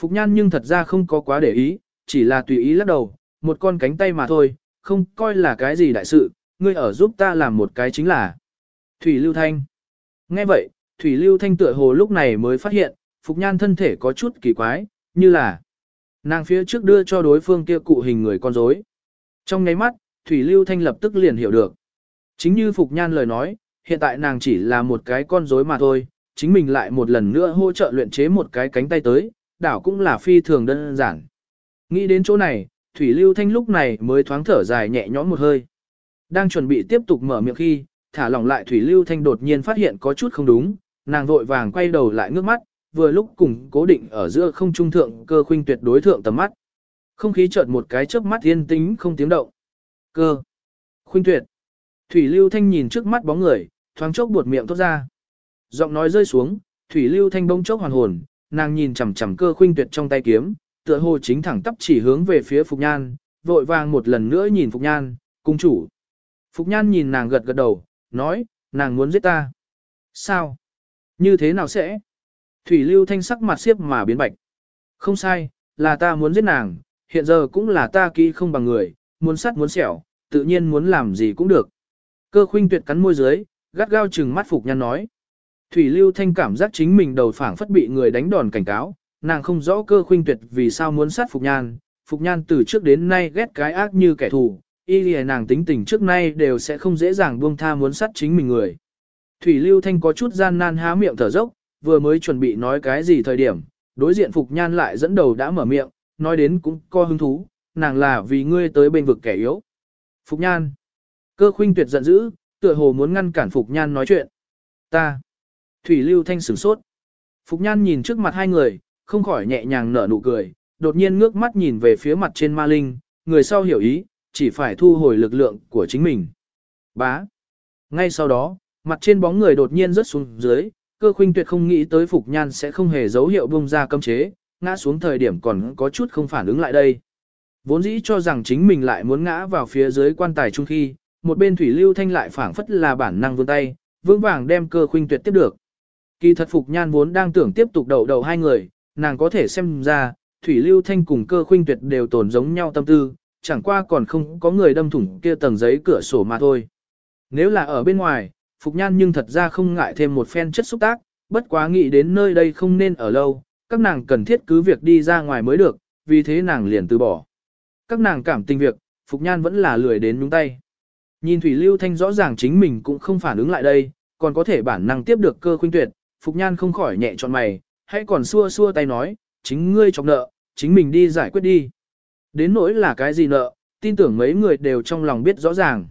Phục Nhan nhưng thật ra không có quá để ý, chỉ là tùy ý lắc đầu, một con cánh tay mà thôi, không coi là cái gì đại sự, ngươi ở giúp ta làm một cái chính là Thủy Lưu Thanh. Nghe vậy, Thủy Lưu Thanh tựa hồ lúc này mới phát hiện, Phục Nhan thân thể có chút kỳ quái, như là nàng phía trước đưa cho đối phương kia cụ hình người con rối. Trong nháy mắt, Thủy Lưu Thanh lập tức liền hiểu được. Chính như Phục Nhan lời nói, hiện tại nàng chỉ là một cái con rối mà thôi, chính mình lại một lần nữa hỗ trợ luyện chế một cái cánh tay tới, đảo cũng là phi thường đơn giản. Nghĩ đến chỗ này, Thủy Lưu Thanh lúc này mới thoáng thở dài nhẹ nhõm một hơi. Đang chuẩn bị tiếp tục mở miệng khi, thả lỏng lại Thủy Lưu Thanh đột nhiên phát hiện có chút không đúng, nàng vội vàng quay đầu lại ngước mắt, vừa lúc cùng cố định ở giữa không trung thượng cơ khuynh tuyệt đối thượng tầm mắt. Không khí chợt một cái chớp mắt yên tĩnh không tiếng động. Cơ. Khuynh tuyệt. Thủy Lưu Thanh nhìn trước mắt bóng người, thoáng chốc buột miệng tốt ra. Giọng nói rơi xuống, Thủy Lưu Thanh bỗng chốc hoàn hồn, nàng nhìn chằm chằm cơ khuynh tuyệt trong tay kiếm, tựa hồ chính thẳng tắp chỉ hướng về phía Phục Nhan, vội vàng một lần nữa nhìn Phục Nhan, cung chủ. Phục Nhan nhìn nàng gật gật đầu, nói, nàng muốn giết ta. Sao? Như thế nào sẽ? Thủy Lưu Thanh sắc mặt xiếp mà biến bạch. Không sai, là ta muốn giết nàng, hiện giờ cũng là ta kỹ không bằng người, muốn sắt muốn sẹo, tự nhiên muốn làm gì cũng được. Cơ khuynh tuyệt cắn môi dưới, gắt gao chừng mắt Phục Nhan nói. Thủy Lưu Thanh cảm giác chính mình đầu phảng phất bị người đánh đòn cảnh cáo, nàng không rõ cơ khuynh tuyệt vì sao muốn sát Phục Nhan. Phục Nhan từ trước đến nay ghét cái ác như kẻ thù, y lìa nàng tính tình trước nay đều sẽ không dễ dàng buông tha muốn sát chính mình người. Thủy Lưu Thanh có chút gian nan há miệng thở dốc, vừa mới chuẩn bị nói cái gì thời điểm, đối diện Phục Nhan lại dẫn đầu đã mở miệng, nói đến cũng có hứng thú, nàng là vì ngươi tới bên vực kẻ yếu. Phục Nhan. Cơ khuynh tuyệt giận dữ, tựa hồ muốn ngăn cản Phục Nhan nói chuyện. Ta. Thủy Lưu Thanh sửng sốt. Phục Nhan nhìn trước mặt hai người, không khỏi nhẹ nhàng nở nụ cười, đột nhiên ngước mắt nhìn về phía mặt trên ma linh, người sau hiểu ý, chỉ phải thu hồi lực lượng của chính mình. Bá. Ngay sau đó, mặt trên bóng người đột nhiên rớt xuống dưới, cơ khuynh tuyệt không nghĩ tới Phục Nhan sẽ không hề dấu hiệu bung ra cấm chế, ngã xuống thời điểm còn có chút không phản ứng lại đây. Vốn dĩ cho rằng chính mình lại muốn ngã vào phía dưới quan tài trung khi, một bên thủy lưu thanh lại phản phất là bản năng vươn tay, vững vàng đem cơ khuynh tuyệt tiếp được. Kỳ thật Phục Nhan vốn đang tưởng tiếp tục đầu đầu hai người, nàng có thể xem ra, Thủy Lưu Thanh cùng cơ khuynh tuyệt đều tổn giống nhau tâm tư, chẳng qua còn không có người đâm thủng kia tầng giấy cửa sổ mà thôi. Nếu là ở bên ngoài, Phục Nhan nhưng thật ra không ngại thêm một phen chất xúc tác, bất quá nghĩ đến nơi đây không nên ở lâu, các nàng cần thiết cứ việc đi ra ngoài mới được, vì thế nàng liền từ bỏ. Các nàng cảm tình việc, Phục Nhan vẫn là lười đến nhúng tay. Nhìn Thủy Lưu Thanh rõ ràng chính mình cũng không phản ứng lại đây, còn có thể bản năng tiếp được cơ khuynh tuyệt, Phục Nhan không khỏi nhẹ trọn mày, hãy còn xua xua tay nói, chính ngươi chọc nợ, chính mình đi giải quyết đi. Đến nỗi là cái gì nợ, tin tưởng mấy người đều trong lòng biết rõ ràng.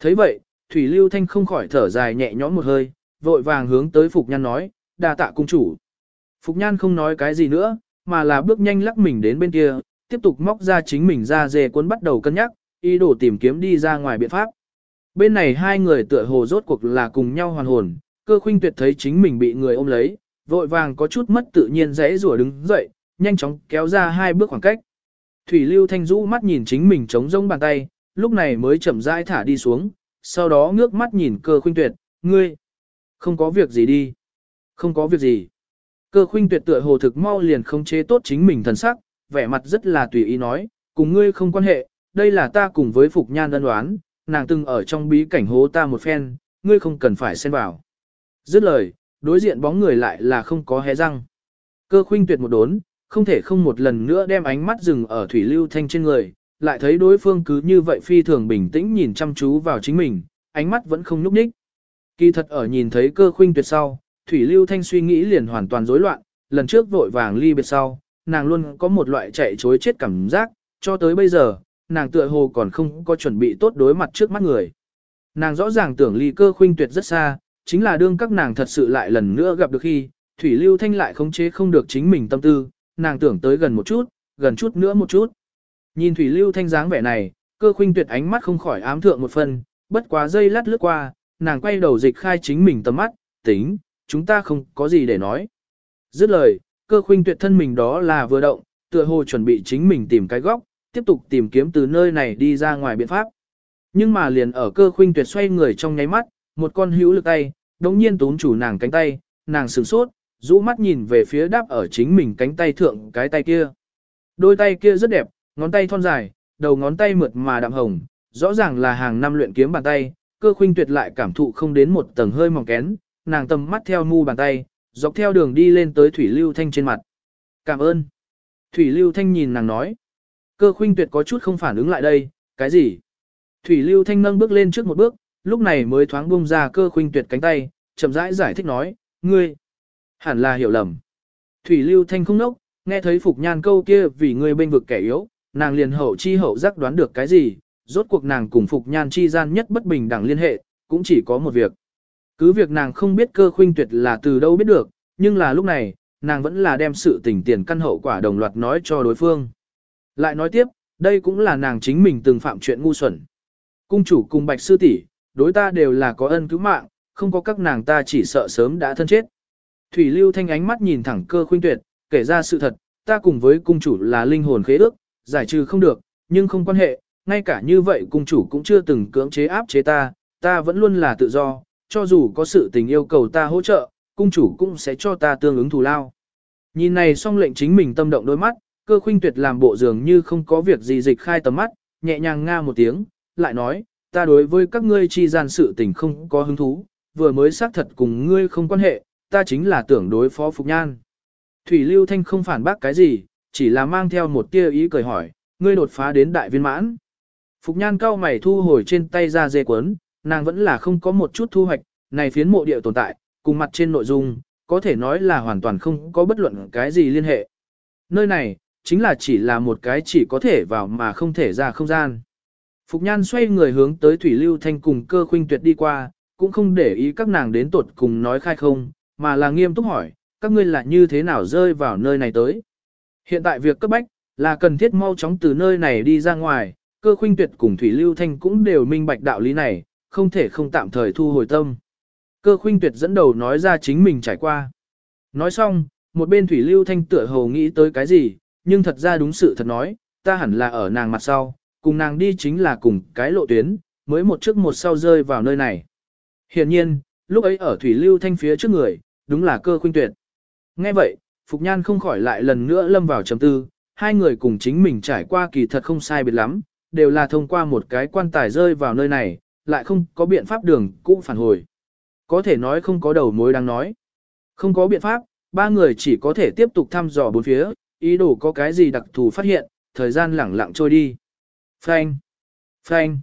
thấy vậy, Thủy Lưu Thanh không khỏi thở dài nhẹ nhõm một hơi, vội vàng hướng tới Phục Nhan nói, đa tạ cung chủ. Phục Nhan không nói cái gì nữa, mà là bước nhanh lắc mình đến bên kia, tiếp tục móc ra chính mình ra dề cuốn bắt đầu cân nhắc, ý đồ tìm kiếm đi ra ngoài biện pháp. Bên này hai người tựa hồ rốt cuộc là cùng nhau hoàn hồn, cơ khuynh tuyệt thấy chính mình bị người ôm lấy, vội vàng có chút mất tự nhiên rẽ rủa đứng dậy, nhanh chóng kéo ra hai bước khoảng cách. Thủy Lưu Thanh rũ mắt nhìn chính mình trống rỗng bàn tay, lúc này mới chậm rãi thả đi xuống, sau đó ngước mắt nhìn cơ khuynh tuyệt, ngươi, không có việc gì đi, không có việc gì. Cơ khuynh tuyệt tựa hồ thực mau liền không chế tốt chính mình thần sắc, vẻ mặt rất là tùy ý nói, cùng ngươi không quan hệ, đây là ta cùng với Phục Nhan đơn đoán, nàng từng ở trong bí cảnh hố ta một phen, ngươi không cần phải xen vào. Dứt lời, đối diện bóng người lại là không có hé răng. Cơ khuynh tuyệt một đốn, không thể không một lần nữa đem ánh mắt dừng ở Thủy Lưu Thanh trên người, lại thấy đối phương cứ như vậy phi thường bình tĩnh nhìn chăm chú vào chính mình, ánh mắt vẫn không nhúc nhích. Kỳ thật ở nhìn thấy cơ khuynh tuyệt sau, Thủy Lưu Thanh suy nghĩ liền hoàn toàn rối loạn, lần trước vội vàng ly biệt sau, nàng luôn có một loại chạy chối chết cảm giác, cho tới bây giờ, nàng tựa hồ còn không có chuẩn bị tốt đối mặt trước mắt người. Nàng rõ ràng tưởng ly cơ khuynh tuyệt rất xa, chính là đương các nàng thật sự lại lần nữa gặp được khi, Thủy Lưu Thanh lại khống chế không được chính mình tâm tư, nàng tưởng tới gần một chút, gần chút nữa một chút. Nhìn Thủy Lưu Thanh dáng vẻ này, cơ khuynh tuyệt ánh mắt không khỏi ám thượng một phần, bất quá dây lát lướt qua, nàng quay đầu dịch khai chính mình tầm mắt, tính, chúng ta không có gì để nói. Dứt lời, cơ khuynh tuyệt thân mình đó là vừa động, tựa hồ chuẩn bị chính mình tìm cái góc, tiếp tục tìm kiếm từ nơi này đi ra ngoài biện pháp. Nhưng mà liền ở cơ khuynh tuyệt xoay người trong nháy mắt, một con hữu lực tay, đồng nhiên túm chủ nàng cánh tay, nàng sửng sốt, rũ mắt nhìn về phía đáp ở chính mình cánh tay thượng cái tay kia. Đôi tay kia rất đẹp, ngón tay thon dài, đầu ngón tay mượt mà đạm hồng, rõ ràng là hàng năm luyện kiếm bàn tay, cơ khuynh tuyệt lại cảm thụ không đến một tầng hơi mỏng kén, nàng tầm mắt theo mu bàn tay, dọc theo đường đi lên tới Thủy Lưu Thanh trên mặt. Cảm ơn. Thủy Lưu Thanh nhìn nàng nói. Cơ khuynh tuyệt có chút không phản ứng lại đây, cái gì? Thủy Lưu Thanh nâng bước lên trước một bước, lúc này mới thoáng bung ra cơ khuynh tuyệt cánh tay, chậm rãi giải thích nói, ngươi, hẳn là hiểu lầm. Thủy Lưu Thanh không nốc, nghe thấy Phục Nhan câu kia vì ngươi bên vực kẻ yếu, nàng liền hậu chi hậu giác đoán được cái gì, rốt cuộc nàng cùng Phục Nhan chi gian nhất bất bình đẳng liên hệ, cũng chỉ có một việc. Cứ việc nàng không biết cơ khuynh tuyệt là từ đâu biết được, nhưng là lúc này, nàng vẫn là đem sự tình tiền căn hậu quả đồng loạt nói cho đối phương. Lại nói tiếp, đây cũng là nàng chính mình từng phạm chuyện ngu xuẩn. Cung chủ cùng bạch sư tỷ, đối ta đều là có ân cứu mạng, không có các nàng ta chỉ sợ sớm đã thân chết. Thủy lưu thanh ánh mắt nhìn thẳng cơ khuynh tuyệt, kể ra sự thật, ta cùng với cung chủ là linh hồn khế ước, giải trừ không được, nhưng không quan hệ, ngay cả như vậy cung chủ cũng chưa từng cưỡng chế áp chế ta, ta vẫn luôn là tự do, cho dù có sự tình yêu cầu ta hỗ trợ, cung chủ cũng sẽ cho ta tương ứng thù lao. Nhìn này xong lệnh chính mình tâm động đôi mắt, cơ khuynh tuyệt làm bộ dường như không có việc gì dịch khai tầm mắt, nhẹ nhàng nga một tiếng, lại nói, ta đối với các ngươi chi gian sự tình không có hứng thú, vừa mới xác thật cùng ngươi không quan hệ, ta chính là tưởng đối phó Phục Nhan. Thủy Lưu Thanh không phản bác cái gì, chỉ là mang theo một tia ý cười hỏi, ngươi đột phá đến đại viên mãn. Phục Nhan cao mày thu hồi trên tay ra dê quấn, nàng vẫn là không có một chút thu hoạch, này phiến mộ địa tồn tại, cùng mặt trên nội dung, có thể nói là hoàn toàn không có bất luận cái gì liên hệ. Nơi này, chính là chỉ là một cái chỉ có thể vào mà không thể ra không gian. Phục Nhan xoay người hướng tới Thủy Lưu Thanh cùng cơ khuynh tuyệt đi qua, cũng không để ý các nàng đến tột cùng nói khai không, mà là nghiêm túc hỏi, các ngươi là như thế nào rơi vào nơi này tới. Hiện tại việc cấp bách, là cần thiết mau chóng từ nơi này đi ra ngoài, cơ khuynh tuyệt cùng Thủy Lưu Thanh cũng đều minh bạch đạo lý này, không thể không tạm thời thu hồi tâm. Cơ khuynh tuyệt dẫn đầu nói ra chính mình trải qua. Nói xong, một bên Thủy Lưu Thanh tựa hồ nghĩ tới cái gì, nhưng thật ra đúng sự thật nói, ta hẳn là ở nàng mặt sau, cùng nàng đi chính là cùng cái lộ tuyến, mới một trước một sau rơi vào nơi này. Hiện nhiên, lúc ấy ở Thủy Lưu Thanh phía trước người, đúng là cơ khuynh tuyệt. Nghe vậy, Phục Nhan không khỏi lại lần nữa lâm vào trầm tư, hai người cùng chính mình trải qua kỳ thật không sai biệt lắm, đều là thông qua một cái quan tài rơi vào nơi này, lại không có biện pháp đường cũng phản hồi. Có thể nói không có đầu mối đang nói. Không có biện pháp, ba người chỉ có thể tiếp tục thăm dò bốn phía, ý đồ có cái gì đặc thù phát hiện, thời gian lẳng lặng trôi đi. Phanh! Phanh!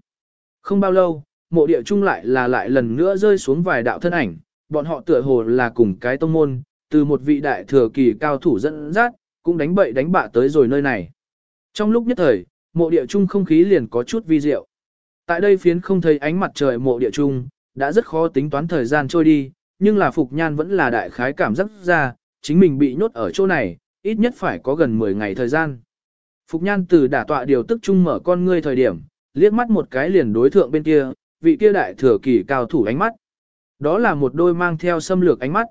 Không bao lâu, mộ địa trung lại là lại lần nữa rơi xuống vài đạo thân ảnh, bọn họ tựa hồ là cùng cái tông môn, từ một vị đại thừa kỳ cao thủ dẫn dắt, cũng đánh bậy đánh bạ tới rồi nơi này. Trong lúc nhất thời, mộ địa trung không khí liền có chút vi diệu. Tại đây phiến không thấy ánh mặt trời mộ địa trung, đã rất khó tính toán thời gian trôi đi, nhưng là Phục Nhan vẫn là đại khái cảm giác ra, chính mình bị nhốt ở chỗ này, ít nhất phải có gần 10 ngày thời gian. Phục Nhan từ đả tọa điều tức trung mở con ngươi thời điểm, liếc mắt một cái liền đối thượng bên kia, vị kia đại thừa kỳ cao thủ ánh mắt. Đó là một đôi mang theo xâm lược ánh mắt.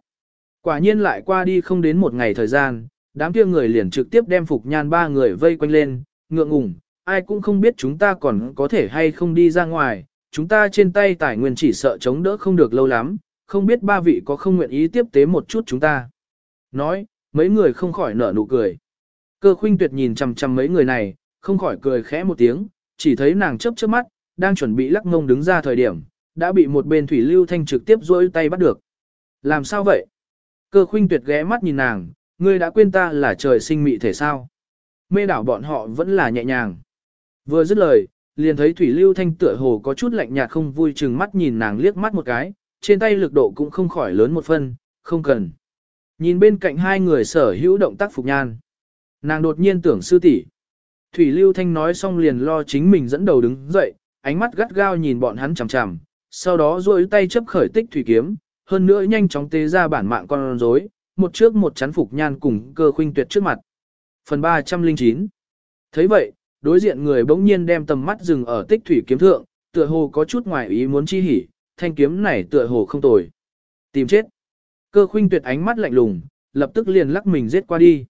Quả nhiên lại qua đi không đến một ngày thời gian, đám kia người liền trực tiếp đem Phục Nhan ba người vây quanh lên, ngượng ngùng, ai cũng không biết chúng ta còn có thể hay không đi ra ngoài, chúng ta trên tay tài nguyên chỉ sợ chống đỡ không được lâu lắm, không biết ba vị có không nguyện ý tiếp tế một chút chúng ta. Nói, mấy người không khỏi nở nụ cười. Cơ khuynh tuyệt nhìn chằm chằm mấy người này, không khỏi cười khẽ một tiếng, chỉ thấy nàng chớp chớp mắt, đang chuẩn bị lắc ngông đứng ra thời điểm, đã bị một bên thủy lưu thanh trực tiếp rỗi tay bắt được. Làm sao vậy? Cơ khuynh tuyệt ghé mắt nhìn nàng, ngươi đã quên ta là trời sinh mị thể sao? Mê đảo bọn họ vẫn là nhẹ nhàng. Vừa dứt lời, liền thấy thủy lưu thanh tựa hồ có chút lạnh nhạt không vui chừng mắt nhìn nàng liếc mắt một cái, trên tay lực độ cũng không khỏi lớn một phân, không cần. Nhìn bên cạnh hai người sở hữu động tác phục nhan. Nàng đột nhiên tưởng sư tỷ. Thủy Lưu Thanh nói xong liền lo chính mình dẫn đầu đứng dậy, ánh mắt gắt gao nhìn bọn hắn chằm chằm, sau đó duỗi tay chấp khởi tích thủy kiếm, hơn nữa nhanh chóng tế ra bản mạng con rối, một trước một chắn phục nhan cùng cơ khuynh tuyệt trước mặt. Phần 309 thấy vậy, đối diện người bỗng nhiên đem tầm mắt dừng ở tích thủy kiếm thượng, tựa hồ có chút ngoài ý muốn chi hỉ, thanh kiếm này tựa hồ không tồi. Tìm chết. Cơ khuynh tuyệt ánh mắt lạnh lùng, lập tức liền lắc mình giết qua đi.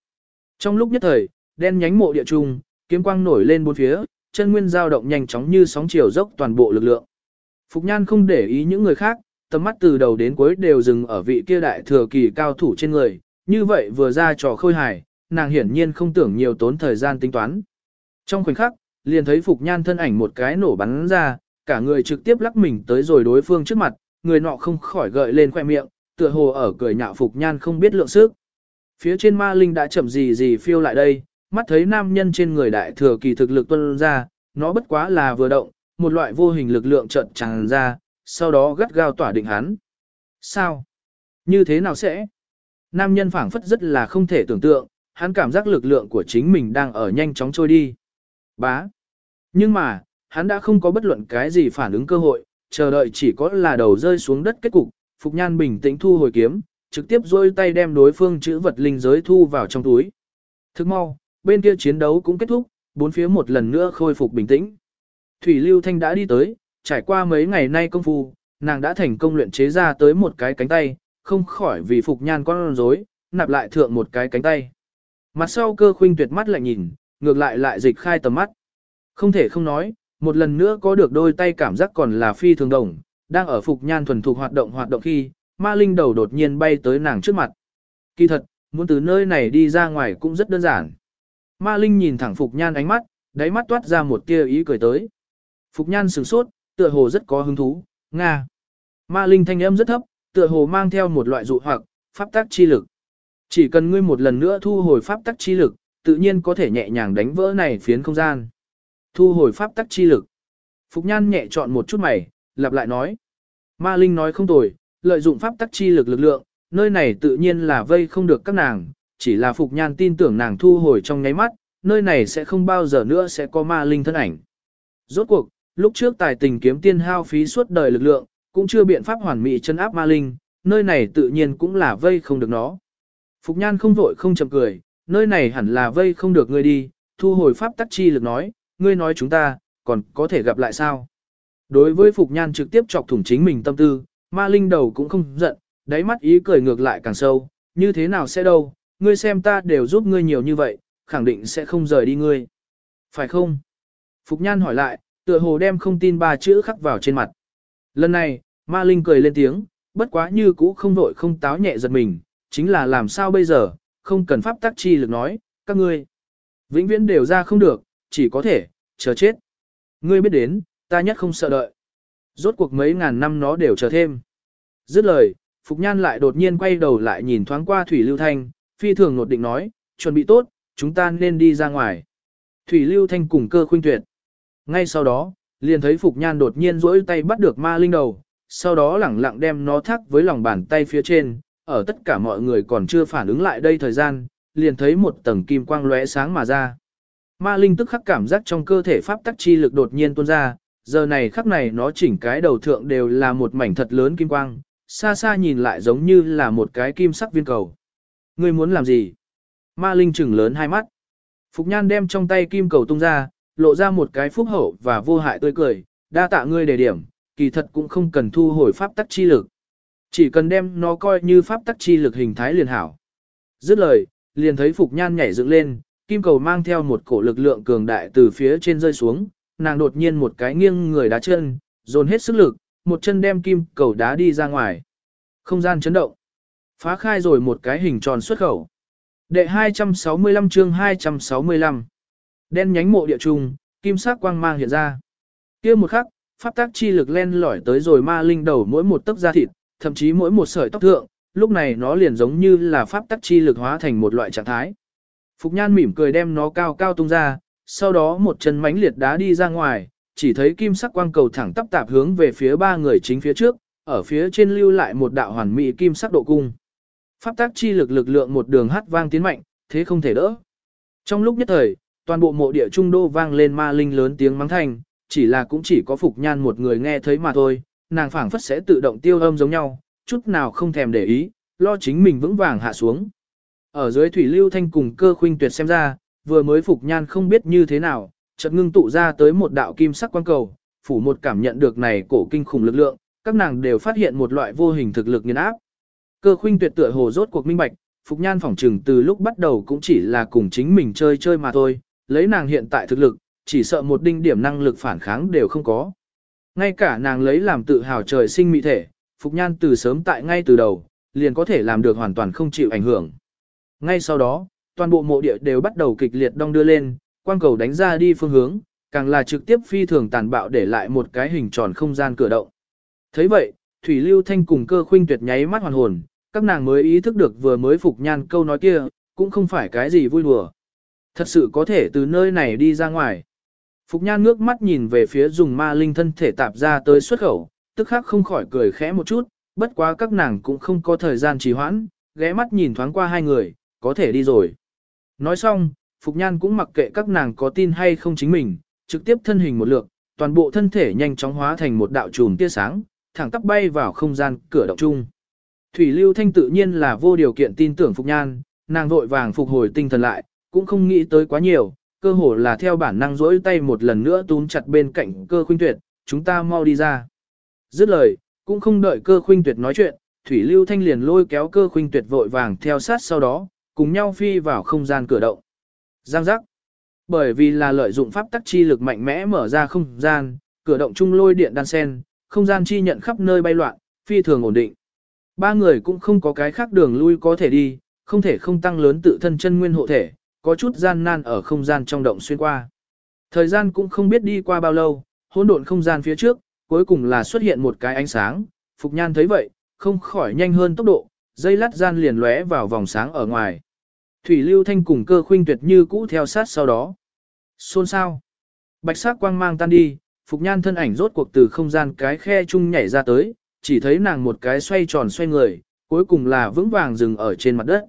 Trong lúc nhất thời, đen nhánh mộ địa trung, kiếm quang nổi lên bốn phía, chân nguyên dao động nhanh chóng như sóng chiều dốc toàn bộ lực lượng. Phục Nhan không để ý những người khác, tầm mắt từ đầu đến cuối đều dừng ở vị kia đại thừa kỳ cao thủ trên người, như vậy vừa ra trò khôi hài, nàng hiển nhiên không tưởng nhiều tốn thời gian tính toán. Trong khoảnh khắc, liền thấy Phục Nhan thân ảnh một cái nổ bắn ra, cả người trực tiếp lắc mình tới rồi đối phương trước mặt, người nọ không khỏi gợi lên khoe miệng, tựa hồ ở cười nhạo Phục Nhan không biết lượng sức. Phía trên ma linh đã chậm gì gì phiêu lại đây, mắt thấy nam nhân trên người đại thừa kỳ thực lực tuân ra, nó bất quá là vừa động, một loại vô hình lực lượng trận tràn ra, sau đó gắt gao tỏa định hắn. Sao? Như thế nào sẽ? Nam nhân phảng phất rất là không thể tưởng tượng, hắn cảm giác lực lượng của chính mình đang ở nhanh chóng trôi đi. Bá. Nhưng mà, hắn đã không có bất luận cái gì phản ứng cơ hội, chờ đợi chỉ có là đầu rơi xuống đất kết cục, Phục Nhan bình tĩnh thu hồi kiếm, trực tiếp rôi tay đem đối phương chữ vật linh giới thu vào trong túi. Thức mau, bên kia chiến đấu cũng kết thúc, bốn phía một lần nữa khôi phục bình tĩnh. Thủy Lưu Thanh đã đi tới, trải qua mấy ngày nay công phu, nàng đã thành công luyện chế ra tới một cái cánh tay, không khỏi vì Phục Nhan con rối, nạp lại thượng một cái cánh tay. Mặt sau cơ khuynh tuyệt mắt lại nhìn, ngược lại lại dịch khai tầm mắt. Không thể không nói, một lần nữa có được đôi tay cảm giác còn là phi thường đồng, đang ở Phục Nhan thuần thục hoạt động hoạt động khi, ma linh đầu đột nhiên bay tới nàng trước mặt. Kỳ thật, muốn từ nơi này đi ra ngoài cũng rất đơn giản. Ma linh nhìn thẳng Phục Nhan ánh mắt, đáy mắt toát ra một tia ý cười tới. Phục Nhan sửng sốt, tựa hồ rất có hứng thú, Nga. Ma linh thanh âm rất thấp, tựa hồ mang theo một loại dụ hoặc, pháp tác chi lực. Chỉ cần ngươi một lần nữa thu hồi pháp tắc chi lực, tự nhiên có thể nhẹ nhàng đánh vỡ này phiến không gian. Thu hồi pháp tắc chi lực. Phục Nhan nhẹ chọn một chút mày, lặp lại nói. Ma Linh nói không tồi, lợi dụng pháp tắc chi lực lực lượng, nơi này tự nhiên là vây không được các nàng, chỉ là Phục Nhan tin tưởng nàng thu hồi trong nháy mắt, nơi này sẽ không bao giờ nữa sẽ có Ma Linh thân ảnh. Rốt cuộc, lúc trước tài tình kiếm tiên hao phí suốt đời lực lượng, cũng chưa biện pháp hoàn mỹ chân áp Ma Linh, nơi này tự nhiên cũng là vây không được nó. Phục Nhan không vội không chậm cười, nơi này hẳn là vây không được ngươi đi, thu hồi pháp tắc chi lực nói, ngươi nói chúng ta, còn có thể gặp lại sao? Đối với Phục Nhan trực tiếp chọc thủng chính mình tâm tư, ma linh đầu cũng không giận, đáy mắt ý cười ngược lại càng sâu, như thế nào sẽ đâu, ngươi xem ta đều giúp ngươi nhiều như vậy, khẳng định sẽ không rời đi ngươi. Phải không? Phục Nhan hỏi lại, tựa hồ đem không tin ba chữ khắc vào trên mặt. Lần này, ma linh cười lên tiếng, bất quá như cũ không vội không táo nhẹ giật mình, chính là làm sao bây giờ, không cần pháp tắc chi lực nói, các ngươi vĩnh viễn đều ra không được, chỉ có thể, chờ chết. Ngươi biết đến, ta nhất không sợ đợi. Rốt cuộc mấy ngàn năm nó đều chờ thêm. Dứt lời, Phục Nhan lại đột nhiên quay đầu lại nhìn thoáng qua Thủy Lưu Thanh, phi thường nột định nói, chuẩn bị tốt, chúng ta nên đi ra ngoài. Thủy Lưu Thanh cùng cơ khuynh tuyệt. Ngay sau đó, liền thấy Phục Nhan đột nhiên rỗi tay bắt được ma linh đầu, sau đó lẳng lặng đem nó thắc với lòng bàn tay phía trên, ở tất cả mọi người còn chưa phản ứng lại đây thời gian, liền thấy một tầng kim quang lóe sáng mà ra. Ma linh tức khắc cảm giác trong cơ thể pháp tắc chi lực đột nhiên tuôn ra, giờ này khắc này nó chỉnh cái đầu thượng đều là một mảnh thật lớn kim quang, xa xa nhìn lại giống như là một cái kim sắc viên cầu. Ngươi muốn làm gì? Ma linh chừng lớn hai mắt. Phục nhan đem trong tay kim cầu tung ra, lộ ra một cái phúc hậu và vô hại tươi cười, đa tạ ngươi đề điểm, kỳ thật cũng không cần thu hồi pháp tắc chi lực. Chỉ cần đem nó coi như pháp tắc chi lực hình thái liền hảo. Dứt lời, liền thấy Phục Nhan nhảy dựng lên, kim cầu mang theo một cổ lực lượng cường đại từ phía trên rơi xuống, nàng đột nhiên một cái nghiêng người đá chân, dồn hết sức lực, một chân đem kim cầu đá đi ra ngoài. Không gian chấn động. Phá khai rồi một cái hình tròn xuất khẩu. Đệ 265 chương 265. Đen nhánh mộ địa trung, kim sắc quang mang hiện ra. kia một khắc, pháp tác chi lực len lỏi tới rồi ma linh đầu mỗi một tấc da thịt, thậm chí mỗi một sợi tóc thượng, lúc này nó liền giống như là pháp tắc chi lực hóa thành một loại trạng thái. Phục Nhan mỉm cười đem nó cao cao tung ra, sau đó một chân mánh liệt đá đi ra ngoài, chỉ thấy kim sắc quang cầu thẳng tắp tạp hướng về phía ba người chính phía trước, ở phía trên lưu lại một đạo hoàn mỹ kim sắc độ cung. Pháp tác chi lực lực lượng một đường hát vang tiến mạnh, thế không thể đỡ. Trong lúc nhất thời, toàn bộ mộ địa trung đô vang lên ma linh lớn tiếng mắng thành, chỉ là cũng chỉ có Phục Nhan một người nghe thấy mà thôi, nàng phảng phất sẽ tự động tiêu âm giống nhau, chút nào không thèm để ý, lo chính mình vững vàng hạ xuống. Ở dưới thủy lưu thanh cùng cơ khuynh tuyệt xem ra, vừa mới phục nhan không biết như thế nào, chợt ngưng tụ ra tới một đạo kim sắc quang cầu, phủ một cảm nhận được này cổ kinh khủng lực lượng, các nàng đều phát hiện một loại vô hình thực lực nghiền áp. Cơ khuynh tuyệt tựa hồ rốt cuộc minh bạch, phục nhan phỏng trừng từ lúc bắt đầu cũng chỉ là cùng chính mình chơi chơi mà thôi, lấy nàng hiện tại thực lực, chỉ sợ một đinh điểm năng lực phản kháng đều không có. Ngay cả nàng lấy làm tự hào trời sinh mỹ thể, Phục Nhan từ sớm tại ngay từ đầu, liền có thể làm được hoàn toàn không chịu ảnh hưởng. Ngay sau đó, toàn bộ mộ địa đều bắt đầu kịch liệt đong đưa lên, quang cầu đánh ra đi phương hướng, càng là trực tiếp phi thường tàn bạo để lại một cái hình tròn không gian cửa động. thấy vậy, Thủy Lưu Thanh cùng cơ khuynh tuyệt nháy mắt hoàn hồn, các nàng mới ý thức được vừa mới Phục Nhan câu nói kia, cũng không phải cái gì vui đùa. Thật sự có thể từ nơi này đi ra ngoài. Phục Nhan ngước mắt nhìn về phía dùng ma linh thân thể tạp ra tới xuất khẩu, tức khắc không khỏi cười khẽ một chút, bất quá các nàng cũng không có thời gian trì hoãn, ghé mắt nhìn thoáng qua hai người, có thể đi rồi. Nói xong, Phục Nhan cũng mặc kệ các nàng có tin hay không chính mình, trực tiếp thân hình một lượt, toàn bộ thân thể nhanh chóng hóa thành một đạo trùm tia sáng, thẳng tắp bay vào không gian cửa động chung. Thủy Lưu Thanh tự nhiên là vô điều kiện tin tưởng Phục Nhan, nàng vội vàng phục hồi tinh thần lại, cũng không nghĩ tới quá nhiều, cơ hồ là theo bản năng rỗi tay một lần nữa túm chặt bên cạnh cơ khuynh tuyệt, chúng ta mau đi ra. Dứt lời, cũng không đợi cơ khuynh tuyệt nói chuyện, Thủy Lưu Thanh liền lôi kéo cơ khuynh tuyệt vội vàng theo sát sau đó, cùng nhau phi vào không gian cửa động. Giang giác. Bởi vì là lợi dụng pháp tắc chi lực mạnh mẽ mở ra không gian, cửa động trung lôi điện đan sen, không gian chi nhận khắp nơi bay loạn, phi thường ổn định. Ba người cũng không có cái khác đường lui có thể đi, không thể không tăng lớn tự thân chân nguyên hộ thể, có chút gian nan ở không gian trong động xuyên qua. Thời gian cũng không biết đi qua bao lâu, hỗn độn không gian phía trước, cuối cùng là xuất hiện một cái ánh sáng, Phục Nhan thấy vậy, không khỏi nhanh hơn tốc độ, dây lát gian liền lóe vào vòng sáng ở ngoài. Thủy Lưu Thanh cùng cơ khuynh tuyệt như cũ theo sát sau đó. Xôn sao? Bạch sắc quang mang tan đi, Phục Nhan thân ảnh rốt cuộc từ không gian cái khe chung nhảy ra tới, chỉ thấy nàng một cái xoay tròn xoay người, cuối cùng là vững vàng dừng ở trên mặt đất.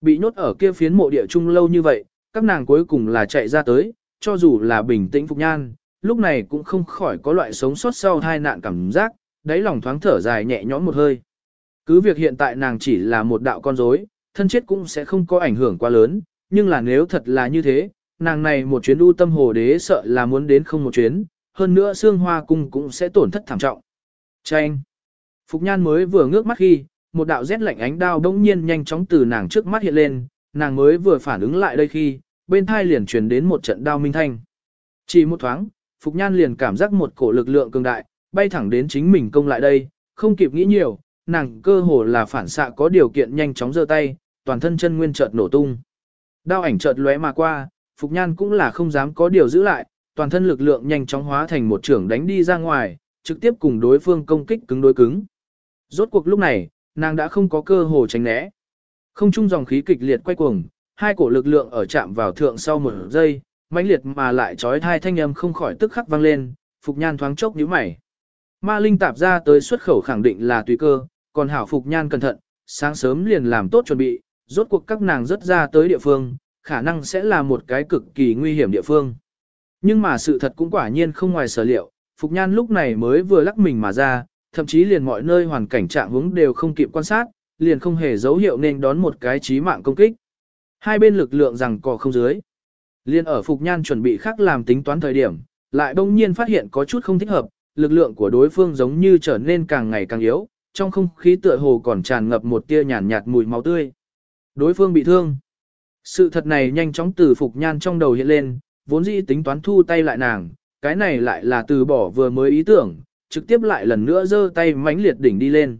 Bị nhốt ở kia phiến mộ địa chung lâu như vậy, các nàng cuối cùng là chạy ra tới, cho dù là bình tĩnh Phục Nhan, lúc này cũng không khỏi có loại sống sót sau hai nạn cảm giác, đáy lòng thoáng thở dài nhẹ nhõm một hơi. Cứ việc hiện tại nàng chỉ là một đạo con rối, thân chết cũng sẽ không có ảnh hưởng quá lớn, nhưng là nếu thật là như thế, nàng này một chuyến u tâm hồ đế sợ là muốn đến không một chuyến, hơn nữa xương hoa cung cũng sẽ tổn thất thảm trọng. Chanh! Phục nhan mới vừa ngước mắt khi, một đạo rét lạnh ánh đao đông nhiên nhanh chóng từ nàng trước mắt hiện lên, nàng mới vừa phản ứng lại đây khi, bên thai liền truyền đến một trận đao minh thanh. Chỉ một thoáng, Phục Nhan liền cảm giác một cổ lực lượng cường đại, bay thẳng đến chính mình công lại đây, không kịp nghĩ nhiều, nàng cơ hồ là phản xạ có điều kiện nhanh chóng giơ tay, toàn thân chân nguyên chợt nổ tung. Đao ảnh chợt lóe mà qua, Phục Nhan cũng là không dám có điều giữ lại, toàn thân lực lượng nhanh chóng hóa thành một trưởng đánh đi ra ngoài, trực tiếp cùng đối phương công kích cứng đối cứng. Rốt cuộc lúc này, nàng đã không có cơ hồ tránh né. Không chung dòng khí kịch liệt quay cuồng, hai cổ lực lượng ở chạm vào thượng sau một giây, mãnh liệt mà lại trói thai thanh âm không khỏi tức khắc vang lên, Phục Nhan thoáng chốc nhíu mày. Ma Linh tạp ra tới xuất khẩu khẳng định là tùy cơ, còn hảo Phục Nhan cẩn thận, sáng sớm liền làm tốt chuẩn bị, rốt cuộc các nàng rất ra tới địa phương, khả năng sẽ là một cái cực kỳ nguy hiểm địa phương. Nhưng mà sự thật cũng quả nhiên không ngoài sở liệu, Phục Nhan lúc này mới vừa lắc mình mà ra, thậm chí liền mọi nơi hoàn cảnh trạng hướng đều không kịp quan sát, liền không hề dấu hiệu nên đón một cái chí mạng công kích. Hai bên lực lượng rằng cò không dưới. Liên ở Phục Nhan chuẩn bị khác làm tính toán thời điểm, lại đông nhiên phát hiện có chút không thích hợp, lực lượng của đối phương giống như trở nên càng ngày càng yếu, trong không khí tựa hồ còn tràn ngập một tia nhàn nhạt, mùi máu tươi. Đối phương bị thương. Sự thật này nhanh chóng từ Phục Nhan trong đầu hiện lên, vốn dĩ tính toán thu tay lại nàng, cái này lại là từ bỏ vừa mới ý tưởng, trực tiếp lại lần nữa giơ tay mãnh liệt đỉnh đi lên.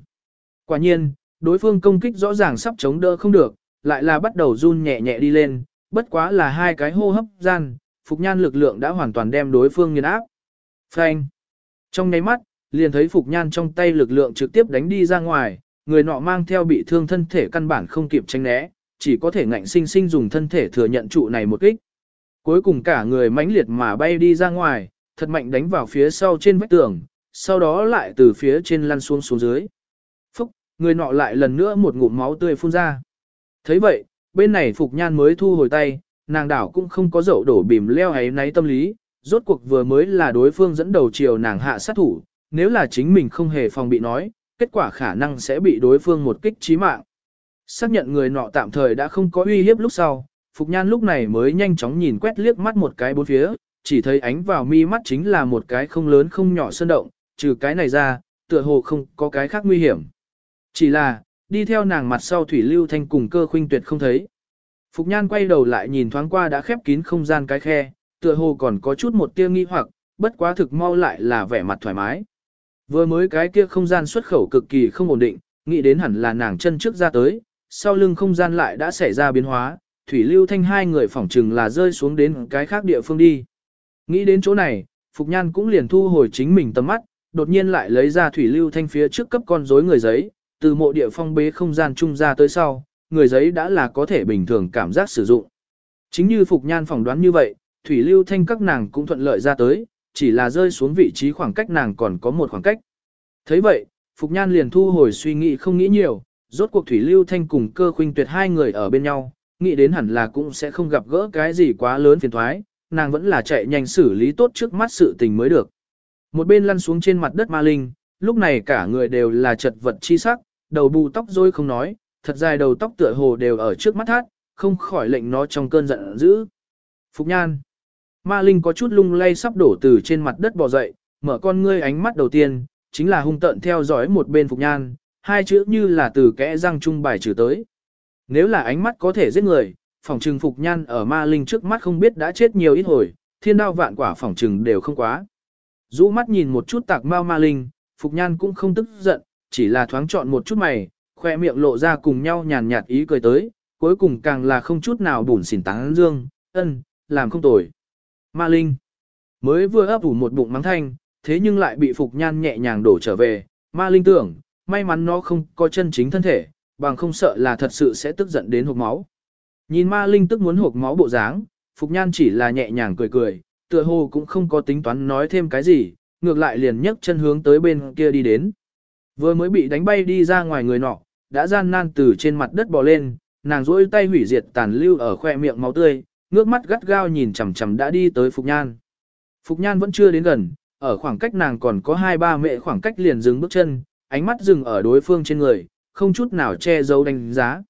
Quả nhiên, đối phương công kích rõ ràng sắp chống đỡ không được, lại là bắt đầu run nhẹ nhẹ đi lên, bất quá là hai cái hô hấp gian, Phục Nhan lực lượng đã hoàn toàn đem đối phương nghiền áp. Phanh! Trong nháy mắt, liền thấy Phục Nhan trong tay lực lượng trực tiếp đánh đi ra ngoài, người nọ mang theo bị thương thân thể căn bản không kịp tránh né, chỉ có thể ngạnh sinh sinh dùng thân thể thừa nhận trụ này một kích. Cuối cùng cả người mãnh liệt mà bay đi ra ngoài, thật mạnh đánh vào phía sau trên vách tường, sau đó lại từ phía trên lăn xuống xuống dưới. Phúc, người nọ lại lần nữa một ngụm máu tươi phun ra. thấy vậy, bên này Phục Nhan mới thu hồi tay, nàng đảo cũng không có dậu đổ bìm leo ấy náy tâm lý, rốt cuộc vừa mới là đối phương dẫn đầu chiều nàng hạ sát thủ, nếu là chính mình không hề phòng bị nói, kết quả khả năng sẽ bị đối phương một kích chí mạng. Xác nhận người nọ tạm thời đã không có uy hiếp lúc sau, Phục Nhan lúc này mới nhanh chóng nhìn quét liếc mắt một cái bốn phía, chỉ thấy ánh vào mi mắt chính là một cái không lớn không nhỏ sơn động, trừ cái này ra, tựa hồ không có cái khác nguy hiểm. Chỉ là, đi theo nàng mặt sau Thủy Lưu Thanh cùng cơ khuynh tuyệt không thấy. Phục Nhan quay đầu lại nhìn thoáng qua đã khép kín không gian cái khe, tựa hồ còn có chút một tia nghi hoặc, bất quá thực mau lại là vẻ mặt thoải mái. Vừa mới cái kia không gian xuất khẩu cực kỳ không ổn định, nghĩ đến hẳn là nàng chân trước ra tới, sau lưng không gian lại đã xảy ra biến hóa, Thủy Lưu Thanh hai người phỏng chừng là rơi xuống đến cái khác địa phương đi. Nghĩ đến chỗ này, Phục Nhan cũng liền thu hồi chính mình tầm mắt, đột nhiên lại lấy ra Thủy Lưu Thanh phía trước cấp con rối người giấy, từ mộ địa phong bế không gian trung ra tới sau, người giấy đã là có thể bình thường cảm giác sử dụng. Chính như Phục Nhan phỏng đoán như vậy, Thủy Lưu Thanh các nàng cũng thuận lợi ra tới, chỉ là rơi xuống vị trí khoảng cách nàng còn có một khoảng cách. thấy vậy, Phục Nhan liền thu hồi suy nghĩ không nghĩ nhiều, rốt cuộc Thủy Lưu Thanh cùng cơ khuynh tuyệt hai người ở bên nhau, nghĩ đến hẳn là cũng sẽ không gặp gỡ cái gì quá lớn phiền thoái, nàng vẫn là chạy nhanh xử lý tốt trước mắt sự tình mới được. Một bên lăn xuống trên mặt đất ma linh, lúc này cả người đều là chật vật chi sắc, đầu bù tóc rối không nói, thật dài đầu tóc tựa hồ đều ở trước mắt hát, không khỏi lệnh nó trong cơn giận dữ. Phục nhan. Ma linh có chút lung lay sắp đổ từ trên mặt đất bò dậy, mở con ngươi ánh mắt đầu tiên, chính là hung tận theo dõi một bên phục nhan, hai chữ như là từ kẽ răng trung bài trừ tới. Nếu là ánh mắt có thể giết người, phòng trừng phục nhan ở ma linh trước mắt không biết đã chết nhiều ít hồi, thiên đao vạn quả phòng trừng đều không quá. Dũ mắt nhìn một chút tạc mau ma linh, phục nhan cũng không tức giận, chỉ là thoáng chọn một chút mày, khoe miệng lộ ra cùng nhau nhàn nhạt ý cười tới, cuối cùng càng là không chút nào bùn xỉn tán dương, ân, làm không tồi. Ma linh, mới vừa ấp ủ một bụng mắng thanh, thế nhưng lại bị phục nhan nhẹ nhàng đổ trở về, ma linh tưởng, may mắn nó không có chân chính thân thể, bằng không sợ là thật sự sẽ tức giận đến hộp máu. Nhìn ma linh tức muốn hộp máu bộ dáng, Phục Nhan chỉ là nhẹ nhàng cười cười, tựa hồ cũng không có tính toán nói thêm cái gì, ngược lại liền nhấc chân hướng tới bên kia đi đến. Vừa mới bị đánh bay đi ra ngoài người nọ, đã gian nan từ trên mặt đất bò lên, nàng rỗi tay hủy diệt tàn lưu ở khoe miệng máu tươi, ngước mắt gắt gao nhìn chằm chằm đã đi tới Phục Nhan. Phục Nhan vẫn chưa đến gần, ở khoảng cách nàng còn có hai ba mệ khoảng cách liền dừng bước chân, ánh mắt dừng ở đối phương trên người, không chút nào che giấu đánh giá.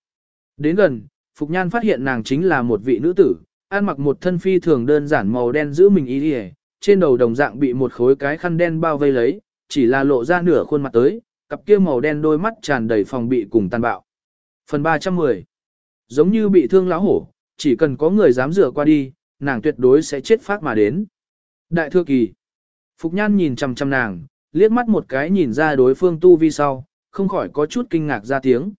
Đến gần, Phục Nhan phát hiện nàng chính là một vị nữ tử, ăn mặc một thân phi thường đơn giản màu đen giữ mình ý đi trên đầu đồng dạng bị một khối cái khăn đen bao vây lấy, chỉ là lộ ra nửa khuôn mặt tới, cặp kia màu đen đôi mắt tràn đầy phòng bị cùng tàn bạo. Phần 310 Giống như bị thương lão hổ, chỉ cần có người dám rửa qua đi, nàng tuyệt đối sẽ chết phát mà đến. Đại thừa kỳ Phục Nhan nhìn chầm chầm nàng, liếc mắt một cái nhìn ra đối phương tu vi sau, không khỏi có chút kinh ngạc ra tiếng.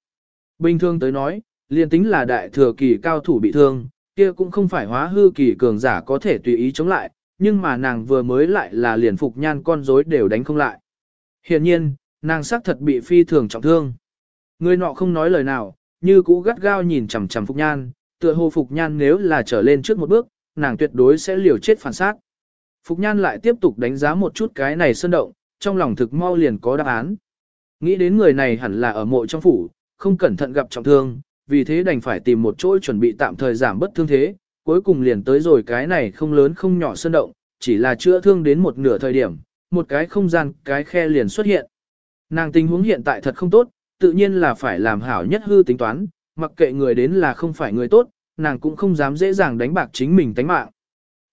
Bình thường tới nói, liền tính là đại thừa kỳ cao thủ bị thương, kia cũng không phải hóa hư kỳ cường giả có thể tùy ý chống lại, nhưng mà nàng vừa mới lại là liền phục nhan con rối đều đánh không lại. Hiện nhiên, nàng xác thật bị phi thường trọng thương. Người nọ không nói lời nào, như cũ gắt gao nhìn chằm chằm phục nhan, tựa hồ phục nhan nếu là trở lên trước một bước, nàng tuyệt đối sẽ liều chết phản sát. Phục nhan lại tiếp tục đánh giá một chút cái này sơn động, trong lòng thực mau liền có đáp án. Nghĩ đến người này hẳn là ở mộ trong phủ, không cẩn thận gặp trọng thương, vì thế đành phải tìm một chỗ chuẩn bị tạm thời giảm bất thương thế, cuối cùng liền tới rồi cái này không lớn không nhỏ sơn động, chỉ là chữa thương đến một nửa thời điểm, một cái không gian, cái khe liền xuất hiện. Nàng tình huống hiện tại thật không tốt, tự nhiên là phải làm hảo nhất hư tính toán, mặc kệ người đến là không phải người tốt, nàng cũng không dám dễ dàng đánh bạc chính mình tánh mạng.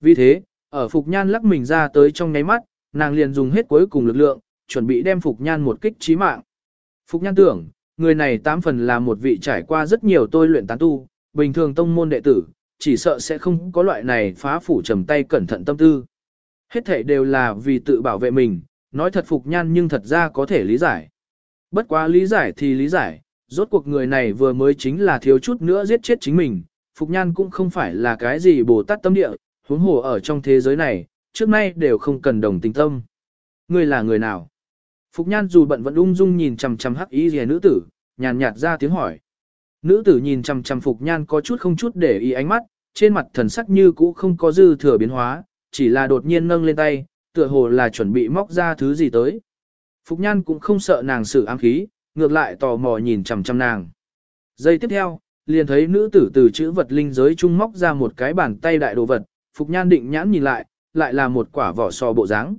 Vì thế, ở Phục Nhan lắc mình ra tới trong nháy mắt, nàng liền dùng hết cuối cùng lực lượng, chuẩn bị đem Phục Nhan một kích chí mạng. Phục Nhan tưởng, người này tám phần là một vị trải qua rất nhiều tôi luyện tán tu, bình thường tông môn đệ tử, chỉ sợ sẽ không có loại này phá phủ trầm tay cẩn thận tâm tư. Hết thể đều là vì tự bảo vệ mình, nói thật Phục Nhan nhưng thật ra có thể lý giải. Bất quá lý giải thì lý giải, rốt cuộc người này vừa mới chính là thiếu chút nữa giết chết chính mình, Phục Nhan cũng không phải là cái gì bồ tát tâm địa, huống hồ ở trong thế giới này, trước nay đều không cần đồng tình tâm. Ngươi là người nào? Phục Nhan dù bận vẫn ung dung nhìn chằm chằm hắc ý gì nữ tử, nhàn nhạt ra tiếng hỏi. Nữ tử nhìn chằm chằm Phục Nhan có chút không chút để ý ánh mắt, trên mặt thần sắc như cũ không có dư thừa biến hóa, chỉ là đột nhiên nâng lên tay, tựa hồ là chuẩn bị móc ra thứ gì tới. Phục Nhan cũng không sợ nàng sự ám khí, ngược lại tò mò nhìn chằm chằm nàng. Giây tiếp theo, liền thấy nữ tử từ chữ vật linh giới trung móc ra một cái bàn tay đại đồ vật, Phục Nhan định nhãn nhìn lại, lại là một quả vỏ sò bộ dáng.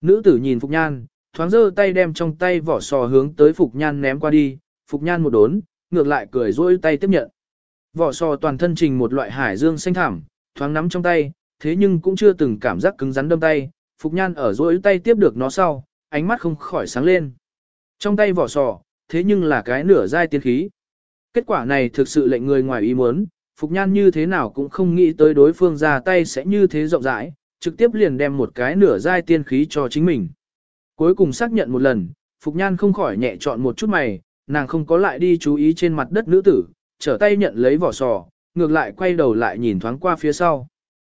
Nữ tử nhìn Phục Nhan, thoáng giơ tay đem trong tay vỏ sò hướng tới Phục Nhan ném qua đi, Phục Nhan một đốn, ngược lại cười rôi tay tiếp nhận. Vỏ sò toàn thân trình một loại hải dương xanh thảm, thoáng nắm trong tay, thế nhưng cũng chưa từng cảm giác cứng rắn đâm tay, Phục Nhan ở rôi tay tiếp được nó sau, ánh mắt không khỏi sáng lên. Trong tay vỏ sò, thế nhưng là cái nửa dai tiên khí. Kết quả này thực sự lệnh người ngoài ý muốn, Phục Nhan như thế nào cũng không nghĩ tới đối phương ra tay sẽ như thế rộng rãi, trực tiếp liền đem một cái nửa dai tiên khí cho chính mình. Cuối cùng xác nhận một lần, Phục Nhan không khỏi nhẹ chọn một chút mày, nàng không có lại đi chú ý trên mặt đất nữ tử, trở tay nhận lấy vỏ sò, ngược lại quay đầu lại nhìn thoáng qua phía sau.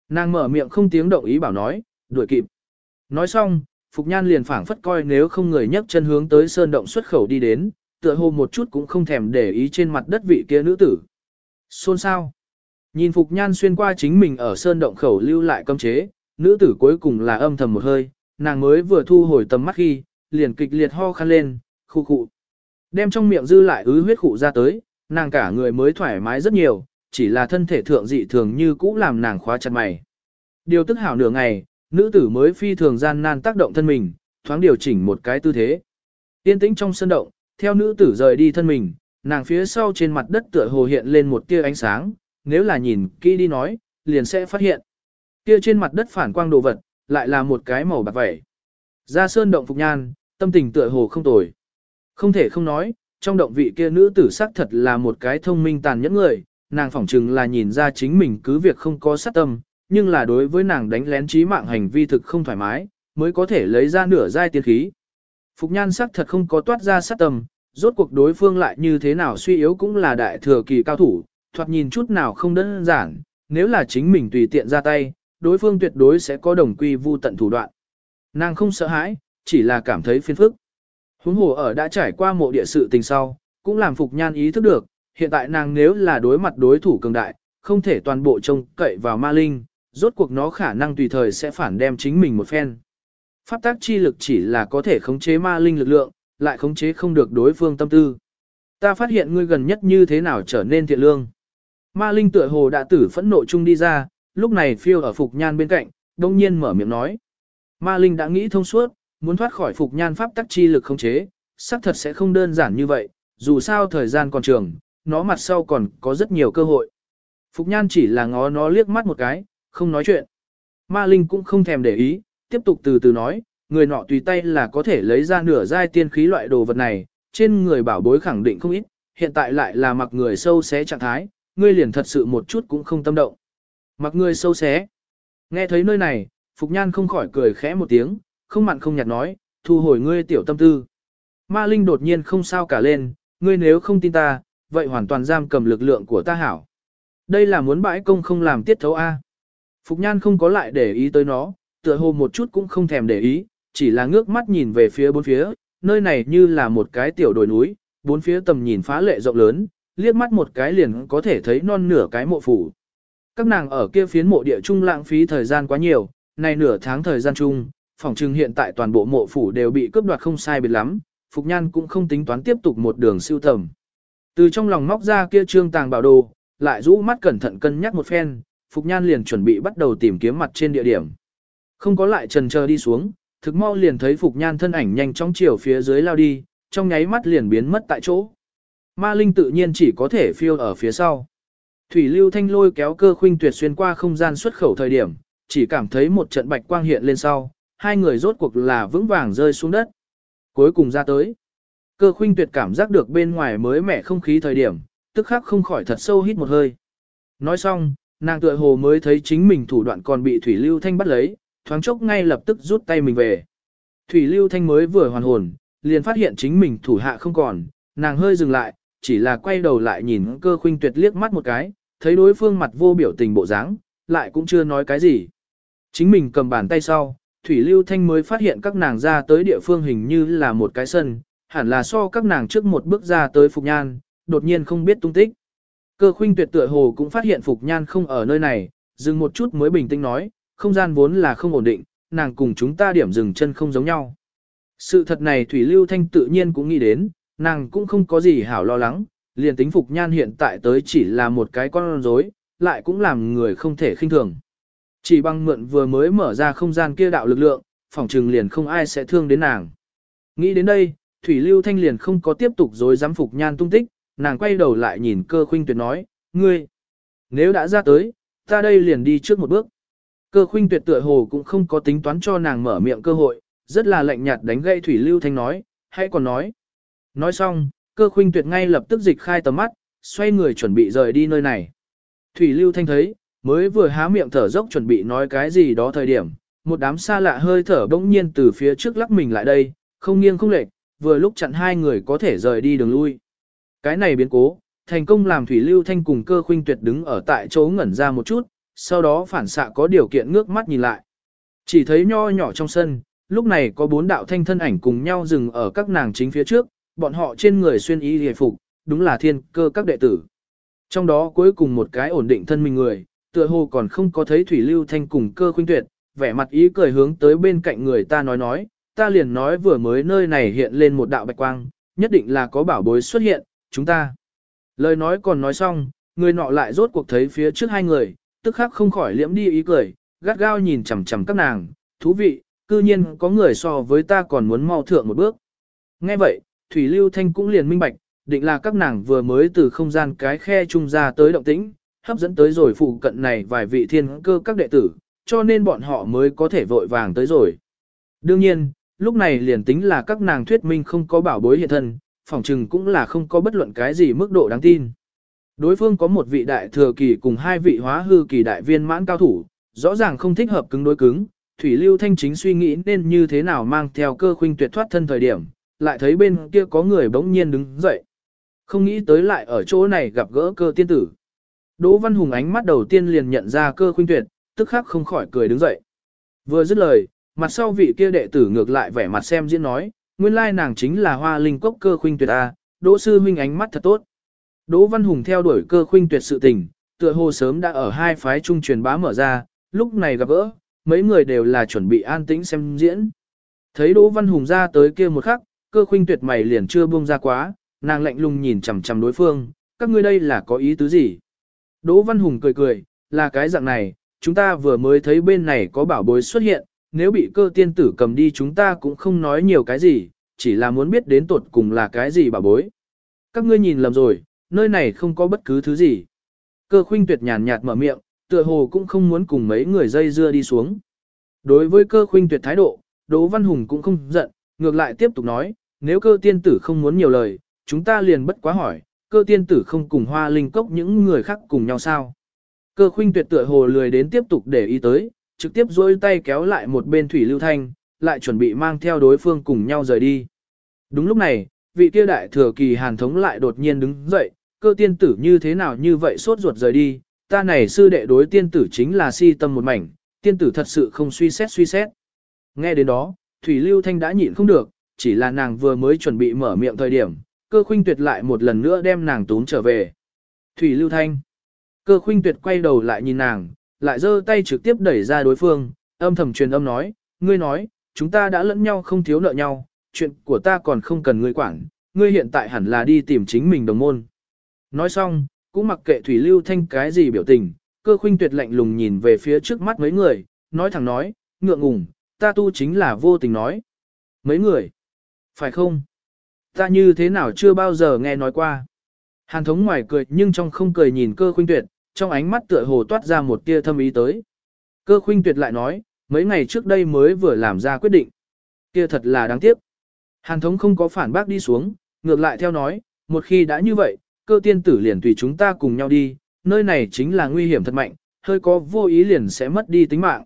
Nàng mở miệng không tiếng động ý bảo nói, đuổi kịp. Nói xong, Phục Nhan liền phảng phất coi nếu không người nhấc chân hướng tới sơn động xuất khẩu đi đến, tựa hồ một chút cũng không thèm để ý trên mặt đất vị kia nữ tử. Xôn sao? Nhìn Phục Nhan xuyên qua chính mình ở sơn động khẩu lưu lại cấm chế, nữ tử cuối cùng là âm thầm một hơi, nàng mới vừa thu hồi tầm mắt khi, liền kịch liệt ho khăn lên, khu khụ. Đem trong miệng dư lại ứ huyết khụ ra tới, nàng cả người mới thoải mái rất nhiều, chỉ là thân thể thượng dị thường như cũ làm nàng khóa chặt mày. Điều tức hảo nửa ngày, nữ tử mới phi thường gian nan tác động thân mình, thoáng điều chỉnh một cái tư thế. Tiên tĩnh trong sân động, theo nữ tử rời đi thân mình, nàng phía sau trên mặt đất tựa hồ hiện lên một tia ánh sáng, nếu là nhìn kỹ đi nói, liền sẽ phát hiện. Kia trên mặt đất phản quang đồ vật, lại là một cái màu bạc vẩy. Ra sơn động phục nhan, tâm tình tựa hồ không tồi. Không thể không nói, trong động vị kia nữ tử sắc thật là một cái thông minh tàn nhẫn người, nàng phỏng chừng là nhìn ra chính mình cứ việc không có sát tâm, nhưng là đối với nàng đánh lén trí mạng hành vi thực không thoải mái, mới có thể lấy ra nửa giai tiên khí. Phục nhan sắc thật không có toát ra sát tầm, rốt cuộc đối phương lại như thế nào suy yếu cũng là đại thừa kỳ cao thủ, thoạt nhìn chút nào không đơn giản, nếu là chính mình tùy tiện ra tay, đối phương tuyệt đối sẽ có đồng quy vu tận thủ đoạn. Nàng không sợ hãi, chỉ là cảm thấy phiền phức. Huống hồ ở đã trải qua mộ địa sự tình sau, cũng làm Phục Nhan ý thức được, hiện tại nàng nếu là đối mặt đối thủ cường đại, không thể toàn bộ trông cậy vào ma linh, rốt cuộc nó khả năng tùy thời sẽ phản đem chính mình một phen. Pháp tác chi lực chỉ là có thể khống chế ma linh lực lượng, lại khống chế không được đối phương tâm tư. Ta phát hiện ngươi gần nhất như thế nào trở nên thiện lương. Ma linh tựa hồ đã tử phẫn nộ chung đi ra, lúc này phiêu ở Phục Nhan bên cạnh, đông nhiên mở miệng nói. Ma linh đã nghĩ thông suốt, muốn thoát khỏi Phục Nhan pháp tắc chi lực khống chế, xác thật sẽ không đơn giản như vậy, dù sao thời gian còn trường, nó mặt sau còn có rất nhiều cơ hội. Phục Nhan chỉ là ngó nó liếc mắt một cái, không nói chuyện. Ma Linh cũng không thèm để ý, tiếp tục từ từ nói, người nọ tùy tay là có thể lấy ra nửa giai tiên khí loại đồ vật này, trên người bảo bối khẳng định không ít, hiện tại lại là mặc người sâu xé trạng thái, ngươi liền thật sự một chút cũng không tâm động. Mặc người sâu xé. Nghe thấy nơi này, Phục Nhan không khỏi cười khẽ một tiếng, không mặn không nhạt nói, thu hồi ngươi tiểu tâm tư. Ma Linh đột nhiên không sao cả lên, ngươi nếu không tin ta, vậy hoàn toàn giam cầm lực lượng của ta hảo. Đây là muốn bãi công không làm tiết thấu A. Phục Nhan không có lại để ý tới nó, tựa hồ một chút cũng không thèm để ý, chỉ là ngước mắt nhìn về phía bốn phía, nơi này như là một cái tiểu đồi núi, bốn phía tầm nhìn phá lệ rộng lớn, liếc mắt một cái liền có thể thấy non nửa cái mộ phủ. Các nàng ở kia phiến mộ địa trung lãng phí thời gian quá nhiều, này nửa tháng thời gian chung, phòng trưng hiện tại toàn bộ mộ phủ đều bị cướp đoạt không sai biệt lắm, Phục Nhan cũng không tính toán tiếp tục một đường siêu tầm. Từ trong lòng móc ra kia trương tàng bảo đồ, lại rũ mắt cẩn thận cân nhắc một phen, Phục Nhan liền chuẩn bị bắt đầu tìm kiếm mặt trên địa điểm. Không có lại trần chờ đi xuống, thực mau liền thấy Phục Nhan thân ảnh nhanh trong chiều phía dưới lao đi, trong nháy mắt liền biến mất tại chỗ. Ma Linh tự nhiên chỉ có thể phiêu ở phía sau. Thủy Lưu Thanh lôi kéo cơ khuynh tuyệt xuyên qua không gian xuất khẩu thời điểm, chỉ cảm thấy một trận bạch quang hiện lên sau, hai người rốt cuộc là vững vàng rơi xuống đất. Cuối cùng ra tới. Cơ khuynh tuyệt cảm giác được bên ngoài mới mẻ không khí thời điểm, tức khắc không khỏi thật sâu hít một hơi. Nói xong, nàng tựa hồ mới thấy chính mình thủ đoạn còn bị Thủy Lưu Thanh bắt lấy, thoáng chốc ngay lập tức rút tay mình về. Thủy Lưu Thanh mới vừa hoàn hồn, liền phát hiện chính mình thủ hạ không còn, nàng hơi dừng lại, chỉ là quay đầu lại nhìn cơ khuynh tuyệt liếc mắt một cái, thấy đối phương mặt vô biểu tình bộ dáng, lại cũng chưa nói cái gì. Chính mình cầm bàn tay sau, Thủy Lưu Thanh mới phát hiện các nàng ra tới địa phương hình như là một cái sân, hẳn là so các nàng trước một bước ra tới Phục Nhan, đột nhiên không biết tung tích. Cơ khuynh tuyệt tựa hồ cũng phát hiện Phục Nhan không ở nơi này, dừng một chút mới bình tĩnh nói, không gian vốn là không ổn định, nàng cùng chúng ta điểm dừng chân không giống nhau. Sự thật này Thủy Lưu Thanh tự nhiên cũng nghĩ đến, nàng cũng không có gì hảo lo lắng, liền tính Phục Nhan hiện tại tới chỉ là một cái con rối, lại cũng làm người không thể khinh thường. Chỉ bằng mượn vừa mới mở ra không gian kia đạo lực lượng, phòng trừng liền không ai sẽ thương đến nàng. Nghĩ đến đây, Thủy Lưu Thanh liền không có tiếp tục dối dám Phục Nhan tung tích, nàng quay đầu lại nhìn cơ khuynh tuyệt nói, ngươi, nếu đã ra tới, ta đây liền đi trước một bước. Cơ khuynh tuyệt tựa hồ cũng không có tính toán cho nàng mở miệng cơ hội, rất là lạnh nhạt đánh gây Thủy Lưu Thanh nói, hãy còn nói. Nói xong, cơ khuynh tuyệt ngay lập tức dịch khai tầm mắt, xoay người chuẩn bị rời đi nơi này. Thủy Lưu Thanh thấy, mới vừa há miệng thở dốc chuẩn bị nói cái gì đó thời điểm, một đám xa lạ hơi thở bỗng nhiên từ phía trước lắc mình lại đây, không nghiêng không lệch, vừa lúc chặn hai người có thể rời đi đường lui. Cái này biến cố, thành công làm Thủy Lưu Thanh cùng cơ khuynh tuyệt đứng ở tại chỗ ngẩn ra một chút, sau đó phản xạ có điều kiện ngước mắt nhìn lại. Chỉ thấy nho nhỏ trong sân, lúc này có bốn đạo thanh thân ảnh cùng nhau dừng ở các nàng chính phía trước, bọn họ trên người xuyên y hề phục, đúng là thiên cơ các đệ tử. Trong đó cuối cùng một cái ổn định thân mình người, tựa hồ còn không có thấy Thủy Lưu Thanh cùng cơ khuynh tuyệt, vẻ mặt ý cười hướng tới bên cạnh người ta nói nói, ta liền nói vừa mới nơi này hiện lên một đạo bạch quang, nhất định là có bảo bối xuất hiện, chúng ta. Lời nói còn nói xong, người nọ lại rốt cuộc thấy phía trước hai người, tức khắc không khỏi liễm đi ý cười, gắt gao nhìn chằm chằm các nàng, thú vị, cư nhiên có người so với ta còn muốn mau thượng một bước. Nghe vậy, Thủy Lưu Thanh cũng liền minh bạch, định là các nàng vừa mới từ không gian cái khe trung ra tới động tĩnh, hấp dẫn tới rồi phụ cận này vài vị thiên cơ các đệ tử, cho nên bọn họ mới có thể vội vàng tới rồi. Đương nhiên, lúc này liền tính là các nàng thuyết minh không có bảo bối hiện thân, phỏng chừng cũng là không có bất luận cái gì mức độ đáng tin. Đối phương có một vị đại thừa kỳ cùng hai vị hóa hư kỳ đại viên mãn cao thủ, rõ ràng không thích hợp cứng đối cứng, Thủy Lưu Thanh chính suy nghĩ nên như thế nào mang theo cơ khuynh tuyệt thoát thân thời điểm, lại thấy bên kia có người bỗng nhiên đứng dậy. Không nghĩ tới lại ở chỗ này gặp gỡ cơ tiên tử. Đỗ Văn Hùng ánh mắt đầu tiên liền nhận ra cơ khuynh tuyệt, tức khắc không khỏi cười đứng dậy. Vừa dứt lời, mặt sau vị kia đệ tử ngược lại vẻ mặt xem diễn nói, nguyên lai nàng chính là hoa linh cốc cơ khuynh tuyệt A, Đỗ sư huynh ánh mắt thật tốt. Đỗ Văn Hùng theo đuổi cơ khuynh tuyệt sự tình, tựa hồ sớm đã ở hai phái trung truyền bá mở ra, lúc này gặp gỡ, mấy người đều là chuẩn bị an tĩnh xem diễn. Thấy Đỗ Văn Hùng ra tới kia một khắc, cơ khuynh tuyệt mày liền chưa buông ra quá, nàng lạnh lùng nhìn chằm chằm đối phương, các ngươi đây là có ý tứ gì? Đỗ Văn Hùng cười cười, là cái dạng này, chúng ta vừa mới thấy bên này có bảo bối xuất hiện, nếu bị cơ tiên tử cầm đi chúng ta cũng không nói nhiều cái gì, chỉ là muốn biết đến tột cùng là cái gì bảo bối. Các ngươi nhìn lầm rồi, nơi này không có bất cứ thứ gì. Cơ khuynh tuyệt nhàn nhạt mở miệng, tựa hồ cũng không muốn cùng mấy người dây dưa đi xuống. Đối với cơ khuynh tuyệt thái độ, Đỗ Văn Hùng cũng không giận, ngược lại tiếp tục nói, nếu cơ tiên tử không muốn nhiều lời, chúng ta liền bất quá hỏi, cơ tiên tử không cùng hoa linh cốc những người khác cùng nhau sao. Cơ khuynh tuyệt tựa hồ lười đến tiếp tục để ý tới, trực tiếp dối tay kéo lại một bên thủy lưu thanh, lại chuẩn bị mang theo đối phương cùng nhau rời đi. Đúng lúc này, vị kia đại thừa kỳ hàn thống lại đột nhiên đứng dậy, cơ tiên tử như thế nào như vậy sốt ruột rời đi, ta này sư đệ đối tiên tử chính là si tâm một mảnh, tiên tử thật sự không suy xét suy xét. Nghe đến đó, Thủy Lưu Thanh đã nhịn không được, chỉ là nàng vừa mới chuẩn bị mở miệng thời điểm, cơ khuynh tuyệt lại một lần nữa đem nàng tốn trở về. Thủy Lưu Thanh. Cơ khuynh tuyệt quay đầu lại nhìn nàng, lại giơ tay trực tiếp đẩy ra đối phương, âm thầm truyền âm nói, ngươi nói, chúng ta đã lẫn nhau không thiếu nợ nhau, chuyện của ta còn không cần ngươi quản, ngươi hiện tại hẳn là đi tìm chính mình đồng môn. Nói xong, cũng mặc kệ Thủy Lưu Thanh cái gì biểu tình, cơ khuynh tuyệt lạnh lùng nhìn về phía trước mắt mấy người, nói thẳng nói, ngượng ngùng, ta tu chính là vô tình nói. Mấy người, phải không? Ta như thế nào chưa bao giờ nghe nói qua. Hàn thống ngoài cười nhưng trong không cười nhìn cơ khuynh tuyệt, trong ánh mắt tựa hồ toát ra một tia thâm ý tới. Cơ khuynh tuyệt lại nói, mấy ngày trước đây mới vừa làm ra quyết định. Kia thật là đáng tiếc. Hàn thống không có phản bác đi xuống, ngược lại theo nói, một khi đã như vậy, cơ tiên tử liền tùy chúng ta cùng nhau đi, nơi này chính là nguy hiểm thật mạnh, hơi có vô ý liền sẽ mất đi tính mạng.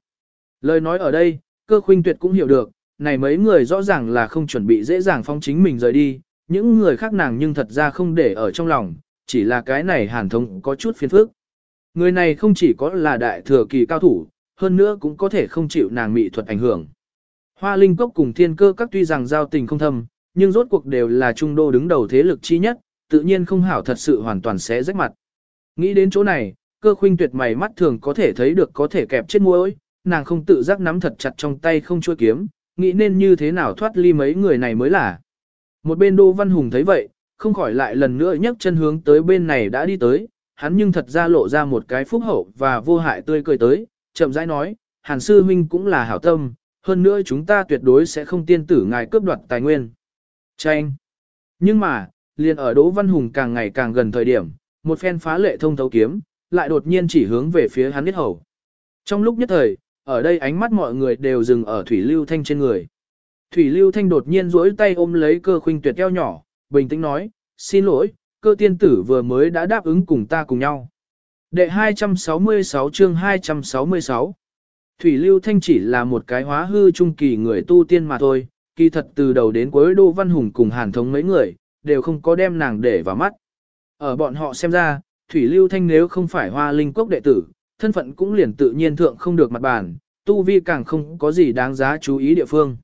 Lời nói ở đây, cơ khuynh tuyệt cũng hiểu được, này mấy người rõ ràng là không chuẩn bị dễ dàng phong chính mình rời đi, những người khác nàng nhưng thật ra không để ở trong lòng, chỉ là cái này hàn thống có chút phiền phức. Người này không chỉ có là đại thừa kỳ cao thủ, hơn nữa cũng có thể không chịu nàng mị thuật ảnh hưởng. Hoa Linh Cốc cùng thiên cơ các tuy rằng giao tình không thâm, nhưng rốt cuộc đều là trung đô đứng đầu thế lực chi nhất, tự nhiên không hảo thật sự hoàn toàn sẽ rách mặt. Nghĩ đến chỗ này, cơ khuynh tuyệt mày mắt thường có thể thấy được có thể kẹp chết môi, nàng không tự giác nắm thật chặt trong tay không chua kiếm, nghĩ nên như thế nào thoát ly mấy người này mới là. Một bên Đỗ Văn Hùng thấy vậy, không khỏi lại lần nữa nhấc chân hướng tới bên này đã đi tới, hắn nhưng thật ra lộ ra một cái phúc hậu và vô hại tươi cười tới, chậm rãi nói, Hàn sư huynh cũng là hảo tâm, hơn nữa chúng ta tuyệt đối sẽ không tiên tử ngài cướp đoạt tài nguyên. Tranh. Nhưng mà, liền ở Đỗ Văn Hùng càng ngày càng gần thời điểm, một phen phá lệ thông thấu kiếm, lại đột nhiên chỉ hướng về phía hắn biết hầu. Trong lúc nhất thời, ở đây ánh mắt mọi người đều dừng ở Thủy Lưu Thanh trên người. Thủy Lưu Thanh đột nhiên duỗi tay ôm lấy cơ khuynh tuyệt eo nhỏ, bình tĩnh nói, xin lỗi, cơ tiên tử vừa mới đã đáp ứng cùng ta cùng nhau. Đệ 266 chương 266 Thủy Lưu Thanh chỉ là một cái hóa hư trung kỳ người tu tiên mà thôi, kỳ thật từ đầu đến cuối Đô Văn Hùng cùng Hàn Thống mấy người, đều không có đem nàng để vào mắt. Ở bọn họ xem ra, Thủy Lưu Thanh nếu không phải hoa linh quốc đệ tử, thân phận cũng liền tự nhiên thượng không được mặt bàn, tu vi càng không có gì đáng giá chú ý địa phương.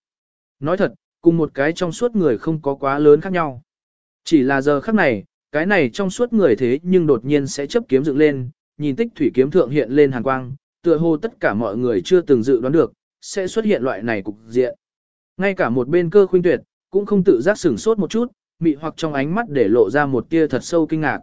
Nói thật, cùng một cái trong suốt người không có quá lớn khác nhau. Chỉ là giờ khắc này, cái này trong suốt người thế nhưng đột nhiên sẽ chấp kiếm dựng lên, nhìn tích thủy kiếm thượng hiện lên hàn quang, tựa hồ tất cả mọi người chưa từng dự đoán được, sẽ xuất hiện loại này cục diện. Ngay cả một bên cơ khuynh tuyệt, cũng không tự giác sửng sốt một chút, mị hoặc trong ánh mắt để lộ ra một tia thật sâu kinh ngạc.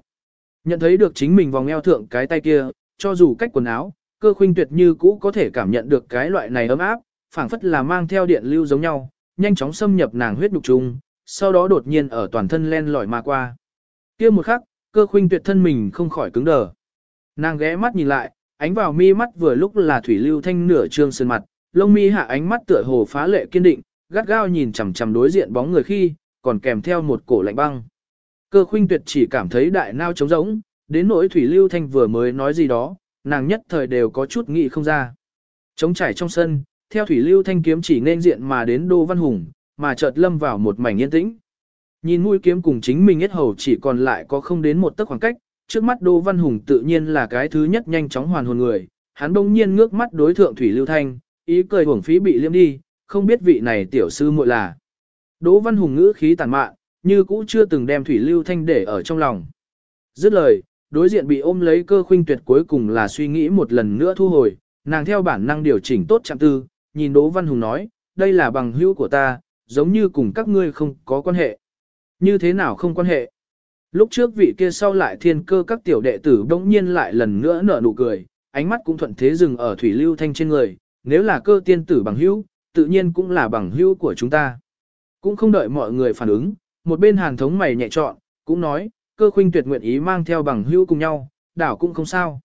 Nhận thấy được chính mình vòng eo thượng cái tay kia, cho dù cách quần áo, cơ khuynh tuyệt như cũ có thể cảm nhận được cái loại này ấm áp, phảng phất là mang theo điện lưu giống nhau, nhanh chóng xâm nhập nàng huyết nhục chung, sau đó đột nhiên ở toàn thân len lỏi mà qua. Kia một khắc, cơ khuynh tuyệt thân mình không khỏi cứng đờ. Nàng ghé mắt nhìn lại, ánh vào mi mắt vừa lúc là thủy lưu thanh nửa trương sơn mặt, lông mi hạ ánh mắt tựa hồ phá lệ kiên định, gắt gao nhìn chằm chằm đối diện bóng người khi, còn kèm theo một cổ lạnh băng. Cơ khuynh tuyệt chỉ cảm thấy đại nao trống rỗng, đến nỗi thủy lưu thanh vừa mới nói gì đó, nàng nhất thời đều có chút nghĩ không ra. Trống trải trong sân, theo thủy lưu thanh kiếm chỉ nên diện mà đến Đô Văn Hùng, mà chợt lâm vào một mảnh yên tĩnh. Nhìn mũi kiếm cùng chính mình hết hầu chỉ còn lại có không đến một tấc khoảng cách, trước mắt Đô Văn Hùng tự nhiên là cái thứ nhất nhanh chóng hoàn hồn người, hắn bỗng nhiên ngước mắt đối thượng thủy lưu thanh, ý cười hưởng phí bị liêm đi, không biết vị này tiểu sư muội là. Đỗ Văn Hùng ngữ khí tàn mạn, như cũ chưa từng đem thủy lưu thanh để ở trong lòng. Dứt lời, đối diện bị ôm lấy cơ khuynh tuyệt cuối cùng là suy nghĩ một lần nữa thu hồi, nàng theo bản năng điều chỉnh tốt trạng tư, nhìn Đỗ Văn Hùng nói, đây là bằng hữu của ta, giống như cùng các ngươi không có quan hệ. Như thế nào không quan hệ? Lúc trước vị kia sau lại thiên cơ các tiểu đệ tử đông nhiên lại lần nữa nở nụ cười, ánh mắt cũng thuận thế dừng ở thủy lưu thanh trên người, nếu là cơ tiên tử bằng hữu, tự nhiên cũng là bằng hữu của chúng ta. Cũng không đợi mọi người phản ứng, một bên hàn thống mày nhẹ chọn, cũng nói, cơ khuynh tuyệt nguyện ý mang theo bằng hữu cùng nhau, đảo cũng không sao.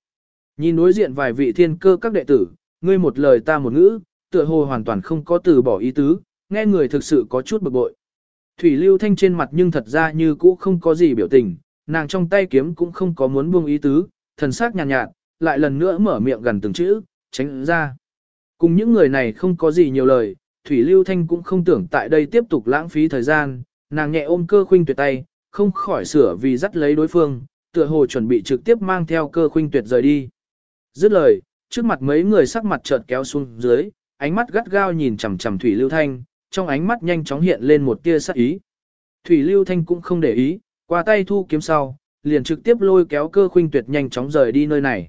Nhìn đối diện vài vị thiên cơ các đệ tử, ngươi một lời ta một ngữ, tựa hồ hoàn toàn không có từ bỏ ý tứ, nghe người thực sự có chút bực bội. Thủy lưu thanh trên mặt nhưng thật ra như cũ không có gì biểu tình, nàng trong tay kiếm cũng không có muốn buông ý tứ, thần sắc nhàn nhạt, nhạt, lại lần nữa mở miệng gần từng chữ, tránh ra. Cùng những người này không có gì nhiều lời, Thủy Lưu Thanh cũng không tưởng tại đây tiếp tục lãng phí thời gian, nàng nhẹ ôm cơ khuynh tuyệt tay, không khỏi sửa vì dắt lấy đối phương, tựa hồ chuẩn bị trực tiếp mang theo cơ khuynh tuyệt rời đi. Dứt lời, trước mặt mấy người sắc mặt chợt kéo xuống dưới, ánh mắt gắt gao nhìn chằm chằm Thủy Lưu Thanh, trong ánh mắt nhanh chóng hiện lên một tia sắc ý. Thủy Lưu Thanh cũng không để ý, qua tay thu kiếm sau, liền trực tiếp lôi kéo cơ khuynh tuyệt nhanh chóng rời đi nơi này.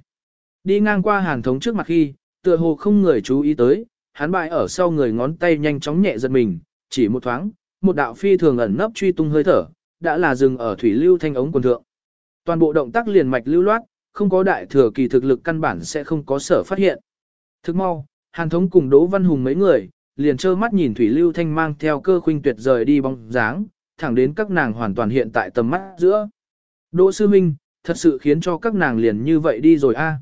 Đi ngang qua hàng thống trước mặt khi, tựa hồ không người chú ý tới, hắn bại ở sau người ngón tay nhanh chóng nhẹ giật mình, chỉ một thoáng, một đạo phi thường ẩn nấp truy tung hơi thở, đã là dừng ở thủy lưu thanh ống quần thượng. Toàn bộ động tác liền mạch lưu loát, không có đại thừa kỳ thực lực căn bản sẽ không có sở phát hiện. Thức mau, Hàn Thống cùng Đỗ Văn Hùng mấy người, liền trơ mắt nhìn Thủy Lưu Thanh mang theo cơ khuynh tuyệt rời đi bóng dáng, thẳng đến các nàng hoàn toàn hiện tại tầm mắt giữa. Đỗ Sư Minh, thật sự khiến cho các nàng liền như vậy đi rồi a.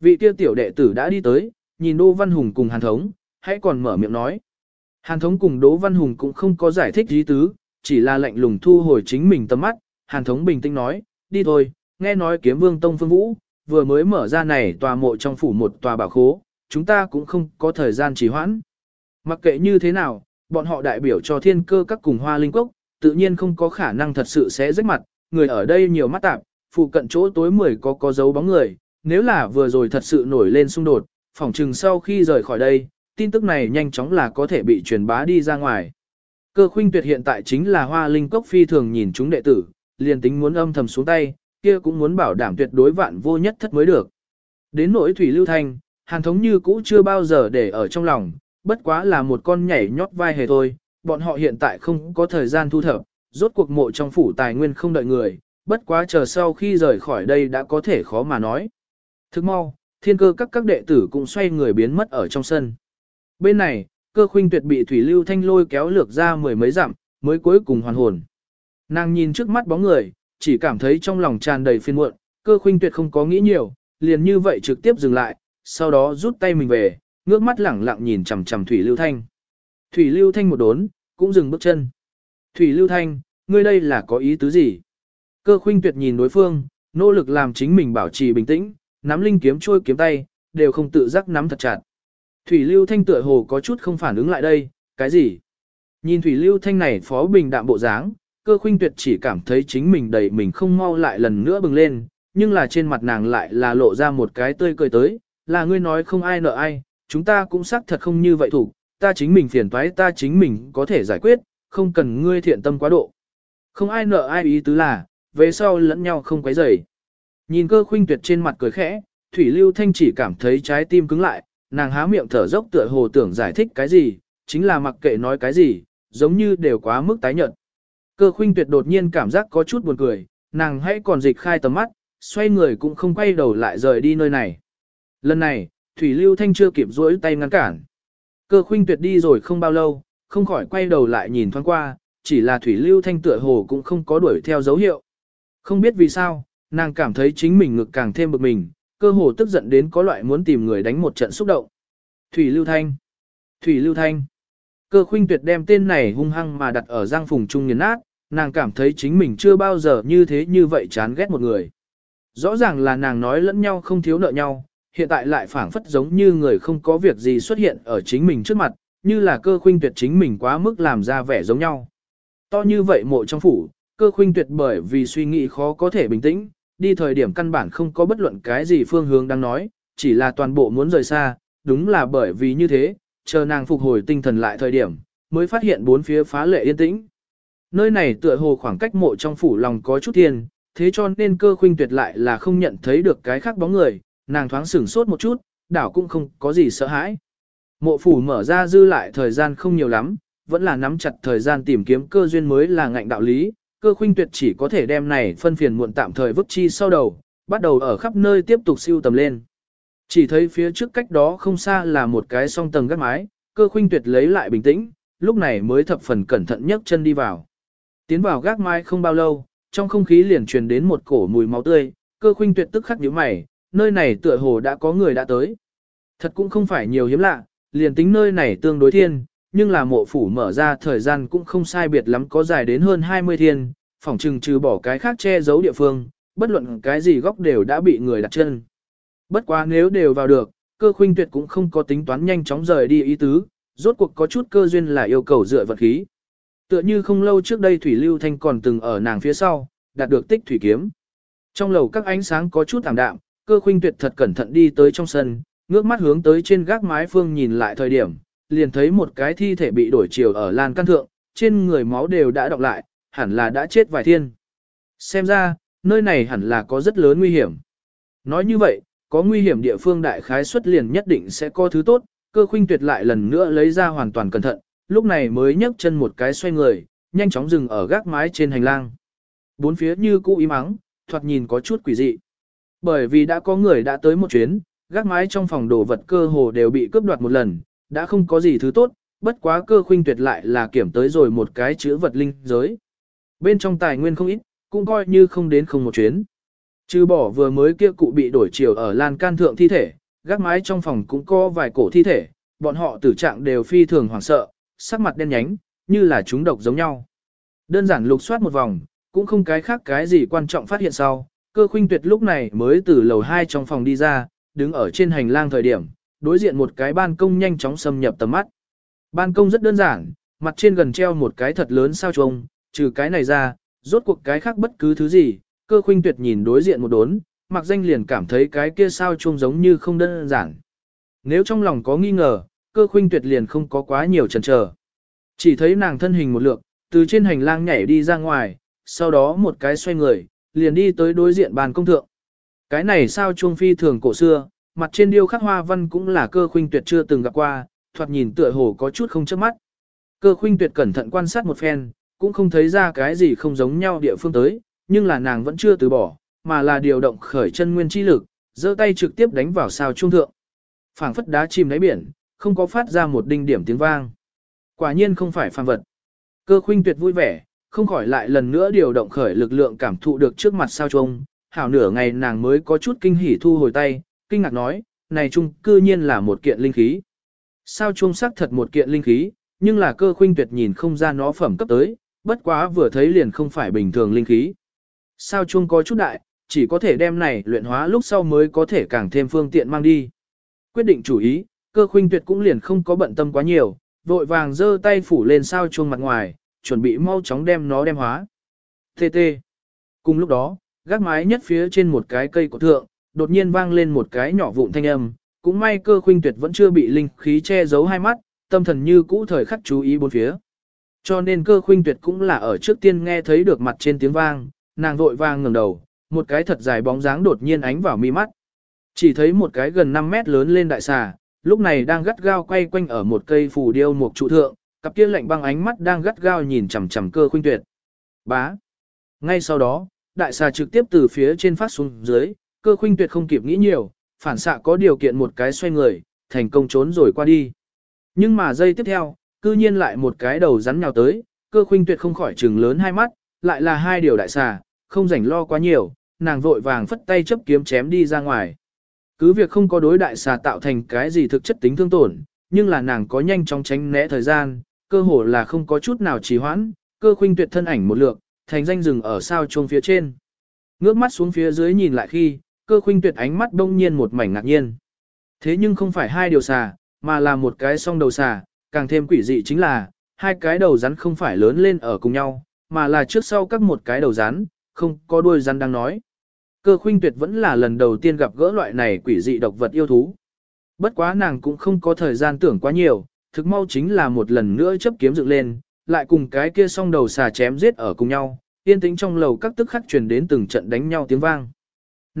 Vị kia tiểu đệ tử đã đi tới, nhìn Đỗ Văn Hùng cùng Hàn Thống, hãy còn mở miệng nói. Hàn Thống cùng Đỗ Văn Hùng cũng không có giải thích ý tứ, chỉ là lạnh lùng thu hồi chính mình tầm mắt, Hàn Thống bình tĩnh nói, đi thôi, nghe nói kiếm vương Tông Phương Vũ, vừa mới mở ra này tòa mộ trong phủ một tòa bảo khố, chúng ta cũng không có thời gian trì hoãn. Mặc kệ như thế nào, bọn họ đại biểu cho thiên cơ các cùng hoa linh cốc, tự nhiên không có khả năng thật sự sẽ rách mặt, người ở đây nhiều mắt tạp, phụ cận chỗ tối mười có có dấu bóng người, nếu là vừa rồi thật sự nổi lên xung đột, phỏng chừng sau khi rời khỏi đây, tin tức này nhanh chóng là có thể bị truyền bá đi ra ngoài. Cơ khuynh tuyệt hiện tại chính là hoa linh cốc phi thường nhìn chúng đệ tử, liền tính muốn âm thầm xuống tay, kia cũng muốn bảo đảm tuyệt đối vạn vô nhất thất mới được. Đến nỗi thủy lưu thanh, hàn thống như cũ chưa bao giờ để ở trong lòng, bất quá là một con nhảy nhót vai hề thôi, bọn họ hiện tại không có thời gian thu thập, rốt cuộc mộ trong phủ tài nguyên không đợi người, bất quá chờ sau khi rời khỏi đây đã có thể khó mà nói. Thức mau, thiên cơ các các đệ tử cũng xoay người biến mất ở trong sân. Bên này, cơ khuynh tuyệt bị thủy lưu thanh lôi kéo lược ra mười mấy dặm, mới cuối cùng hoàn hồn. Nàng nhìn trước mắt bóng người, chỉ cảm thấy trong lòng tràn đầy phiền muộn, cơ khuynh tuyệt không có nghĩ nhiều, liền như vậy trực tiếp dừng lại, sau đó rút tay mình về, ngước mắt lẳng lặng nhìn chằm chằm thủy lưu thanh. Thủy lưu thanh một đốn, cũng dừng bước chân. Thủy lưu thanh, ngươi đây là có ý tứ gì? Cơ khuynh tuyệt nhìn đối phương, nỗ lực làm chính mình bảo trì bình tĩnh, nắm linh kiếm trôi kiếm tay, đều không tự giác nắm thật chặt. Thủy Lưu Thanh tựa hồ có chút không phản ứng lại đây, cái gì? Nhìn Thủy Lưu Thanh này phó bình đạm bộ dáng, cơ khuynh tuyệt chỉ cảm thấy chính mình đầy mình không mau lại lần nữa bừng lên, nhưng là trên mặt nàng lại là lộ ra một cái tươi cười tới, là ngươi nói không ai nợ ai, chúng ta cũng xác thật không như vậy thủ, ta chính mình phiền toái ta chính mình có thể giải quyết, không cần ngươi thiện tâm quá độ. Không ai nợ ai ý tứ là, về sau lẫn nhau không quấy rầy. Nhìn cơ khuynh tuyệt trên mặt cười khẽ, Thủy Lưu Thanh chỉ cảm thấy trái tim cứng lại, nàng há miệng thở dốc tựa hồ tưởng giải thích cái gì, chính là mặc kệ nói cái gì, giống như đều quá mức tái nhợt. Cơ khuynh tuyệt đột nhiên cảm giác có chút buồn cười, nàng hãy còn dịch khai tầm mắt, xoay người cũng không quay đầu lại rời đi nơi này. Lần này, Thủy Lưu Thanh chưa kịp duỗi tay ngăn cản. Cơ khuynh tuyệt đi rồi không bao lâu, không khỏi quay đầu lại nhìn thoáng qua, chỉ là Thủy Lưu Thanh tựa hồ cũng không có đuổi theo dấu hiệu. Không biết vì sao, nàng cảm thấy chính mình ngực càng thêm bực mình, cơ hồ tức giận đến có loại muốn tìm người đánh một trận xúc động. Thủy Lưu Thanh Thủy Lưu Thanh Cơ khuynh tuyệt đem tên này hung hăng mà đặt ở giang phùng trung nghiền nát, nàng cảm thấy chính mình chưa bao giờ như thế như vậy chán ghét một người. Rõ ràng là nàng nói lẫn nhau không thiếu nợ nhau, hiện tại lại phảng phất giống như người không có việc gì xuất hiện ở chính mình trước mặt, như là cơ khuynh tuyệt chính mình quá mức làm ra vẻ giống nhau. To như vậy mộ trong phủ, cơ khuynh tuyệt bởi vì suy nghĩ khó có thể bình tĩnh, đi thời điểm căn bản không có bất luận cái gì phương hướng đang nói, chỉ là toàn bộ muốn rời xa, đúng là bởi vì như thế, chờ nàng phục hồi tinh thần lại thời điểm, mới phát hiện bốn phía phá lệ yên tĩnh. Nơi này tựa hồ khoảng cách mộ trong phủ lòng có chút thiên, thế cho nên cơ khuynh tuyệt lại là không nhận thấy được cái khác bóng người, nàng thoáng sửng sốt một chút, đảo cũng không có gì sợ hãi. Mộ phủ mở ra dư lại thời gian không nhiều lắm, vẫn là nắm chặt thời gian tìm kiếm cơ duyên mới là ngạnh đạo lý, cơ khuynh tuyệt chỉ có thể đem này phân phiền muộn tạm thời vứt chi sau đầu, bắt đầu ở khắp nơi tiếp tục siêu tầm lên. Chỉ thấy phía trước cách đó không xa là một cái song tầng gác mái, cơ khuynh tuyệt lấy lại bình tĩnh, lúc này mới thập phần cẩn thận nhấc chân đi vào. Tiến vào gác mái không bao lâu, trong không khí liền truyền đến một cổ mùi máu tươi, cơ khuynh tuyệt tức khắc nhíu mày, nơi này tựa hồ đã có người đã tới. Thật cũng không phải nhiều hiếm lạ, liền tính nơi này tương đối thiên, nhưng là mộ phủ mở ra thời gian cũng không sai biệt lắm có dài đến hơn 20 thiên, phỏng trừng trừ bỏ cái khác che giấu địa phương, bất luận cái gì góc đều đã bị người đặt chân. Bất quá nếu đều vào được, cơ khuynh tuyệt cũng không có tính toán nhanh chóng rời đi ý tứ, rốt cuộc có chút cơ duyên là yêu cầu dựa vật khí. Tựa như không lâu trước đây Thủy Lưu Thanh còn từng ở nàng phía sau, đạt được tích thủy kiếm. Trong lầu các ánh sáng có chút tạm đạm, cơ khuynh tuyệt thật cẩn thận đi tới trong sân, ngước mắt hướng tới trên gác mái phương nhìn lại thời điểm, liền thấy một cái thi thể bị đổi chiều ở lan căn thượng, trên người máu đều đã đọng lại, hẳn là đã chết vài thiên. Xem ra, nơi này hẳn là có rất lớn nguy hiểm. Nói như vậy, có nguy hiểm địa phương đại khái xuất liền nhất định sẽ có thứ tốt, cơ khuynh tuyệt lại lần nữa lấy ra hoàn toàn cẩn thận, lúc này mới nhấc chân một cái xoay người, nhanh chóng dừng ở gác mái trên hành lang. Bốn phía như cũ im mắng, thoạt nhìn có chút quỷ dị. Bởi vì đã có người đã tới một chuyến, gác mái trong phòng đồ vật cơ hồ đều bị cướp đoạt một lần, đã không có gì thứ tốt, bất quá cơ khuynh tuyệt lại là kiểm tới rồi một cái chữ vật linh giới. Bên trong tài nguyên không ít, cũng coi như không đến không một chuyến. Trừ bỏ vừa mới kia cụ bị đổi chiều ở lan can thượng thi thể, gác mái trong phòng cũng có vài cổ thi thể, bọn họ tử trạng đều phi thường hoảng sợ, sắc mặt đen nhánh, như là chúng độc giống nhau. Đơn giản lục soát một vòng, cũng không cái khác cái gì quan trọng phát hiện sau, cơ khuynh tuyệt lúc này mới từ lầu 2 trong phòng đi ra, đứng ở trên hành lang thời điểm, đối diện một cái ban công nhanh chóng xâm nhập tầm mắt. Ban công rất đơn giản, mặt trên gần treo một cái thật lớn sao trông, trừ cái này ra, rốt cuộc cái khác bất cứ thứ gì, cơ khuynh tuyệt nhìn đối diện một đốn, mặc danh liền cảm thấy cái kia sao trông giống như không đơn giản. Nếu trong lòng có nghi ngờ, cơ khuynh tuyệt liền không có quá nhiều chần chờ. Chỉ thấy nàng thân hình một lượng, từ trên hành lang nhảy đi ra ngoài, sau đó một cái xoay người, liền đi tới đối diện bàn công thượng. Cái này sao chuông phi thường cổ xưa, mặt trên điêu khắc hoa văn cũng là cơ khuynh tuyệt chưa từng gặp qua, thoạt nhìn tựa hồ có chút không chớp mắt. Cơ khuynh tuyệt cẩn thận quan sát một phen, cũng không thấy ra cái gì không giống nhau địa phương tới, nhưng là nàng vẫn chưa từ bỏ, mà là điều động khởi chân nguyên chi lực, giơ tay trực tiếp đánh vào sao trung thượng. Phảng phất đá chìm đáy biển, không có phát ra một đinh điểm tiếng vang. Quả nhiên không phải phàm vật. Cơ khuynh tuyệt vui vẻ, không khỏi lại lần nữa điều động khởi lực lượng cảm thụ được trước mặt sao trung, hảo nửa ngày nàng mới có chút kinh hỉ thu hồi tay, kinh ngạc nói, này trung cư nhiên là một kiện linh khí. Sao chung sắc thật một kiện linh khí, nhưng là cơ khuynh tuyệt nhìn không ra nó phẩm cấp tới, bất quá vừa thấy liền không phải bình thường linh khí. Sao chung có chút đại, chỉ có thể đem này luyện hóa lúc sau mới có thể càng thêm phương tiện mang đi. Quyết định chủ ý, cơ khuynh tuyệt cũng liền không có bận tâm quá nhiều, vội vàng giơ tay phủ lên sao chuông mặt ngoài, chuẩn bị mau chóng đem nó đem hóa. Tê tê. Cùng lúc đó, gác mái nhất phía trên một cái cây cổ thượng, đột nhiên vang lên một cái nhỏ vụn thanh âm, cũng may cơ khuynh tuyệt vẫn chưa bị linh khí che giấu hai mắt, tâm thần như cũ thời khắc chú ý bốn phía. Cho nên cơ khuynh tuyệt cũng là ở trước tiên nghe thấy được mặt trên tiếng vang, nàng vội vang ngẩng đầu, một cái thật dài bóng dáng đột nhiên ánh vào mi mắt. Chỉ thấy một cái gần 5 mét lớn lên đại xà, lúc này đang gắt gao quay quanh ở một cây phù điêu một trụ thượng, cặp kia lạnh băng ánh mắt đang gắt gao nhìn chằm chằm cơ khuynh tuyệt. Bá. Ngay sau đó, đại xà trực tiếp từ phía trên phát xuống dưới, cơ khuynh tuyệt không kịp nghĩ nhiều, phản xạ có điều kiện một cái xoay người, thành công trốn rồi qua đi. Nhưng mà giây tiếp theo, cư nhiên lại một cái đầu rắn nhào tới, cơ khuynh tuyệt không khỏi trừng lớn hai mắt, lại là hai điều đại xà, không rảnh lo quá nhiều, nàng vội vàng phất tay chấp kiếm chém đi ra ngoài. Cứ việc không có đối đại xà tạo thành cái gì thực chất tính thương tổn, nhưng là nàng có nhanh chóng tránh né thời gian, cơ hồ là không có chút nào trì hoãn, cơ khuynh tuyệt thân ảnh một lượt, thành danh rừng ở sao chuông phía trên. Ngước mắt xuống phía dưới nhìn lại khi, cơ khuynh tuyệt ánh mắt đông nhiên một mảnh ngạc nhiên. Thế nhưng không phải hai điều xà, mà là một cái song đầu xà, càng thêm quỷ dị chính là, hai cái đầu rắn không phải lớn lên ở cùng nhau, mà là trước sau các một cái đầu rắn, không có đuôi rắn đang nói. Cơ khuynh tuyệt vẫn là lần đầu tiên gặp gỡ loại này quỷ dị độc vật yêu thú. Bất quá nàng cũng không có thời gian tưởng quá nhiều, thực mau chính là một lần nữa chấp kiếm dựng lên, lại cùng cái kia song đầu xà chém giết ở cùng nhau, yên tĩnh trong lầu các tức khắc truyền đến từng trận đánh nhau tiếng vang.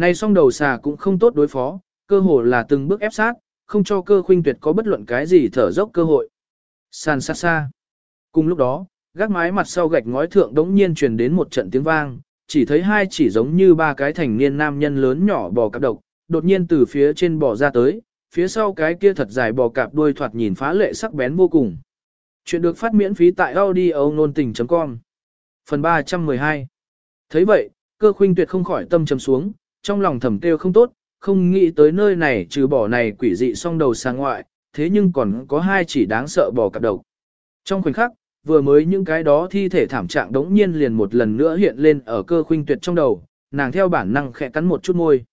Này song đầu xà cũng không tốt đối phó, cơ hồ là từng bước ép sát, không cho cơ khuynh tuyệt có bất luận cái gì thở dốc cơ hội. San xa xa. Cùng lúc đó, gác mái mặt sau gạch ngói thượng đống nhiên truyền đến một trận tiếng vang, chỉ thấy hai chỉ giống như ba cái thành niên nam nhân lớn nhỏ bò cạp độc, đột nhiên từ phía trên bò ra tới, phía sau cái kia thật dài bò cạp đuôi thoạt nhìn phá lệ sắc bén vô cùng. Chuyện được phát miễn phí tại audio nôn tình.com Phần 312 thấy vậy, cơ khuynh tuyệt không khỏi tâm trầm xuống, trong lòng thầm kêu không tốt, không nghĩ tới nơi này trừ bỏ này quỷ dị song đầu sang ngoại, thế nhưng còn có hai chỉ đáng sợ bò cặp độc. Trong khoảnh khắc, vừa mới những cái đó thi thể thảm trạng đống nhiên liền một lần nữa hiện lên ở cơ khuynh tuyệt trong đầu, nàng theo bản năng khẽ cắn một chút môi.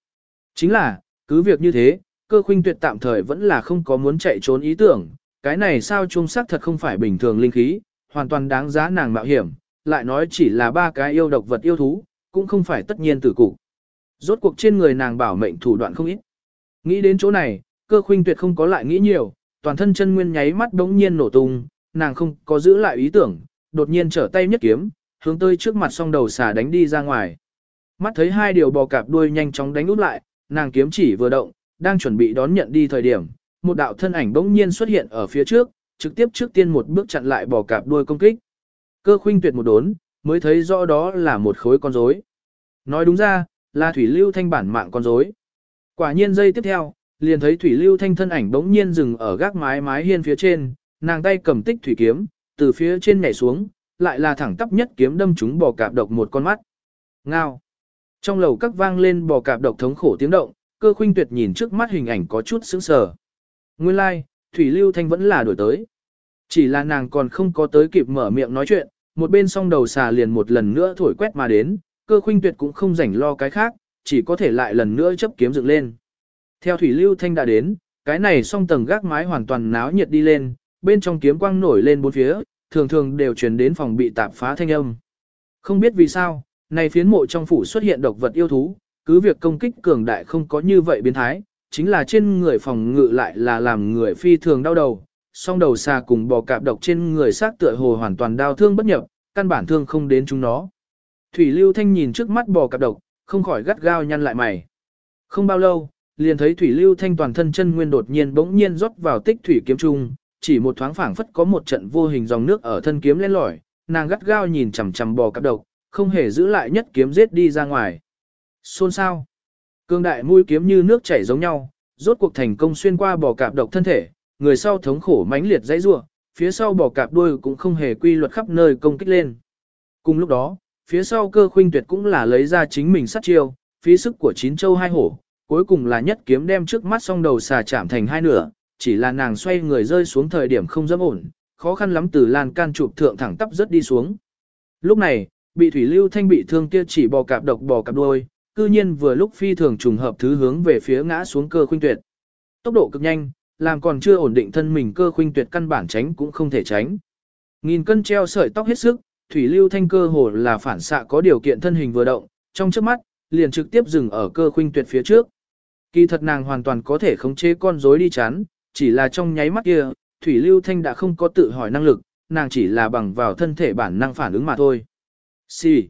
Chính là, cứ việc như thế, cơ khuynh tuyệt tạm thời vẫn là không có muốn chạy trốn ý tưởng, cái này sao trung sắc thật không phải bình thường linh khí, hoàn toàn đáng giá nàng mạo hiểm, lại nói chỉ là ba cái yêu độc vật yêu thú, cũng không phải tất nhiên tử cục. Rốt cuộc trên người nàng bảo mệnh thủ đoạn không ít. Nghĩ đến chỗ này, cơ khuynh tuyệt không có lại nghĩ nhiều, toàn thân chân nguyên nháy mắt đống nhiên nổ tung, nàng không có giữ lại ý tưởng, đột nhiên trở tay nhất kiếm, hướng tới trước mặt song đầu xà đánh đi ra ngoài. Mắt thấy hai điều bò cạp đuôi nhanh chóng đánh út lại, nàng kiếm chỉ vừa động, đang chuẩn bị đón nhận đi thời điểm, một đạo thân ảnh bỗng nhiên xuất hiện ở phía trước, trực tiếp trước tiên một bước chặn lại bò cạp đuôi công kích. Cơ khuynh tuyệt một đốn, mới thấy rõ đó là một khối con rối. Nói đúng ra, là thủy lưu thanh bản mạng con rối. Quả nhiên giây tiếp theo, liền thấy thủy lưu thanh thân ảnh bỗng nhiên dừng ở gác mái mái hiên phía trên, nàng tay cầm tích thủy kiếm, từ phía trên nhảy xuống, lại là thẳng tắp nhất kiếm đâm trúng bò cạp độc một con mắt. Ngao. Trong lầu các vang lên bò cạp độc thống khổ tiếng động, cơ khuynh tuyệt nhìn trước mắt hình ảnh có chút sững sờ. Nguyên lai, like, thủy lưu thanh vẫn là đổi tới. Chỉ là nàng còn không có tới kịp mở miệng nói chuyện, một bên song đầu xà liền một lần nữa thổi quét mà đến, cơ khuynh tuyệt cũng không rảnh lo cái khác, chỉ có thể lại lần nữa chấp kiếm dựng lên. Theo thủy lưu thanh đã đến, cái này song tầng gác mái hoàn toàn náo nhiệt đi lên, bên trong kiếm quang nổi lên bốn phía, thường thường đều truyền đến phòng bị tạp phá thanh âm. Không biết vì sao, này phiến mộ trong phủ xuất hiện độc vật yêu thú, cứ việc công kích cường đại không có như vậy biến thái, chính là trên người phòng ngự lại là làm người phi thường đau đầu, song đầu xà cùng bò cạp độc trên người xác tựa hồ hoàn toàn đau thương bất nhập, căn bản thương không đến chúng nó. Thủy Lưu Thanh nhìn trước mắt bò cạp độc, không khỏi gắt gao nhăn lại mày. Không bao lâu, liền thấy Thủy Lưu Thanh toàn thân chân nguyên đột nhiên bỗng nhiên rót vào tích thủy kiếm trung, chỉ một thoáng phảng phất có một trận vô hình dòng nước ở thân kiếm lên lỏi, nàng gắt gao nhìn chằm chằm bò cạp độc, không hề giữ lại nhất kiếm giết đi ra ngoài. Xôn sao? Cương đại mũi kiếm như nước chảy giống nhau, rốt cuộc thành công xuyên qua bò cạp độc thân thể, người sau thống khổ mãnh liệt dãy rủa, phía sau bò cạp đuôi cũng không hề quy luật khắp nơi công kích lên. Cùng lúc đó, phía sau cơ khuynh tuyệt cũng là lấy ra chính mình sát chiêu, phí sức của chín châu hai hổ, cuối cùng là nhất kiếm đem trước mắt song đầu xà chạm thành hai nửa, chỉ là nàng xoay người rơi xuống thời điểm không dám ổn, khó khăn lắm từ lan can chụp thượng thẳng tắp rất đi xuống. Lúc này, bị thủy lưu thanh bị thương kia chỉ bò cạp độc bò cạp đuôi, cư nhiên vừa lúc phi thường trùng hợp thứ hướng về phía ngã xuống cơ khuynh tuyệt. Tốc độ cực nhanh, làm còn chưa ổn định thân mình cơ khuynh tuyệt căn bản tránh cũng không thể tránh. Nghìn cân treo sợi tóc hết sức, thủy lưu thanh cơ hồ là phản xạ có điều kiện thân hình vừa động, trong trước mắt, liền trực tiếp dừng ở cơ khuynh tuyệt phía trước. Kỳ thật nàng hoàn toàn có thể khống chế con rối đi chán, chỉ là trong nháy mắt kia, thủy lưu thanh đã không có tự hỏi năng lực, nàng chỉ là bằng vào thân thể bản năng phản ứng mà thôi. Xì.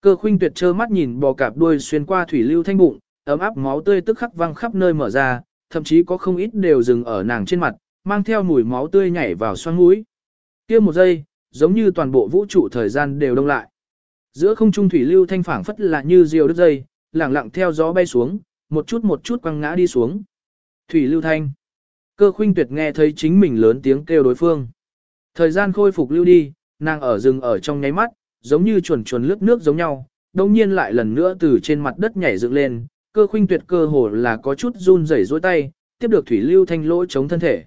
Cơ khuynh tuyệt trơ mắt nhìn bò cạp đuôi xuyên qua thủy lưu thanh bụng, ấm áp máu tươi tức khắc văng khắp nơi mở ra, thậm chí có không ít đều dừng ở nàng trên mặt, mang theo mùi máu tươi nhảy vào xoang mũi. Kia một giây, giống như toàn bộ vũ trụ thời gian đều đông lại. Giữa không trung thủy lưu thanh phảng phất là như diều đứt dây, lẳng lặng theo gió bay xuống, một chút một chút quăng ngã đi xuống. Thủy lưu thanh. Cơ khuynh tuyệt nghe thấy chính mình lớn tiếng kêu đối phương. Thời gian khôi phục lưu đi, nàng ở rừng ở trong nháy mắt, giống như chuồn chuồn lướt nước giống nhau, đồng nhiên lại lần nữa từ trên mặt đất nhảy dựng lên, cơ khuynh tuyệt cơ hồ là có chút run rẩy rối tay, tiếp được thủy lưu thanh lỗ chống thân thể.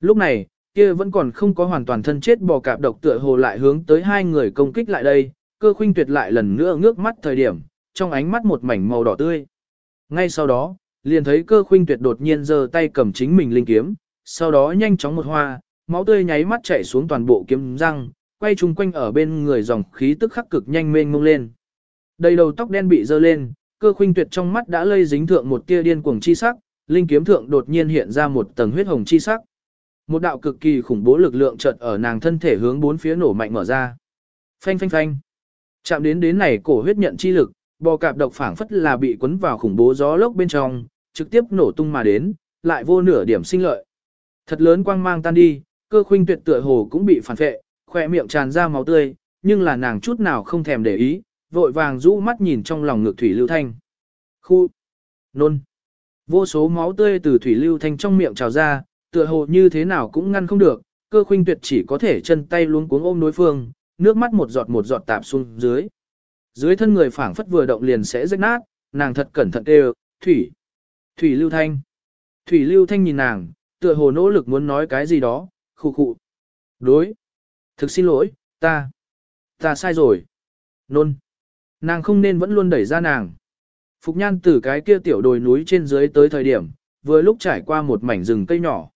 Lúc này, kia vẫn còn không có hoàn toàn thân chết bò cạp độc tựa hồ lại hướng tới hai người công kích lại đây, cơ khuynh tuyệt lại lần nữa ngước mắt thời điểm, trong ánh mắt một mảnh màu đỏ tươi. Ngay sau đó, liền thấy cơ khuynh tuyệt đột nhiên giơ tay cầm chính mình linh kiếm, sau đó nhanh chóng một hoa, máu tươi nháy mắt chảy xuống toàn bộ kiếm răng, quay chung quanh ở bên người dòng khí tức khắc cực nhanh mênh mông lên. Đầy đầu tóc đen bị dơ lên, cơ khuynh tuyệt trong mắt đã lây dính thượng một tia điên cuồng chi sắc, linh kiếm thượng đột nhiên hiện ra một tầng huyết hồng chi sắc. Một đạo cực kỳ khủng bố lực lượng chợt ở nàng thân thể hướng bốn phía nổ mạnh mở ra. Phanh phanh phanh. Chạm đến đến này cổ huyết nhận chi lực, bò cạp độc phảng phất là bị cuốn vào khủng bố gió lốc bên trong, trực tiếp nổ tung mà đến, lại vô nửa điểm sinh lợi. Thật lớn quang mang tan đi, cơ khuynh tuyệt tựa hồ cũng bị phản phệ, khỏe miệng tràn ra máu tươi, nhưng là nàng chút nào không thèm để ý, vội vàng rũ mắt nhìn trong lòng ngực thủy lưu thanh. Khu, nôn, vô số máu tươi từ thủy lưu thanh trong miệng trào ra, tựa hồ như thế nào cũng ngăn không được, cơ khuynh tuyệt chỉ có thể chân tay luống cuống ôm đối phương, nước mắt một giọt một giọt tạp xuống dưới. Dưới thân người phảng phất vừa động liền sẽ rách nát, nàng thật cẩn thận đều, thủy, thủy lưu thanh. Thủy lưu thanh nhìn nàng, tựa hồ nỗ lực muốn nói cái gì đó, khụ khụ. Đối. Thực xin lỗi, ta. Ta sai rồi. Nôn. Nàng không nên vẫn luôn đẩy ra nàng. Phục nhan từ cái kia tiểu đồi núi trên dưới tới thời điểm, vừa lúc trải qua một mảnh rừng cây nhỏ.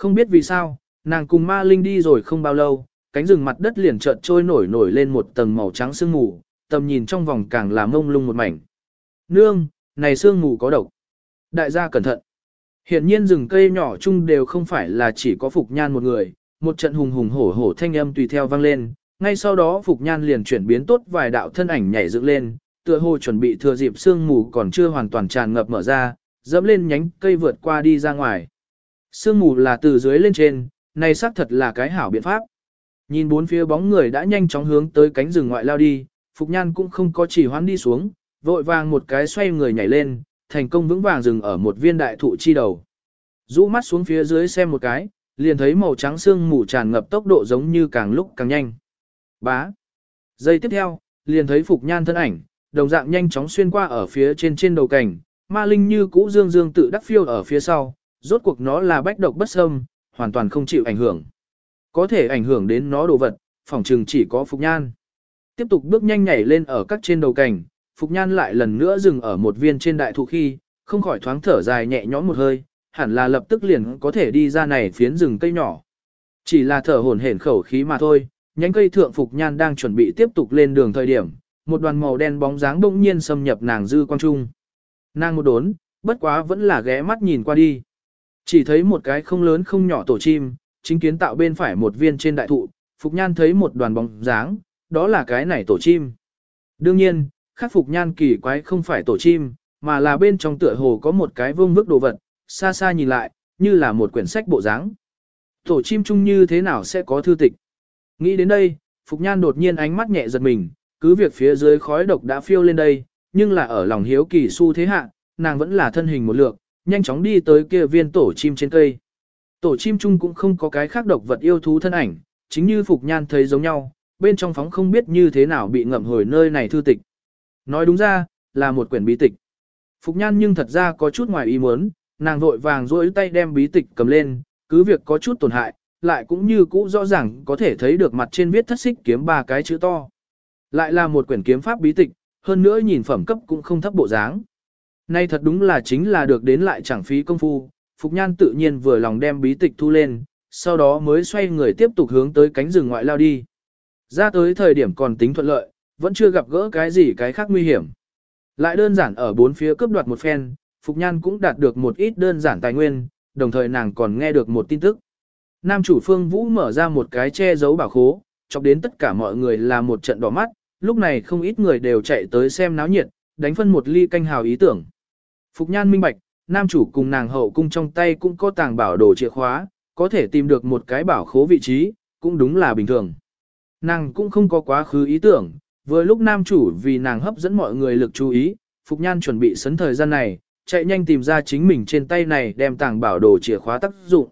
Không biết vì sao, nàng cùng ma linh đi rồi không bao lâu, cánh rừng mặt đất liền chợt trôi nổi nổi lên một tầng màu trắng sương mù, tầm nhìn trong vòng càng là mông lung một mảnh. Nương, này sương mù có độc. Đại gia cẩn thận. Hiện nhiên rừng cây nhỏ chung đều không phải là chỉ có Phục Nhan một người, một trận hùng hùng hổ hổ thanh âm tùy theo vang lên, ngay sau đó Phục Nhan liền chuyển biến tốt vài đạo thân ảnh nhảy dựng lên, tựa hồ chuẩn bị thừa dịp sương mù còn chưa hoàn toàn tràn ngập mở ra, dẫm lên nhánh cây vượt qua đi ra ngoài. Sương mù là từ dưới lên trên, này xác thật là cái hảo biện pháp. Nhìn bốn phía bóng người đã nhanh chóng hướng tới cánh rừng ngoại lao đi, Phục Nhan cũng không có chỉ hoán đi xuống, vội vàng một cái xoay người nhảy lên, thành công vững vàng dừng ở một viên đại thụ chi đầu. Rũ mắt xuống phía dưới xem một cái, liền thấy màu trắng sương mù tràn ngập tốc độ giống như càng lúc càng nhanh. Bá. Giây tiếp theo, liền thấy Phục Nhan thân ảnh, đồng dạng nhanh chóng xuyên qua ở phía trên trên đầu cảnh, ma linh như cũ dương dương tự đắc phiêu ở phía sau, rốt cuộc nó là bách độc bất xâm, hoàn toàn không chịu ảnh hưởng. Có thể ảnh hưởng đến nó đồ vật, phòng trừng chỉ có Phục Nhan. Tiếp tục bước nhanh nhảy lên ở các trên đầu cảnh, Phục Nhan lại lần nữa dừng ở một viên trên đại thụ khi, không khỏi thoáng thở dài nhẹ nhõm một hơi, hẳn là lập tức liền có thể đi ra này phiến rừng cây nhỏ. Chỉ là thở hổn hển khẩu khí mà thôi, nhánh cây thượng Phục Nhan đang chuẩn bị tiếp tục lên đường thời điểm, một đoàn màu đen bóng dáng bỗng nhiên xâm nhập nàng dư quang trung. Nàng một đốn, bất quá vẫn là ghé mắt nhìn qua đi. Chỉ thấy một cái không lớn không nhỏ tổ chim, chính kiến tạo bên phải một viên trên đại thụ, Phục Nhan thấy một đoàn bóng dáng, đó là cái này tổ chim. Đương nhiên, khắc Phục Nhan kỳ quái không phải tổ chim, mà là bên trong tựa hồ có một cái vương vức đồ vật, xa xa nhìn lại, như là một quyển sách bộ dáng. Tổ chim chung như thế nào sẽ có thư tịch? Nghĩ đến đây, Phục Nhan đột nhiên ánh mắt nhẹ giật mình, cứ việc phía dưới khói độc đã phiêu lên đây, nhưng là ở lòng hiếu kỳ su thế hạ, nàng vẫn là thân hình một lượt, nhanh chóng đi tới kia viên tổ chim trên cây. Tổ chim chung cũng không có cái khác độc vật yêu thú thân ảnh, chính như Phục Nhan thấy giống nhau, bên trong phóng không biết như thế nào bị ngậm hồi nơi này thư tịch. Nói đúng ra, là một quyển bí tịch. Phục Nhan nhưng thật ra có chút ngoài ý muốn, nàng vội vàng duỗi tay đem bí tịch cầm lên, cứ việc có chút tổn hại, lại cũng như cũ rõ ràng có thể thấy được mặt trên viết thất xích kiếm ba cái chữ to. Lại là một quyển kiếm pháp bí tịch, hơn nữa nhìn phẩm cấp cũng không thấp bộ dáng. Nay thật đúng là chính là được đến lại chẳng phí công phu, Phục Nhan tự nhiên vừa lòng đem bí tịch thu lên, sau đó mới xoay người tiếp tục hướng tới cánh rừng ngoại lao đi. Ra tới thời điểm còn tính thuận lợi, vẫn chưa gặp gỡ cái gì cái khác nguy hiểm. Lại đơn giản ở bốn phía cướp đoạt một phen, Phục Nhan cũng đạt được một ít đơn giản tài nguyên, đồng thời nàng còn nghe được một tin tức. Nam chủ Phương Vũ mở ra một cái che giấu bảo khố, chọc đến tất cả mọi người là một trận đỏ mắt, lúc này không ít người đều chạy tới xem náo nhiệt, đánh phân một ly canh hào ý tưởng. Phục Nhan minh bạch, nam chủ cùng nàng hậu cung trong tay cũng có tàng bảo đồ chìa khóa, có thể tìm được một cái bảo khố vị trí, cũng đúng là bình thường. Nàng cũng không có quá khứ ý tưởng, vừa lúc nam chủ vì nàng hấp dẫn mọi người lực chú ý, Phục Nhan chuẩn bị sấn thời gian này, chạy nhanh tìm ra chính mình trên tay này đem tàng bảo đồ chìa khóa tác dụng.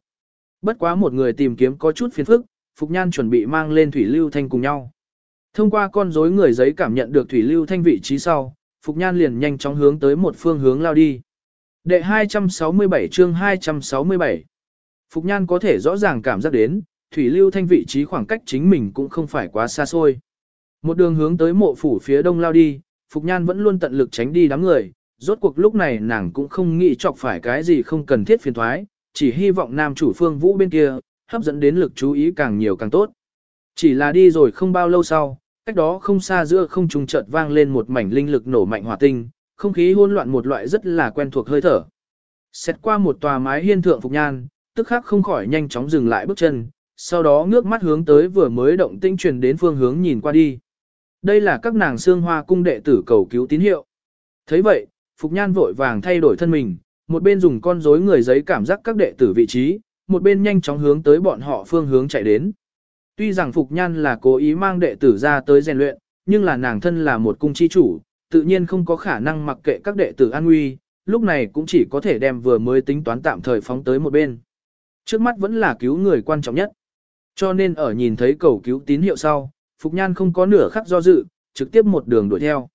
Bất quá một người tìm kiếm có chút phiền phức, Phục Nhan chuẩn bị mang lên Thủy Lưu Thanh cùng nhau. Thông qua con rối người giấy cảm nhận được Thủy Lưu Thanh vị trí sau, Phục Nhan liền nhanh chóng hướng tới một phương hướng lao đi. Đệ 267 chương 267 Phục Nhan có thể rõ ràng cảm giác đến, Thủy Lưu Thanh vị trí khoảng cách chính mình cũng không phải quá xa xôi. Một đường hướng tới mộ phủ phía đông lao đi, Phục Nhan vẫn luôn tận lực tránh đi đám người, rốt cuộc lúc này nàng cũng không nghĩ chọc phải cái gì không cần thiết phiền thoái, chỉ hy vọng nam chủ phương vũ bên kia, hấp dẫn đến lực chú ý càng nhiều càng tốt. Chỉ là đi rồi không bao lâu sau, cách đó không xa giữa không trung chợt vang lên một mảnh linh lực nổ mạnh hỏa tinh, không khí hỗn loạn một loại rất là quen thuộc hơi thở. Xét qua một tòa mái hiên thượng phục nhan, tức khắc không khỏi nhanh chóng dừng lại bước chân, sau đó ngước mắt hướng tới vừa mới động tinh truyền đến phương hướng nhìn qua đi. Đây là các nàng xương hoa cung đệ tử cầu cứu tín hiệu. thấy vậy, Phục Nhan vội vàng thay đổi thân mình, một bên dùng con rối người giấy cảm giác các đệ tử vị trí, một bên nhanh chóng hướng tới bọn họ phương hướng chạy đến. Tuy rằng Phục Nhan là cố ý mang đệ tử ra tới rèn luyện, nhưng là nàng thân là một cung chi chủ, tự nhiên không có khả năng mặc kệ các đệ tử an nguy, lúc này cũng chỉ có thể đem vừa mới tính toán tạm thời phóng tới một bên. Trước mắt vẫn là cứu người quan trọng nhất. Cho nên ở nhìn thấy cầu cứu tín hiệu sau, Phục Nhan không có nửa khắc do dự, trực tiếp một đường đuổi theo.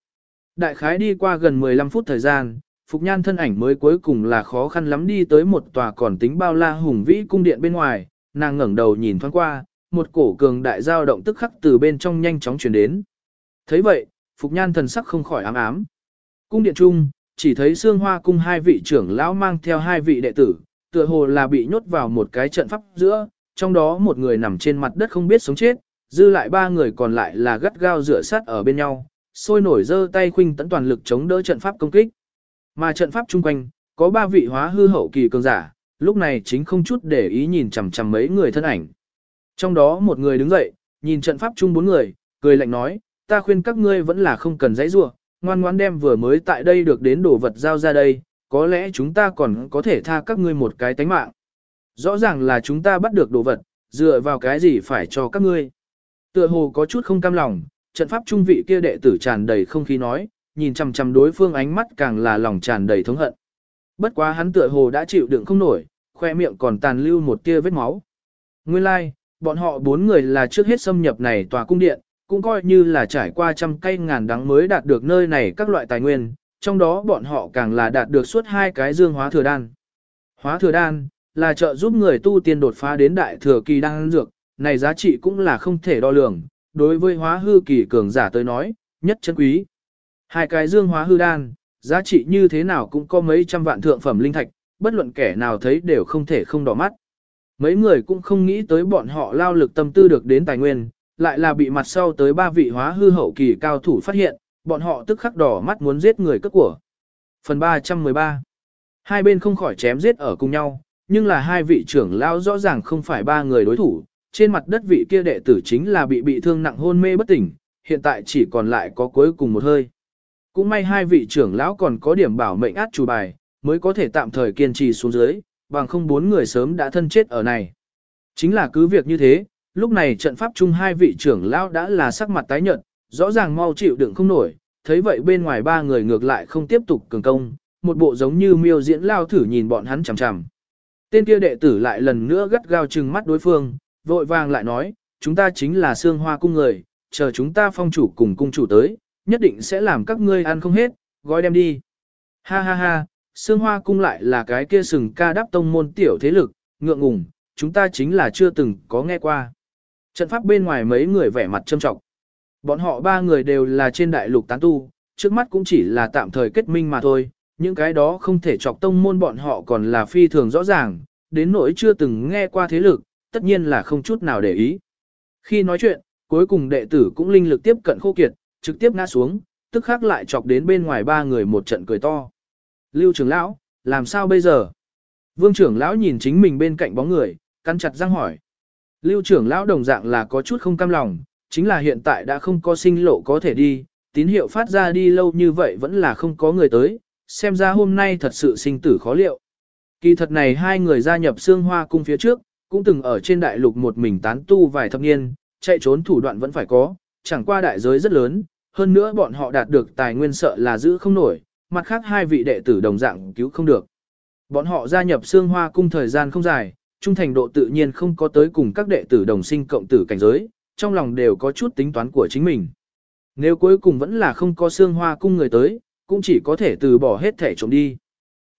Đại khái đi qua gần 15 phút thời gian, Phục Nhan thân ảnh mới cuối cùng là khó khăn lắm đi tới một tòa còn tính bao la hùng vĩ cung điện bên ngoài, nàng ngẩng đầu nhìn thoáng qua, một cổ cường đại dao động tức khắc từ bên trong nhanh chóng chuyển đến. thấy vậy, Phục Nhan thần sắc không khỏi ám ám. Cung điện trung, chỉ thấy xương hoa cung hai vị trưởng lão mang theo hai vị đệ tử, tựa hồ là bị nhốt vào một cái trận pháp giữa, trong đó một người nằm trên mặt đất không biết sống chết, dư lại ba người còn lại là gắt gao rửa sát ở bên nhau, sôi nổi dơ tay khuynh tấn toàn lực chống đỡ trận pháp công kích. Mà trận pháp chung quanh, có ba vị hóa hư hậu kỳ cường giả, lúc này chính không chút để ý nhìn chằm chằm mấy người thân ảnh. Trong đó một người đứng dậy, nhìn trận pháp chung bốn người, cười lạnh nói, ta khuyên các ngươi vẫn là không cần dãy rua, ngoan ngoan đem vừa mới tại đây được đến đồ vật giao ra đây, có lẽ chúng ta còn có thể tha các ngươi một cái tánh mạng. Rõ ràng là chúng ta bắt được đồ vật, dựa vào cái gì phải cho các ngươi. Tựa hồ có chút không cam lòng, trận pháp trung vị kia đệ tử tràn đầy không khí nói, nhìn chằm chằm đối phương ánh mắt càng là lòng tràn đầy thống hận. Bất quá hắn tựa hồ đã chịu đựng không nổi, khoe miệng còn tàn lưu một tia vết máu. Nguyên lai, like, bọn họ bốn người là trước hết xâm nhập này tòa cung điện, cũng coi như là trải qua trăm cây ngàn đắng mới đạt được nơi này các loại tài nguyên, trong đó bọn họ càng là đạt được suốt hai cái dương hóa thừa đan. Hóa thừa đan là trợ giúp người tu tiên đột phá đến đại thừa kỳ đan dược, này giá trị cũng là không thể đo lường, đối với hóa hư kỳ cường giả tới nói, nhất chân quý. Hai cái dương hóa hư đan, giá trị như thế nào cũng có mấy trăm vạn thượng phẩm linh thạch, bất luận kẻ nào thấy đều không thể không đỏ mắt. Mấy người cũng không nghĩ tới bọn họ lao lực tâm tư được đến tài nguyên, lại là bị mặt sau tới ba vị hóa hư hậu kỳ cao thủ phát hiện, bọn họ tức khắc đỏ mắt muốn giết người cất của. Phần 313 Hai bên không khỏi chém giết ở cùng nhau, nhưng là hai vị trưởng lao rõ ràng không phải ba người đối thủ, trên mặt đất vị kia đệ tử chính là bị bị thương nặng hôn mê bất tỉnh, hiện tại chỉ còn lại có cuối cùng một hơi. Cũng may hai vị trưởng lão còn có điểm bảo mệnh át chủ bài, mới có thể tạm thời kiên trì xuống dưới, bằng không bốn người sớm đã thân chết ở này. Chính là cứ việc như thế, lúc này trận pháp chung hai vị trưởng lão đã là sắc mặt tái nhợt, rõ ràng mau chịu đựng không nổi, thấy vậy bên ngoài ba người ngược lại không tiếp tục cường công, một bộ giống như miêu diễn lao thử nhìn bọn hắn chằm chằm. Tên kia đệ tử lại lần nữa gắt gao trừng mắt đối phương, vội vàng lại nói, chúng ta chính là xương hoa cung người, chờ chúng ta phong chủ cùng cung chủ tới, nhất định sẽ làm các ngươi ăn không hết, gói đem đi. Ha ha ha, Sương hoa cung lại là cái kia sừng ca đáp tông môn tiểu thế lực, ngượng ngùng, chúng ta chính là chưa từng có nghe qua. Trận pháp bên ngoài mấy người vẻ mặt trâm trọng. Bọn họ ba người đều là trên đại lục tán tu, trước mắt cũng chỉ là tạm thời kết minh mà thôi, những cái đó không thể chọc tông môn bọn họ còn là phi thường rõ ràng, đến nỗi chưa từng nghe qua thế lực, tất nhiên là không chút nào để ý. Khi nói chuyện, cuối cùng đệ tử cũng linh lực tiếp cận khô kiệt, trực tiếp ngã xuống, tức khắc lại chọc đến bên ngoài ba người một trận cười to. Lưu trưởng lão, làm sao bây giờ? Vương trưởng lão nhìn chính mình bên cạnh bóng người, cắn chặt răng hỏi. Lưu trưởng lão đồng dạng là có chút không cam lòng, chính là hiện tại đã không có sinh lộ có thể đi, tín hiệu phát ra đi lâu như vậy vẫn là không có người tới, xem ra hôm nay thật sự sinh tử khó liệu. Kỳ thật này hai người gia nhập xương hoa cung phía trước, cũng từng ở trên đại lục một mình tán tu vài thập niên, chạy trốn thủ đoạn vẫn phải có, chẳng qua đại giới rất lớn, hơn nữa bọn họ đạt được tài nguyên sợ là giữ không nổi, mặt khác hai vị đệ tử đồng dạng cứu không được. Bọn họ gia nhập xương hoa cung thời gian không dài, trung thành độ tự nhiên không có tới cùng các đệ tử đồng sinh cộng tử cảnh giới, trong lòng đều có chút tính toán của chính mình. Nếu cuối cùng vẫn là không có xương hoa cung người tới, cũng chỉ có thể từ bỏ hết thể trộm đi.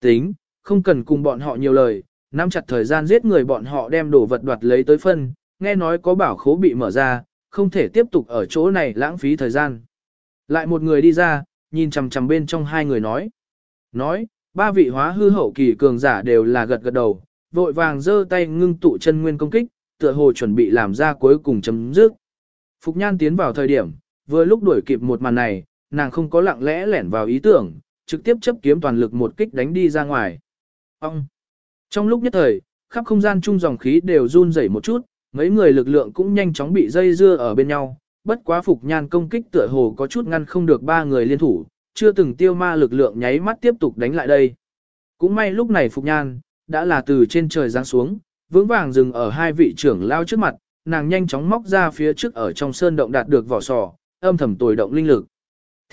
Tính, không cần cùng bọn họ nhiều lời, nắm chặt thời gian giết người bọn họ đem đồ vật đoạt lấy tới phân, nghe nói có bảo khố bị mở ra, không thể tiếp tục ở chỗ này lãng phí thời gian. Lại một người đi ra, nhìn chằm chằm bên trong hai người nói. Nói, ba vị hóa hư hậu kỳ cường giả đều là gật gật đầu, vội vàng giơ tay ngưng tụ chân nguyên công kích, tựa hồ chuẩn bị làm ra cuối cùng chấm dứt. Phục Nhan tiến vào thời điểm, vừa lúc đuổi kịp một màn này, nàng không có lặng lẽ lẻn vào ý tưởng, trực tiếp chấp kiếm toàn lực một kích đánh đi ra ngoài. Ông! Trong lúc nhất thời, khắp không gian chung dòng khí đều run rẩy một chút, mấy người lực lượng cũng nhanh chóng bị dây dưa ở bên nhau, bất quá Phục Nhan công kích tựa hồ có chút ngăn không được ba người liên thủ, chưa từng tiêu ma lực lượng nháy mắt tiếp tục đánh lại đây. Cũng may lúc này Phục Nhan, đã là từ trên trời giáng xuống, vững vàng dừng ở hai vị trưởng lao trước mặt, nàng nhanh chóng móc ra phía trước ở trong sơn động đạt được vỏ sò, âm thầm tồi động linh lực.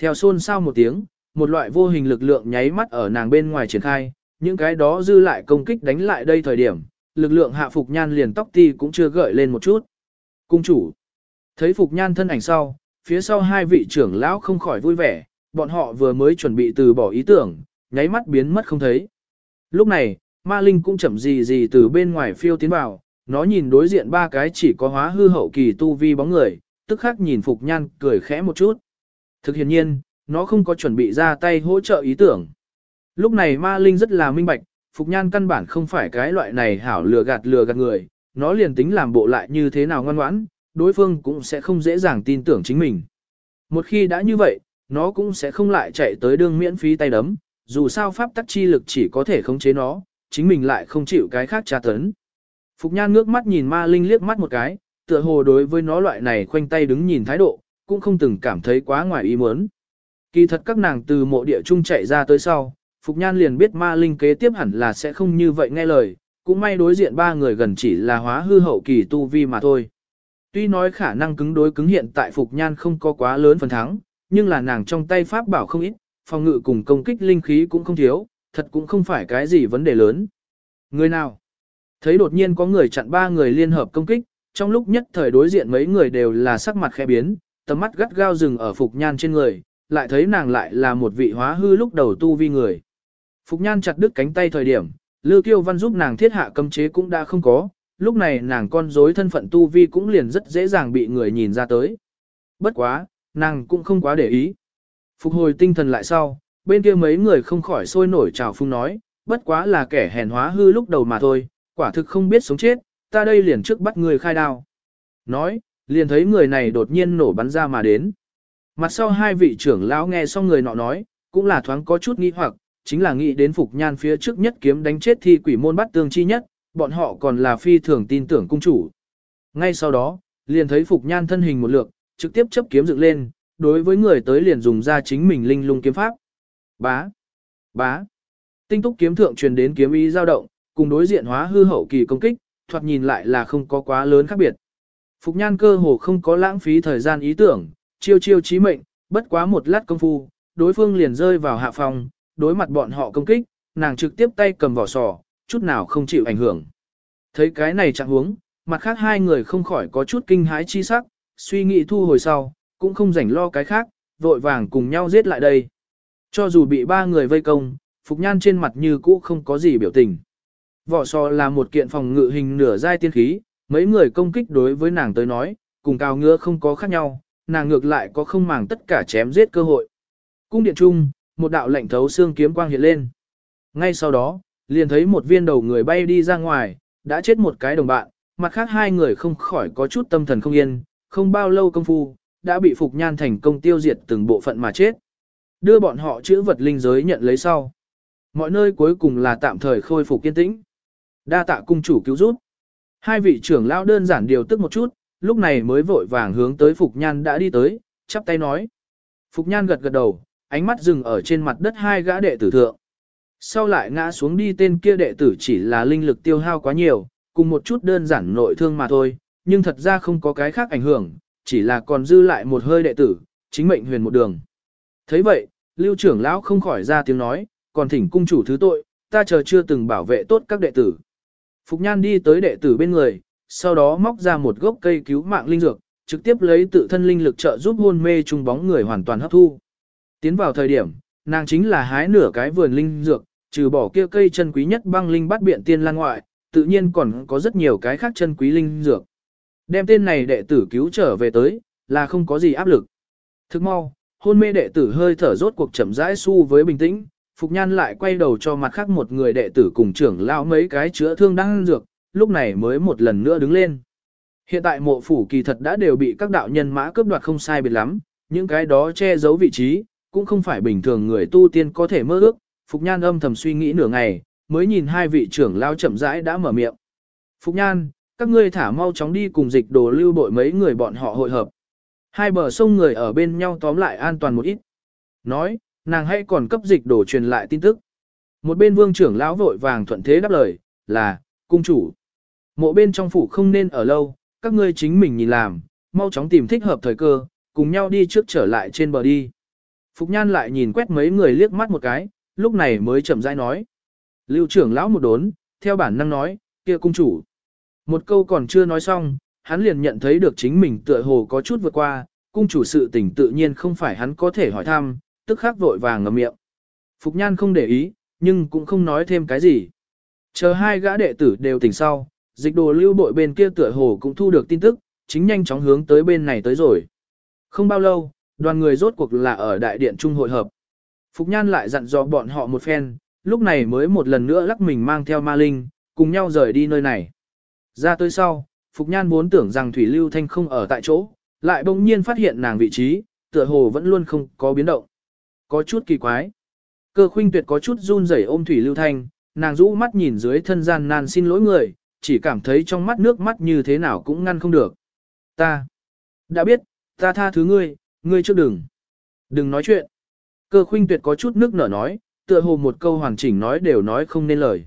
Theo xôn sau một tiếng, một loại vô hình lực lượng nháy mắt ở nàng bên ngoài triển khai, những cái đó dư lại công kích đánh lại đây thời điểm, lực lượng hạ Phục Nhan liền tóc ti cũng chưa gợi lên một chút. Cung chủ, thấy Phục Nhan thân ảnh sau, phía sau hai vị trưởng lão không khỏi vui vẻ, bọn họ vừa mới chuẩn bị từ bỏ ý tưởng, nháy mắt biến mất không thấy. Lúc này, ma linh cũng chậm gì gì từ bên ngoài phiêu tiến vào, nó nhìn đối diện ba cái chỉ có hóa hư hậu kỳ tu vi bóng người, tức khắc nhìn Phục Nhan cười khẽ một chút. Thực hiện nhiên, nó không có chuẩn bị ra tay hỗ trợ ý tưởng. Lúc này ma linh rất là minh bạch, Phục Nhan căn bản không phải cái loại này hảo lừa gạt lừa gạt người, nó liền tính làm bộ lại như thế nào ngoan ngoãn, đối phương cũng sẽ không dễ dàng tin tưởng chính mình. Một khi đã như vậy, nó cũng sẽ không lại chạy tới đương miễn phí tay đấm, dù sao pháp tắc chi lực chỉ có thể khống chế nó, chính mình lại không chịu cái khác tra tấn. Phục Nhan ngước mắt nhìn ma linh liếc mắt một cái, tựa hồ đối với nó loại này khoanh tay đứng nhìn thái độ, cũng không từng cảm thấy quá ngoài ý muốn. Kỳ thật các nàng từ mộ địa trung chạy ra tới sau, Phục Nhan liền biết ma linh kế tiếp hẳn là sẽ không như vậy nghe lời, cũng may đối diện ba người gần chỉ là hóa hư hậu kỳ tu vi mà thôi. Tuy nói khả năng cứng đối cứng hiện tại Phục Nhan không có quá lớn phần thắng, nhưng là nàng trong tay pháp bảo không ít, phòng ngự cùng công kích linh khí cũng không thiếu, thật cũng không phải cái gì vấn đề lớn. Người nào? Thấy đột nhiên có người chặn ba người liên hợp công kích, trong lúc nhất thời đối diện mấy người đều là sắc mặt khẽ biến, tầm mắt gắt gao rừng ở Phục Nhan trên người, lại thấy nàng lại là một vị hóa hư lúc đầu tu vi người. Phục Nhan chặt đứt cánh tay thời điểm, Lưu Kiêu Văn giúp nàng thiết hạ cấm chế cũng đã không có, lúc này nàng con dối thân phận tu vi cũng liền rất dễ dàng bị người nhìn ra tới. Bất quá, nàng cũng không quá để ý. Phục hồi tinh thần lại sau, bên kia mấy người không khỏi sôi nổi trào phung nói, bất quá là kẻ hèn hóa hư lúc đầu mà thôi, quả thực không biết sống chết, ta đây liền trước bắt người khai đao. Nói, liền thấy người này đột nhiên nổ bắn ra mà đến. Mặt sau hai vị trưởng lão nghe xong người nọ nói, cũng là thoáng có chút nghi hoặc, chính là nghĩ đến Phục Nhan phía trước nhất kiếm đánh chết thi quỷ môn bắt tương chi nhất, bọn họ còn là phi thường tin tưởng cung chủ. Ngay sau đó, liền thấy Phục Nhan thân hình một lượt, trực tiếp chấp kiếm dựng lên, đối với người tới liền dùng ra chính mình linh lung kiếm pháp. Bá, bá, tinh túc kiếm thượng truyền đến kiếm ý dao động, cùng đối diện hóa hư hậu kỳ công kích, thoạt nhìn lại là không có quá lớn khác biệt. Phục Nhan cơ hồ không có lãng phí thời gian ý tưởng, chiêu chiêu chí mệnh, bất quá một lát công phu, đối phương liền rơi vào hạ phòng, đối mặt bọn họ công kích, nàng trực tiếp tay cầm vỏ sò, chút nào không chịu ảnh hưởng. Thấy cái này chẳng huống, mặt khác hai người không khỏi có chút kinh hãi chi sắc, suy nghĩ thu hồi sau, cũng không rảnh lo cái khác, vội vàng cùng nhau giết lại đây. Cho dù bị ba người vây công, Phục Nhan trên mặt như cũ không có gì biểu tình. Vỏ sò là một kiện phòng ngự hình nửa giai tiên khí, mấy người công kích đối với nàng tới nói, cùng cao ngựa không có khác nhau, nàng ngược lại có không màng tất cả chém giết cơ hội. Cung điện trung, một đạo lệnh thấu xương kiếm quang hiện lên. Ngay sau đó, liền thấy một viên đầu người bay đi ra ngoài, đã chết một cái đồng bạn, mặt khác hai người không khỏi có chút tâm thần không yên, không bao lâu công phu, đã bị Phục Nhan thành công tiêu diệt từng bộ phận mà chết. Đưa bọn họ chữ vật linh giới nhận lấy sau. Mọi nơi cuối cùng là tạm thời khôi phục kiên tĩnh. Đa tạ cung chủ cứu giúp. Hai vị trưởng lão đơn giản điều tức một chút, lúc này mới vội vàng hướng tới Phục Nhan đã đi tới, chắp tay nói. Phục Nhan gật gật đầu, ánh mắt dừng ở trên mặt đất hai gã đệ tử thượng. Sau lại ngã xuống đi tên kia đệ tử chỉ là linh lực tiêu hao quá nhiều, cùng một chút đơn giản nội thương mà thôi, nhưng thật ra không có cái khác ảnh hưởng, chỉ là còn dư lại một hơi đệ tử, chính mệnh huyền một đường. thấy vậy, lưu trưởng lão không khỏi ra tiếng nói, còn thỉnh cung chủ thứ tội, ta chờ chưa từng bảo vệ tốt các đệ tử. Phục Nhan đi tới đệ tử bên người, sau đó móc ra một gốc cây cứu mạng linh dược, trực tiếp lấy tự thân linh lực trợ giúp hôn mê trung bóng người hoàn toàn hấp thu. Tiến vào thời điểm, nàng chính là hái nửa cái vườn linh dược, trừ bỏ kia cây chân quý nhất băng linh bắt biện tiên lan ngoại, tự nhiên còn có rất nhiều cái khác chân quý linh dược. Đem tên này đệ tử cứu trở về tới, là không có gì áp lực. Thức mau, hôn mê đệ tử hơi thở rốt cuộc chậm rãi su với bình tĩnh, Phục Nhan lại quay đầu cho mặt khác một người đệ tử cùng trưởng lao mấy cái chữa thương đang dược, lúc này mới một lần nữa đứng lên. Hiện tại mộ phủ kỳ thật đã đều bị các đạo nhân mã cướp đoạt không sai biệt lắm, những cái đó che giấu vị trí, cũng không phải bình thường người tu tiên có thể mơ ước, Phục Nhan âm thầm suy nghĩ nửa ngày, mới nhìn hai vị trưởng lao chậm rãi đã mở miệng. Phục Nhan, các ngươi thả mau chóng đi cùng dịch đồ lưu bội mấy người bọn họ hội hợp. Hai bờ sông người ở bên nhau tóm lại an toàn một ít. Nói, nàng hãy còn cấp dịch đồ truyền lại tin tức. Một bên vương trưởng lão vội vàng thuận thế đáp lời, là, cung chủ. Mộ bên trong phủ không nên ở lâu, các ngươi chính mình nhìn làm, mau chóng tìm thích hợp thời cơ, cùng nhau đi trước trở lại trên bờ đi. Phục Nhan lại nhìn quét mấy người liếc mắt một cái, lúc này mới chậm rãi nói. Lưu trưởng lão một đốn, theo bản năng nói, kia cung chủ. Một câu còn chưa nói xong, hắn liền nhận thấy được chính mình tựa hồ có chút vượt qua, cung chủ sự tình tự nhiên không phải hắn có thể hỏi thăm, tức khắc vội vàng ngậm miệng. Phục Nhan không để ý, nhưng cũng không nói thêm cái gì. Chờ hai gã đệ tử đều tỉnh sau, dịch đồ lưu bội bên kia tựa hồ cũng thu được tin tức, chính nhanh chóng hướng tới bên này tới rồi. Không bao lâu, đoàn người rốt cuộc là ở đại điện trung hội hợp. Phục Nhan lại dặn dò bọn họ một phen, lúc này mới một lần nữa lắc mình mang theo ma linh, cùng nhau rời đi nơi này. Ra tới sau, Phục Nhan muốn tưởng rằng Thủy Lưu Thanh không ở tại chỗ, lại bỗng nhiên phát hiện nàng vị trí, tựa hồ vẫn luôn không có biến động. Có chút kỳ quái. Cơ khuynh tuyệt có chút run rẩy ôm Thủy Lưu Thanh, nàng rũ mắt nhìn dưới thân gian nan xin lỗi người, chỉ cảm thấy trong mắt nước mắt như thế nào cũng ngăn không được. Ta đã biết, ta tha thứ ngươi, ngươi trước đừng. Đừng nói chuyện. Cơ khuynh tuyệt có chút nước nở nói, tựa hồ một câu hoàn chỉnh nói đều nói không nên lời.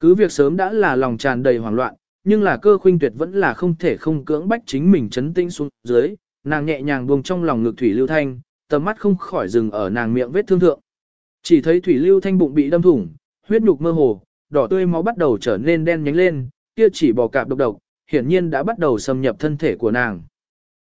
Cứ việc sớm đã là lòng tràn đầy hoảng loạn, nhưng là cơ khuynh tuyệt vẫn là không thể không cưỡng bách chính mình chấn tĩnh xuống dưới, nàng nhẹ nhàng buông trong lòng ngực Thủy Lưu Thanh, tầm mắt không khỏi dừng ở nàng miệng vết thương thượng. Chỉ thấy Thủy Lưu Thanh bụng bị đâm thủng, huyết nhục mơ hồ, đỏ tươi máu bắt đầu trở nên đen nhánh lên, kia chỉ bò cạp độc độc, hiển nhiên đã bắt đầu xâm nhập thân thể của nàng.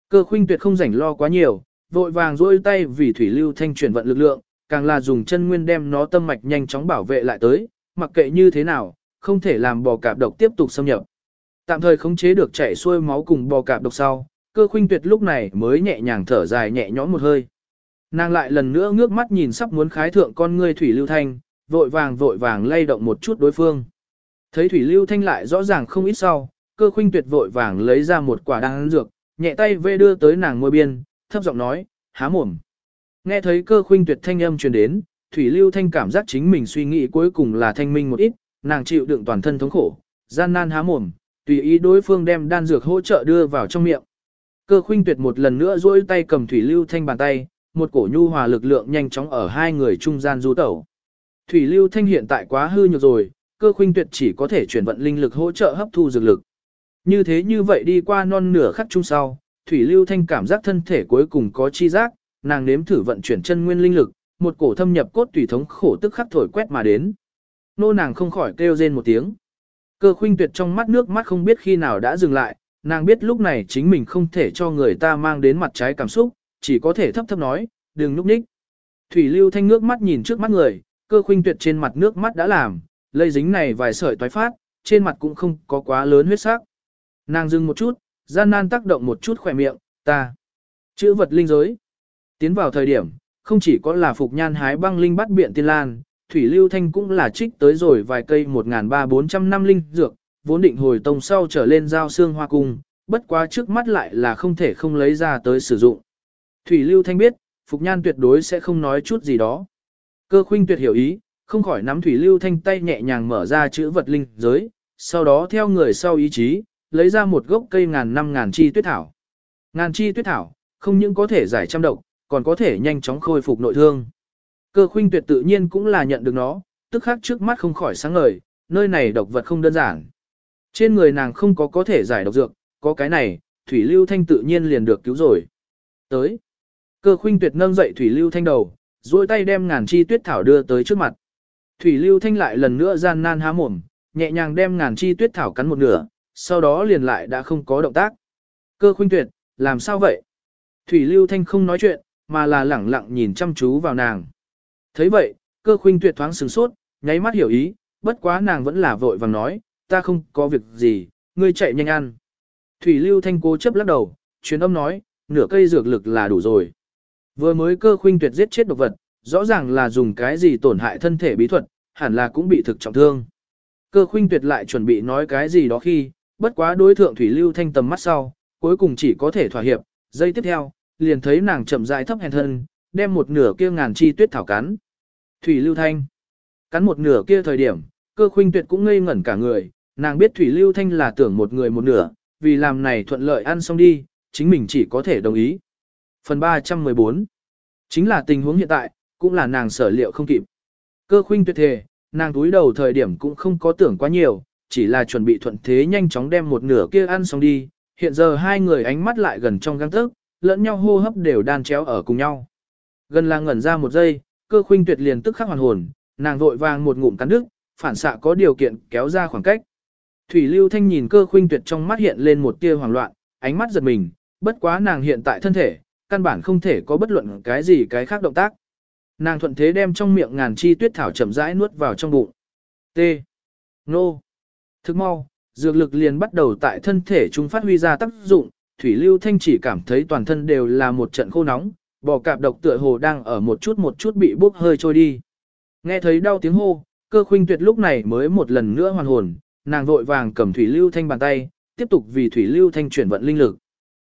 Cơ khuynh tuyệt không rảnh lo quá nhiều, vội vàng rôi tay vì Thủy Lưu Thanh chuyển vận lực lượng, càng là dùng chân nguyên đem nó tâm mạch nhanh chóng bảo vệ lại tới, mặc kệ như thế nào, không thể làm bò cạp độc tiếp tục xâm nhập. Tạm thời khống chế được chảy xuôi máu cùng bò cạp độc sau, cơ khuynh tuyệt lúc này mới nhẹ nhàng thở dài nhẹ nhõm một hơi. Nàng lại lần nữa ngước mắt nhìn sắp muốn khái thượng con ngươi Thủy Lưu Thanh, vội vàng vội vàng lay động một chút đối phương. Thấy Thủy Lưu Thanh lại rõ ràng không ít sau, cơ khuynh tuyệt vội vàng lấy ra một quả đan dược, nhẹ tay vê đưa tới nàng môi biên, thấp giọng nói, há mồm. Nghe thấy cơ khuynh tuyệt thanh âm truyền đến, Thủy Lưu Thanh cảm giác chính mình suy nghĩ cuối cùng là thanh minh một ít, nàng chịu đựng toàn thân thống khổ, gian nan há mồm, tùy ý đối phương đem đan dược hỗ trợ đưa vào trong miệng. Cơ khuynh tuyệt một lần nữa duỗi tay cầm Thủy Lưu Thanh bàn tay, một cổ nhu hòa lực lượng nhanh chóng ở hai người trung gian du tẩu. Thủy Lưu Thanh hiện tại quá hư nhược rồi, cơ khuynh tuyệt chỉ có thể chuyển vận linh lực hỗ trợ hấp thu dược lực. Như thế như vậy đi qua non nửa khắc chung sau, Thủy Lưu Thanh cảm giác thân thể cuối cùng có chi giác, nàng nếm thử vận chuyển chân nguyên linh lực, một cổ thâm nhập cốt tùy thống khổ tức khắc thổi quét mà đến. Nô nàng không khỏi kêu rên một tiếng. Cơ khuynh tuyệt trong mắt nước mắt không biết khi nào đã dừng lại, nàng biết lúc này chính mình không thể cho người ta mang đến mặt trái cảm xúc, chỉ có thể thấp thấp nói, đừng núp ních. Thủy lưu thanh nước mắt nhìn trước mắt người, cơ khuynh tuyệt trên mặt nước mắt đã làm, lây dính này vài sợi toái phát, trên mặt cũng không có quá lớn huyết sắc. Nàng dừng một chút, gian nan tác động một chút khỏe miệng, ta. Chữ vật linh giới. Tiến vào thời điểm, không chỉ có là Phục Nhan hái băng linh bắt biện tiên lan, Thủy Lưu Thanh cũng là trích tới rồi vài cây 1.3400 năm linh dược, vốn định hồi tông sau trở lên giao xương hoa cung, bất quá trước mắt lại là không thể không lấy ra tới sử dụng. Thủy Lưu Thanh biết, Phục Nhan tuyệt đối sẽ không nói chút gì đó. Cơ khuynh tuyệt hiểu ý, không khỏi nắm Thủy Lưu Thanh tay nhẹ nhàng mở ra chữ vật linh giới, sau đó theo người sau ý chí, lấy ra một gốc cây ngàn năm ngàn chi tuyết thảo. Ngàn chi tuyết thảo, không những có thể giải trăm độc, còn có thể nhanh chóng khôi phục nội thương. Cơ khuynh tuyệt tự nhiên cũng là nhận được nó, tức khắc trước mắt không khỏi sáng ngời, nơi này độc vật không đơn giản. Trên người nàng không có có thể giải độc dược, có cái này, Thủy Lưu Thanh tự nhiên liền được cứu rồi. Tới, cơ khuynh tuyệt nâng dậy Thủy Lưu Thanh đầu, duỗi tay đem ngàn chi tuyết thảo đưa tới trước mặt. Thủy Lưu Thanh lại lần nữa gian nan há mồm, nhẹ nhàng đem ngàn chi tuyết thảo cắn một nửa, sau đó liền lại đã không có động tác. Cơ khuynh tuyệt, làm sao vậy? Thủy Lưu Thanh không nói chuyện, mà là lẳng lặng nhìn chăm chú vào nàng. thấy vậy, cơ khuynh tuyệt thoáng sửng sốt, nháy mắt hiểu ý, bất quá nàng vẫn là vội vàng nói, ta không có việc gì, ngươi chạy nhanh ăn. Thủy Lưu Thanh cố chấp lắc đầu, truyền âm nói, nửa cây dược lực là đủ rồi. Vừa mới cơ khuynh tuyệt giết chết độc vật, rõ ràng là dùng cái gì tổn hại thân thể bí thuật, hẳn là cũng bị thực trọng thương. Cơ khuynh tuyệt lại chuẩn bị nói cái gì đó khi, bất quá đối thượng Thủy Lưu Thanh tầm mắt sau, cuối cùng chỉ có thể thỏa hiệp, giây tiếp theo, liền thấy nàng chậm rãi thấp hèn thân, đem một nửa kia ngàn chi tuyết thảo cắn. Thủy Lưu Thanh cắn một nửa kia thời điểm, cơ khuynh tuyệt cũng ngây ngẩn cả người, nàng biết Thủy Lưu Thanh là tưởng một người một nửa, vì làm này thuận lợi ăn xong đi, chính mình chỉ có thể đồng ý. Phần 314 Chính là tình huống hiện tại, cũng là nàng sở liệu không kịp. Cơ khuynh tuyệt thề, nàng túi đầu thời điểm cũng không có tưởng quá nhiều, chỉ là chuẩn bị thuận thế nhanh chóng đem một nửa kia ăn xong đi. Hiện giờ hai người ánh mắt lại gần trong găng tức, lẫn nhau hô hấp đều đan chéo ở cùng nhau. Gần là ngẩn ra một giây, cơ khuynh tuyệt liền tức khắc hoàn hồn, nàng vội vàng một ngụm cắn nước, phản xạ có điều kiện kéo ra khoảng cách. Thủy Lưu Thanh nhìn cơ khuynh tuyệt trong mắt hiện lên một tia hoảng loạn, ánh mắt giật mình, bất quá nàng hiện tại thân thể, căn bản không thể có bất luận cái gì cái khác động tác. Nàng thuận thế đem trong miệng ngàn chi tuyết thảo chậm rãi nuốt vào trong bụng. T. Nô. Thức mau, dược lực liền bắt đầu tại thân thể chúng phát huy ra tác dụng, Thủy Lưu Thanh chỉ cảm thấy toàn thân đều là một trận khô nóng, bò cạp độc tựa hồ đang ở một chút một chút bị bốc hơi trôi đi. Nghe thấy đau tiếng hô, cơ khuynh tuyệt lúc này mới một lần nữa hoàn hồn, nàng vội vàng cầm Thủy Lưu Thanh bàn tay, tiếp tục vì Thủy Lưu Thanh chuyển vận linh lực.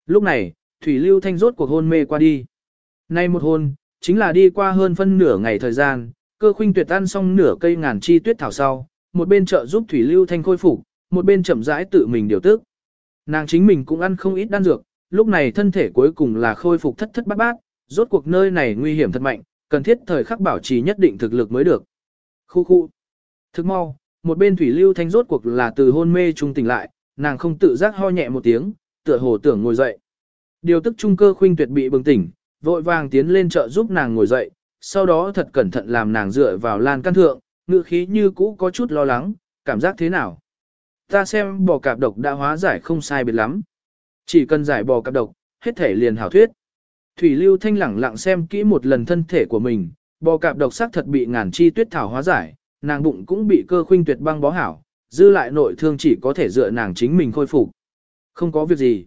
Lúc này, Thủy Lưu Thanh rốt cuộc hôn mê qua đi. Nay một hôn, chính là đi qua hơn phân nửa ngày thời gian, cơ khuynh tuyệt ăn xong nửa cây ngàn chi tuyết thảo sau, một bên trợ giúp Thủy Lưu Thanh khôi phục, một bên chậm rãi tự mình điều tức. Nàng chính mình cũng ăn không ít đan dược, lúc này thân thể cuối cùng là khôi phục thất thất bát bát, rốt cuộc nơi này nguy hiểm thật mạnh, cần thiết thời khắc bảo trì nhất định thực lực mới được. Khu khu. Thức mau, một bên Thủy Lưu Thanh rốt cuộc là từ hôn mê trung tỉnh lại, nàng không tự giác ho nhẹ một tiếng, tựa hồ tưởng ngồi dậy. Điều tức trung cơ khuynh tuyệt bị bừng tỉnh, vội vàng tiến lên trợ giúp nàng ngồi dậy, sau đó thật cẩn thận làm nàng dựa vào lan căn thượng, ngựa khí như cũ có chút lo lắng, cảm giác thế nào. Ta xem bò cạp độc đã hóa giải không sai biệt lắm. Chỉ cần giải bò cạp độc, hết thể liền hảo thuyết. Thủy Lưu Thanh lẳng lặng xem kỹ một lần thân thể của mình, bò cạp độc sắc thật bị ngàn chi tuyết thảo hóa giải, nàng bụng cũng bị cơ khuynh tuyệt băng bó hảo, dư lại nội thương chỉ có thể dựa nàng chính mình khôi phục. Không có việc gì.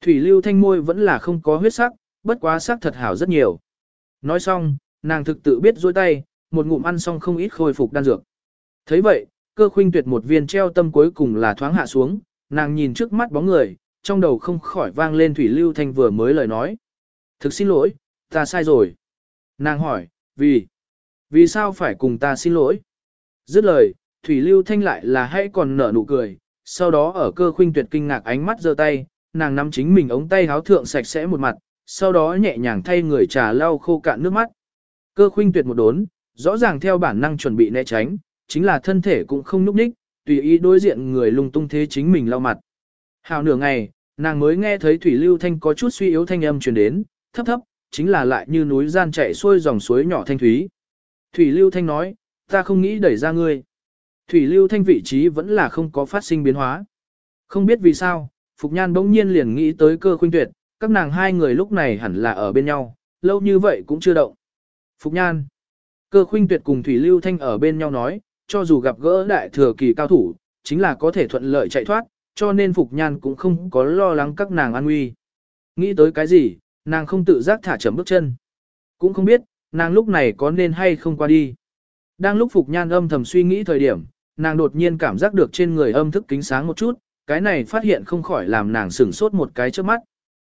Thủy Lưu Thanh môi vẫn là không có huyết sắc, bất quá sắc thật hảo rất nhiều. Nói xong, nàng thực tự biết dối tay, một ngụm ăn xong không ít khôi phục đan dược. thấy vậy, cơ khuynh tuyệt một viên treo tâm cuối cùng là thoáng hạ xuống, nàng nhìn trước mắt bóng người, trong đầu không khỏi vang lên Thủy Lưu Thanh vừa mới lời nói. Thực xin lỗi, ta sai rồi. Nàng hỏi, vì? Vì sao phải cùng ta xin lỗi? Dứt lời, Thủy Lưu Thanh lại là hãy còn nở nụ cười, sau đó ở cơ khuynh tuyệt kinh ngạc ánh mắt giơ tay, nàng nắm chính mình ống tay háo thượng sạch sẽ một mặt, sau đó nhẹ nhàng thay người trà lau khô cạn nước mắt. Cơ khuynh tuyệt một đốn, rõ ràng theo bản năng chuẩn bị né tránh, chính là thân thể cũng không núp ních, tùy ý đối diện người lung tung thế chính mình lau mặt. Hào nửa ngày, nàng mới nghe thấy Thủy Lưu Thanh có chút suy yếu thanh âm truyền đến, thấp thấp, chính là lại như núi gian chạy xuôi dòng suối nhỏ thanh thúy. Thủy Lưu Thanh nói, ta không nghĩ đẩy ra ngươi. Thủy Lưu Thanh vị trí vẫn là không có phát sinh biến hóa. Không biết vì sao, Phục Nhan bỗng nhiên liền nghĩ tới cơ khuynh tuyệt, các nàng hai người lúc này hẳn là ở bên nhau, lâu như vậy cũng chưa động. Phục Nhan. Cơ khuynh tuyệt cùng Thủy Lưu Thanh ở bên nhau nói, cho dù gặp gỡ đại thừa kỳ cao thủ, chính là có thể thuận lợi chạy thoát, cho nên Phục Nhan cũng không có lo lắng các nàng an nguy. Nghĩ tới cái gì, nàng không tự giác thả chậm bước chân. Cũng không biết, nàng lúc này có nên hay không qua đi. Đang lúc Phục Nhan âm thầm suy nghĩ thời điểm, nàng đột nhiên cảm giác được trên người âm thức kính sáng một chút, cái này phát hiện không khỏi làm nàng sửng sốt một cái trước mắt.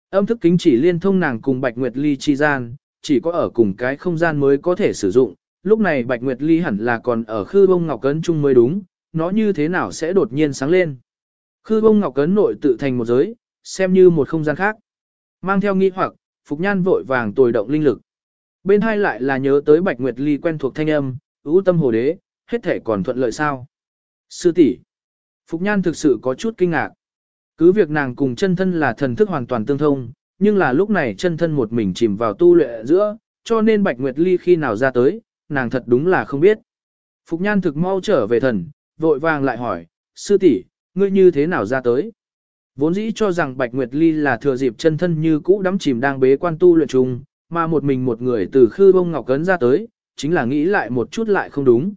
Âm thức kính chỉ liên thông nàng cùng Bạch Nguyệt Ly chi gian, chỉ có ở cùng cái không gian mới có thể sử dụng, lúc này Bạch Nguyệt Ly hẳn là còn ở khư bông ngọc cấn chung mới đúng, nó như thế nào sẽ đột nhiên sáng lên. Khư bông ngọc cấn nội tự thành một giới, xem như một không gian khác. Mang theo nghi hoặc, Phục Nhan vội vàng tồi động linh lực. Bên hai lại là nhớ tới Bạch Nguyệt Ly quen thuộc thanh âm, ưu tâm hồ đế, hết thể còn thuận lợi sao. Sư tỷ Phục Nhan thực sự có chút kinh ngạc. Cứ việc nàng cùng chân thân là thần thức hoàn toàn tương thông, nhưng là lúc này chân thân một mình chìm vào tu luyện giữa, cho nên Bạch Nguyệt Ly khi nào ra tới, nàng thật đúng là không biết. Phục Nhan thực mau trở về thần, vội vàng lại hỏi, sư tỷ, ngươi như thế nào ra tới? Vốn dĩ cho rằng Bạch Nguyệt Ly là thừa dịp chân thân như cũ đắm chìm đang bế quan tu luyện chung, mà một mình một người từ khư bông ngọc cấn ra tới, chính là nghĩ lại một chút lại không đúng.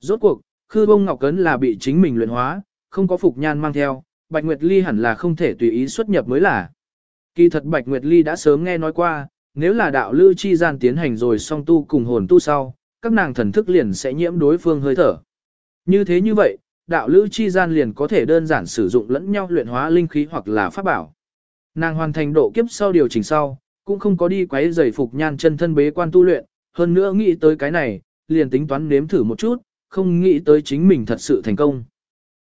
Rốt cuộc, khư bông ngọc cấn là bị chính mình luyện hóa, không có Phục Nhan mang theo, Bạch Nguyệt Ly hẳn là không thể tùy ý xuất nhập mới là. Kỳ thật Bạch Nguyệt Ly đã sớm nghe nói qua, nếu là đạo lưu chi gian tiến hành rồi song tu cùng hồn tu sau, các nàng thần thức liền sẽ nhiễm đối phương hơi thở. Như thế như vậy, đạo lữ chi gian liền có thể đơn giản sử dụng lẫn nhau luyện hóa linh khí hoặc là pháp bảo. Nàng hoàn thành độ kiếp sau điều chỉnh sau, cũng không có đi quấy giày phục nhan chân thân bế quan tu luyện, hơn nữa nghĩ tới cái này, liền tính toán nếm thử một chút, không nghĩ tới chính mình thật sự thành công.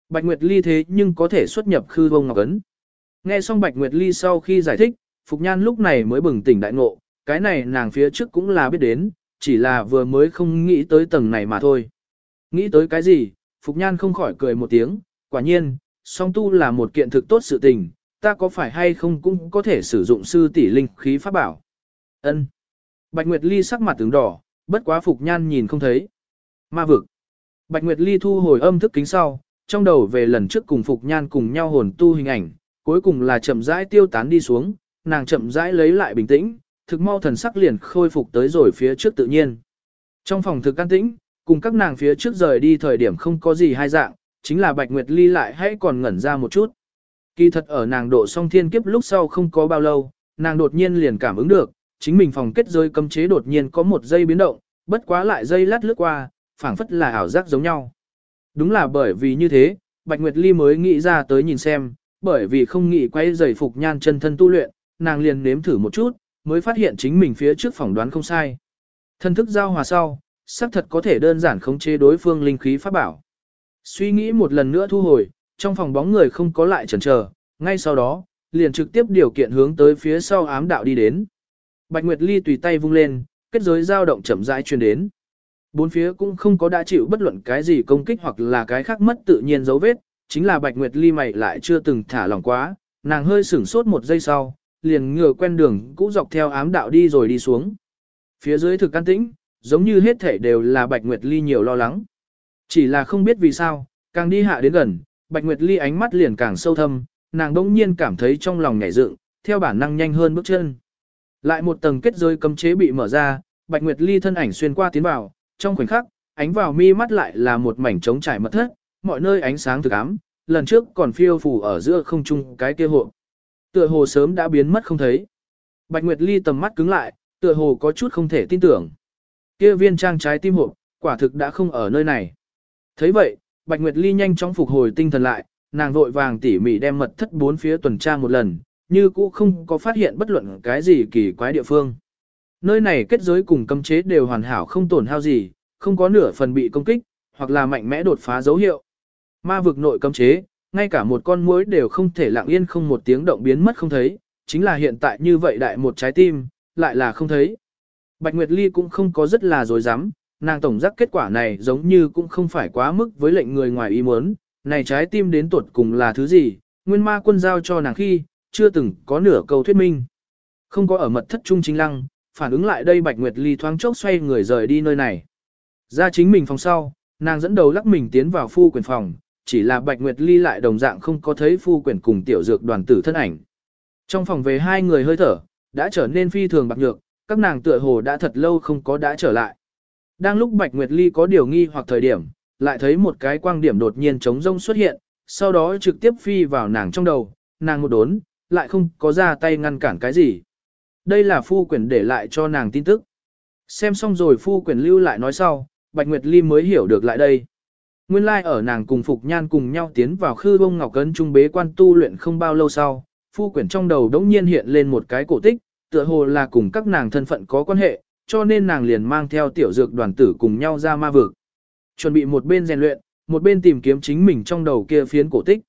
Bạch Nguyệt Ly thế nhưng có thể xuất nhập khư vông ngọc ấn. Nghe xong Bạch Nguyệt Ly sau khi giải thích, Phục Nhan lúc này mới bừng tỉnh đại ngộ, cái này nàng phía trước cũng là biết đến, chỉ là vừa mới không nghĩ tới tầng này mà thôi. Nghĩ tới cái gì, Phục Nhan không khỏi cười một tiếng, quả nhiên, song tu là một kiện thực tốt sự tình, ta có phải hay không cũng có thể sử dụng sư tỷ linh khí pháp bảo. Ân. Bạch Nguyệt Ly sắc mặt tướng đỏ, bất quá Phục Nhan nhìn không thấy. Ma vực. Bạch Nguyệt Ly thu hồi âm thức kính sau, trong đầu về lần trước cùng Phục Nhan cùng nhau hồn tu hình ảnh, cuối cùng là chậm rãi tiêu tán đi xuống, nàng chậm rãi lấy lại bình tĩnh, thực mau thần sắc liền khôi phục tới rồi phía trước tự nhiên. Trong phòng thực an tĩnh, cùng các nàng phía trước rời đi thời điểm không có gì hai dạng, chính là Bạch Nguyệt Ly lại hãy còn ngẩn ra một chút. Kỳ thật ở nàng độ song thiên kiếp lúc sau không có bao lâu, nàng đột nhiên liền cảm ứng được, chính mình phòng kết rơi cấm chế đột nhiên có một giây biến động, bất quá lại dây lát lướt qua, phảng phất là ảo giác giống nhau. Đúng là bởi vì như thế, Bạch Nguyệt Ly mới nghĩ ra tới nhìn xem, bởi vì không nghĩ quay giày phục nhan chân thân tu luyện, nàng liền nếm thử một chút, mới phát hiện chính mình phía trước phỏng đoán không sai. Thân thức giao hòa sau, xác thật có thể đơn giản khống chế đối phương linh khí pháp bảo. Suy nghĩ một lần nữa thu hồi, trong phòng bóng người không có lại chần chờ, ngay sau đó, liền trực tiếp điều kiện hướng tới phía sau ám đạo đi đến. Bạch Nguyệt Ly tùy tay vung lên, kết giới dao động chậm rãi truyền đến. Bốn phía cũng không có đã chịu bất luận cái gì công kích hoặc là cái khác mất tự nhiên dấu vết, chính là Bạch Nguyệt Ly mày lại chưa từng thả lỏng quá, nàng hơi sửng sốt một giây sau, liền ngựa quen đường cũ dọc theo ám đạo đi rồi đi xuống. Phía dưới thực an tĩnh, giống như hết thể đều là Bạch Nguyệt Ly nhiều lo lắng. Chỉ là không biết vì sao, càng đi hạ đến gần, Bạch Nguyệt Ly ánh mắt liền càng sâu thâm, nàng đông nhiên cảm thấy trong lòng nhảy dựng, theo bản năng nhanh hơn bước chân. Lại một tầng kết giới cấm chế bị mở ra, Bạch Nguyệt Ly thân ảnh xuyên qua tiến vào, trong khoảnh khắc, ánh vào mi mắt lại là một mảnh trống trải mật thất, mọi nơi ánh sáng thực ám, lần trước còn phiêu phù ở giữa không trung cái kia hộ. Tựa hồ sớm đã biến mất không thấy. Bạch Nguyệt Ly tầm mắt cứng lại, tựa hồ có chút không thể tin tưởng. Kia viên trang trái tim hộp, quả thực đã không ở nơi này. thấy vậy, Bạch Nguyệt Ly nhanh chóng phục hồi tinh thần lại, nàng vội vàng tỉ mỉ đem mật thất bốn phía tuần tra một lần, như cũ không có phát hiện bất luận cái gì kỳ quái địa phương. Nơi này kết giới cùng cấm chế đều hoàn hảo không tổn hao gì, không có nửa phần bị công kích, hoặc là mạnh mẽ đột phá dấu hiệu. Ma vực nội cấm chế, ngay cả một con muỗi đều không thể lặng yên không một tiếng động biến mất không thấy, chính là hiện tại như vậy đại một trái tim, lại là không thấy. Bạch Nguyệt Ly cũng không có rất là dối dám, nàng tổng giác kết quả này giống như cũng không phải quá mức với lệnh người ngoài ý muốn, này trái tim đến tuột cùng là thứ gì, nguyên ma quân giao cho nàng khi, chưa từng có nửa câu thuyết minh. Không có ở mật thất trung chính lăng, phản ứng lại đây Bạch Nguyệt Ly thoáng chốc xoay người rời đi nơi này. Ra chính mình phòng sau, nàng dẫn đầu lắc mình tiến vào phu quyền phòng, chỉ là Bạch Nguyệt Ly lại đồng dạng không có thấy phu quyển cùng tiểu dược đoàn tử thân ảnh. Trong phòng về hai người hơi thở, đã trở nên phi thường bạc nhược, các nàng tựa hồ đã thật lâu không có đã trở lại. Đang lúc Bạch Nguyệt Ly có điều nghi hoặc thời điểm, lại thấy một cái quang điểm đột nhiên trống rông xuất hiện, sau đó trực tiếp phi vào nàng trong đầu, nàng một đốn, lại không có ra tay ngăn cản cái gì. Đây là phu quyển để lại cho nàng tin tức. Xem xong rồi phu quyển lưu lại nói sau, Bạch Nguyệt Ly mới hiểu được lại đây. Nguyên lai like ở nàng cùng Phục Nhan cùng nhau tiến vào khư bông ngọc cấn trung bế quan tu luyện không bao lâu sau, phu quyển trong đầu đống nhiên hiện lên một cái cổ tích, tựa hồ là cùng các nàng thân phận có quan hệ, cho nên nàng liền mang theo tiểu dược đoàn tử cùng nhau ra ma vực. Chuẩn bị một bên rèn luyện, một bên tìm kiếm chính mình trong đầu kia phiến cổ tích.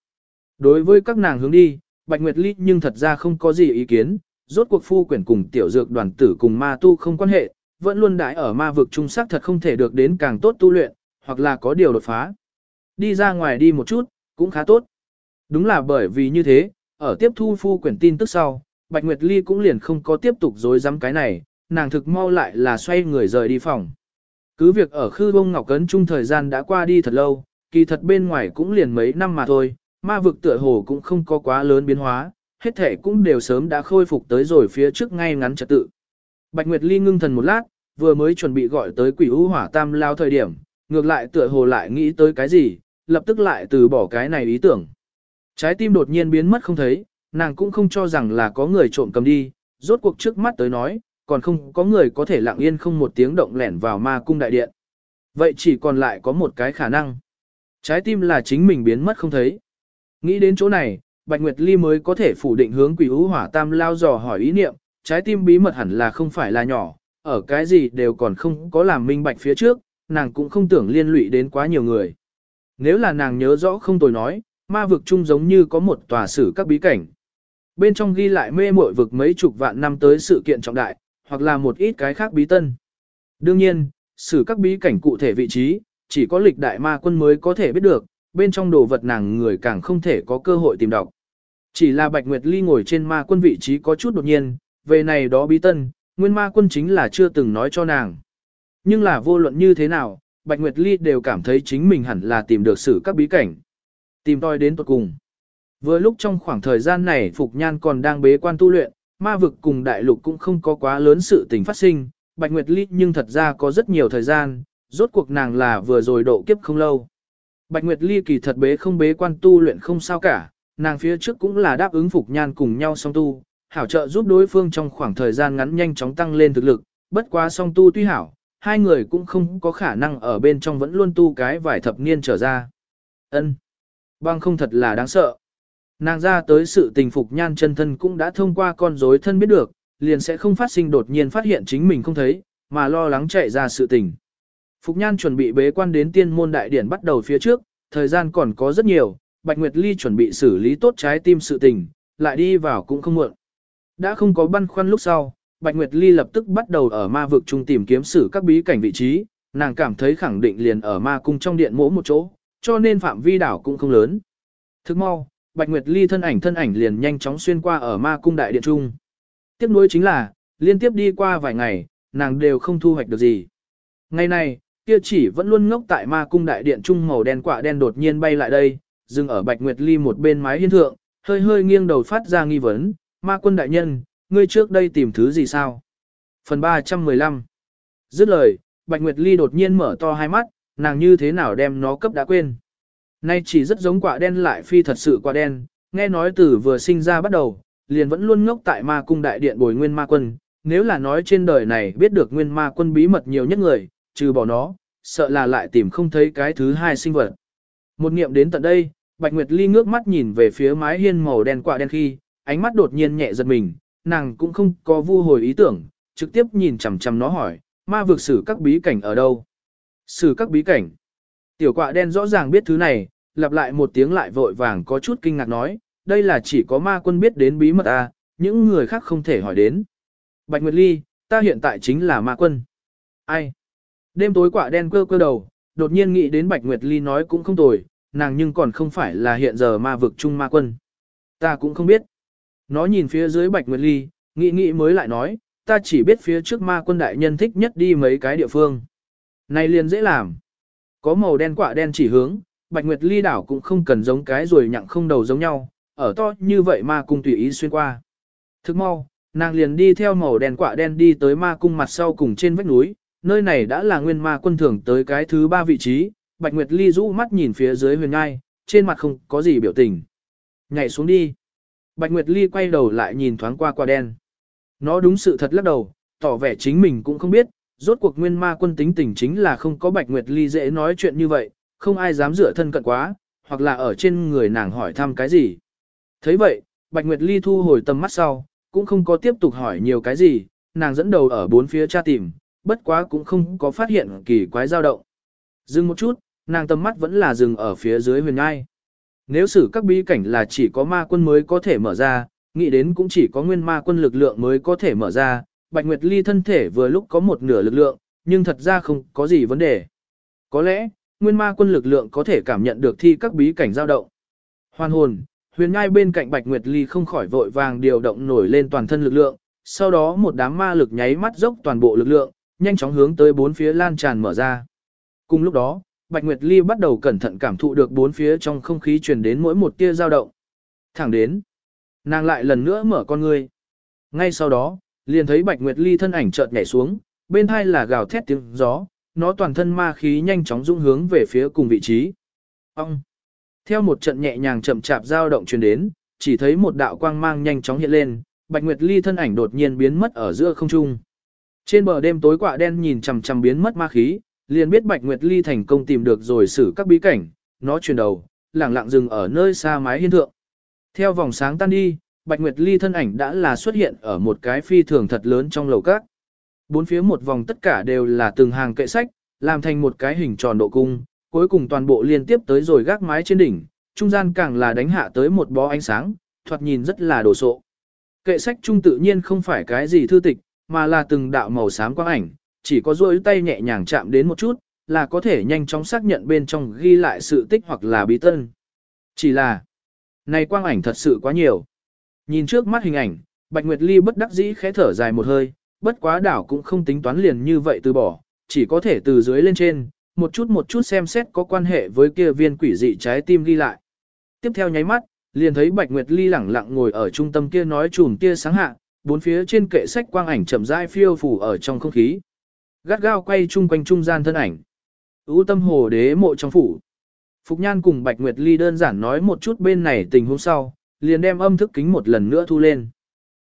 Đối với các nàng hướng đi, Bạch Nguyệt Ly nhưng thật ra không có gì ý kiến, rốt cuộc phu quyển cùng tiểu dược đoàn tử cùng ma tu không quan hệ, vẫn luôn đãi ở ma vực trung sắc thật không thể được đến càng tốt tu luyện, hoặc là có điều đột phá. Đi ra ngoài đi một chút, cũng khá tốt. Đúng là bởi vì như thế, ở tiếp thu phu quyển tin tức sau, Bạch Nguyệt Ly cũng liền không có tiếp tục dối dám cái này, nàng thực mau lại là xoay người rời đi phòng. Cứ việc ở khư bông ngọc cấn chung thời gian đã qua đi thật lâu, kỳ thật bên ngoài cũng liền mấy năm mà thôi, ma vực tựa hồ cũng không có quá lớn biến hóa, hết thể cũng đều sớm đã khôi phục tới rồi phía trước ngay ngắn trật tự. Bạch Nguyệt Ly ngưng thần một lát, vừa mới chuẩn bị gọi tới quỷ u hỏa tam lao thời điểm, ngược lại tựa hồ lại nghĩ tới cái gì, lập tức lại từ bỏ cái này ý tưởng. Trái tim đột nhiên biến mất không thấy, nàng cũng không cho rằng là có người trộm cầm đi, rốt cuộc trước mắt tới nói, còn không có người có thể lặng yên không một tiếng động lẻn vào ma cung đại điện. Vậy chỉ còn lại có một cái khả năng. Trái tim là chính mình biến mất không thấy. Nghĩ đến chỗ này, Bạch Nguyệt Ly mới có thể phủ định hướng quỷ ú hỏa tam lao dò hỏi ý niệm, trái tim bí mật hẳn là không phải là nhỏ, ở cái gì đều còn không có làm minh bạch phía trước, nàng cũng không tưởng liên lụy đến quá nhiều người. Nếu là nàng nhớ rõ không tồi nói, ma vực chung giống như có một tòa sử các bí cảnh. Bên trong ghi lại mê muội vực mấy chục vạn năm tới sự kiện trọng đại, hoặc là một ít cái khác bí tân. Đương nhiên, sử các bí cảnh cụ thể vị trí, chỉ có lịch đại ma quân mới có thể biết được, bên trong đồ vật nàng người càng không thể có cơ hội tìm đọc. Chỉ là Bạch Nguyệt Ly ngồi trên ma quân vị trí có chút đột nhiên, về này đó bí tân, nguyên ma quân chính là chưa từng nói cho nàng. Nhưng là vô luận như thế nào, Bạch Nguyệt Ly đều cảm thấy chính mình hẳn là tìm được sử các bí cảnh. Tìm tòi đến tuật cùng. Vừa lúc trong khoảng thời gian này Phục Nhan còn đang bế quan tu luyện, ma vực cùng đại lục cũng không có quá lớn sự tình phát sinh, Bạch Nguyệt Ly nhưng thật ra có rất nhiều thời gian, rốt cuộc nàng là vừa rồi độ kiếp không lâu. Bạch Nguyệt Ly kỳ thật bế không bế quan tu luyện không sao cả, nàng phía trước cũng là đáp ứng Phục Nhan cùng nhau song tu, hảo trợ giúp đối phương trong khoảng thời gian ngắn nhanh chóng tăng lên thực lực, bất quá song tu tuy hảo, hai người cũng không có khả năng ở bên trong vẫn luôn tu cái vài thập niên trở ra. Ân, Băng không thật là đáng sợ. Nàng ra tới sự tình Phục Nhan chân thân cũng đã thông qua con rối thân biết được, liền sẽ không phát sinh đột nhiên phát hiện chính mình không thấy, mà lo lắng chạy ra sự tình. Phục Nhan chuẩn bị bế quan đến tiên môn đại điển bắt đầu phía trước, thời gian còn có rất nhiều, Bạch Nguyệt Ly chuẩn bị xử lý tốt trái tim sự tình, lại đi vào cũng không muộn. Đã không có băn khoăn lúc sau, Bạch Nguyệt Ly lập tức bắt đầu ở ma vực trung tìm kiếm xử các bí cảnh vị trí, nàng cảm thấy khẳng định liền ở ma cung trong điện mỗ một chỗ, cho nên phạm vi đảo cũng không lớn. Thức mau, Bạch Nguyệt Ly thân ảnh thân ảnh liền nhanh chóng xuyên qua ở ma cung đại điện trung. Tiếp nối chính là, liên tiếp đi qua vài ngày, nàng đều không thu hoạch được gì. Ngày này, kia chỉ vẫn luôn ngốc tại ma cung đại điện trung màu đen quạ đen đột nhiên bay lại đây, dừng ở Bạch Nguyệt Ly một bên mái hiên thượng, hơi hơi nghiêng đầu phát ra nghi vấn, ma quân đại nhân, ngươi trước đây tìm thứ gì sao? Phần 315 Dứt lời, Bạch Nguyệt Ly đột nhiên mở to hai mắt, nàng như thế nào đem nó cấp đã quên. Nay chỉ rất giống quả đen lại phi thật sự quả đen, nghe nói từ vừa sinh ra bắt đầu, liền vẫn luôn ngốc tại ma cung đại điện bồi nguyên ma quân. Nếu là nói trên đời này biết được nguyên ma quân bí mật nhiều nhất người, trừ bỏ nó, sợ là lại tìm không thấy cái thứ hai sinh vật. Một nghiệm đến tận đây, Bạch Nguyệt Ly ngước mắt nhìn về phía mái hiên màu đen quả đen khi, ánh mắt đột nhiên nhẹ giật mình, nàng cũng không có vu hồi ý tưởng, trực tiếp nhìn chằm chằm nó hỏi, ma vực xử các bí cảnh ở đâu? Xử các bí cảnh. Tiểu quạ đen rõ ràng biết thứ này, lặp lại một tiếng lại vội vàng có chút kinh ngạc nói, đây là chỉ có ma quân biết đến bí mật à, những người khác không thể hỏi đến. Bạch Nguyệt Ly, ta hiện tại chính là ma quân. Ai? Đêm tối quạ đen cơ cơ đầu, đột nhiên nghĩ đến Bạch Nguyệt Ly nói cũng không tồi, nàng nhưng còn không phải là hiện giờ ma vực chung ma quân. Ta cũng không biết. Nó nhìn phía dưới Bạch Nguyệt Ly, nghĩ nghĩ mới lại nói, ta chỉ biết phía trước ma quân đại nhân thích nhất đi mấy cái địa phương. Này liền dễ làm. Có màu đen quạ đen chỉ hướng, Bạch Nguyệt Ly đảo cũng không cần giống cái rồi nhặng không đầu giống nhau, ở to như vậy ma cung tùy ý xuyên qua. Thức mau, nàng liền đi theo màu đen quạ đen đi tới ma cung mặt sau cùng trên vách núi, nơi này đã là nguyên ma quân thường tới cái thứ ba vị trí, Bạch Nguyệt Ly rũ mắt nhìn phía dưới huyền ngai, trên mặt không có gì biểu tình. Nhảy xuống đi. Bạch Nguyệt Ly quay đầu lại nhìn thoáng qua quả đen. Nó đúng sự thật lắc đầu, tỏ vẻ chính mình cũng không biết, Rốt cuộc nguyên ma quân tính tình chính là không có Bạch Nguyệt Ly dễ nói chuyện như vậy, không ai dám rửa thân cận quá, hoặc là ở trên người nàng hỏi thăm cái gì. thấy vậy, Bạch Nguyệt Ly thu hồi tầm mắt sau, cũng không có tiếp tục hỏi nhiều cái gì, nàng dẫn đầu ở bốn phía tra tìm, bất quá cũng không có phát hiện kỳ quái dao động. Dừng một chút, nàng tầm mắt vẫn là dừng ở phía dưới huyền ngai. Nếu xử các bí cảnh là chỉ có ma quân mới có thể mở ra, nghĩ đến cũng chỉ có nguyên ma quân lực lượng mới có thể mở ra, Bạch Nguyệt Ly thân thể vừa lúc có một nửa lực lượng, nhưng thật ra không có gì vấn đề. Có lẽ, nguyên ma quân lực lượng có thể cảm nhận được thi các bí cảnh dao động. Hoàn hồn, huyền ngai bên cạnh Bạch Nguyệt Ly không khỏi vội vàng điều động nổi lên toàn thân lực lượng, sau đó một đám ma lực nháy mắt dốc toàn bộ lực lượng, nhanh chóng hướng tới bốn phía lan tràn mở ra. Cùng lúc đó, Bạch Nguyệt Ly bắt đầu cẩn thận cảm thụ được bốn phía trong không khí truyền đến mỗi một tia dao động. Thẳng đến, nàng lại lần nữa mở con ngươi. Ngay sau đó, liền thấy Bạch Nguyệt Ly thân ảnh chợt nhảy xuống, bên hai là gào thét tiếng gió, nó toàn thân ma khí nhanh chóng dung hướng về phía cùng vị trí. Ông! Theo một trận nhẹ nhàng chậm chạp dao động truyền đến, chỉ thấy một đạo quang mang nhanh chóng hiện lên, Bạch Nguyệt Ly thân ảnh đột nhiên biến mất ở giữa không trung. Trên bờ đêm tối quạ đen nhìn chằm chằm biến mất ma khí, liền biết Bạch Nguyệt Ly thành công tìm được rồi xử các bí cảnh, nó chuyển đầu, lẳng lặng dừng ở nơi xa mái hiên thượng. Theo vòng sáng tan đi, Bạch Nguyệt Ly thân ảnh đã là xuất hiện ở một cái phi thường thật lớn trong lầu các. Bốn phía một vòng tất cả đều là từng hàng kệ sách, làm thành một cái hình tròn độ cung, cuối cùng toàn bộ liên tiếp tới rồi gác mái trên đỉnh, trung gian càng là đánh hạ tới một bó ánh sáng, thoạt nhìn rất là đồ sộ. Kệ sách trung tự nhiên không phải cái gì thư tịch, mà là từng đạo màu xám quang ảnh, chỉ có duỗi tay nhẹ nhàng chạm đến một chút, là có thể nhanh chóng xác nhận bên trong ghi lại sự tích hoặc là bí tân. Chỉ là, này quang ảnh thật sự quá nhiều. Nhìn trước mắt hình ảnh, Bạch Nguyệt Ly bất đắc dĩ khẽ thở dài một hơi, bất quá đảo cũng không tính toán liền như vậy từ bỏ, chỉ có thể từ dưới lên trên, một chút một chút xem xét có quan hệ với kia viên quỷ dị trái tim ghi lại. Tiếp theo nháy mắt, liền thấy Bạch Nguyệt Ly lẳng lặng ngồi ở trung tâm kia nói chùm kia sáng hạ, bốn phía trên kệ sách quang ảnh chậm rãi phiêu phủ ở trong không khí. Gắt gao quay chung quanh trung gian thân ảnh. Ú tâm hồ đế mộ trong phủ. Phục Nhan cùng Bạch Nguyệt Ly đơn giản nói một chút bên này tình huống sau, liền đem âm thức kính một lần nữa thu lên.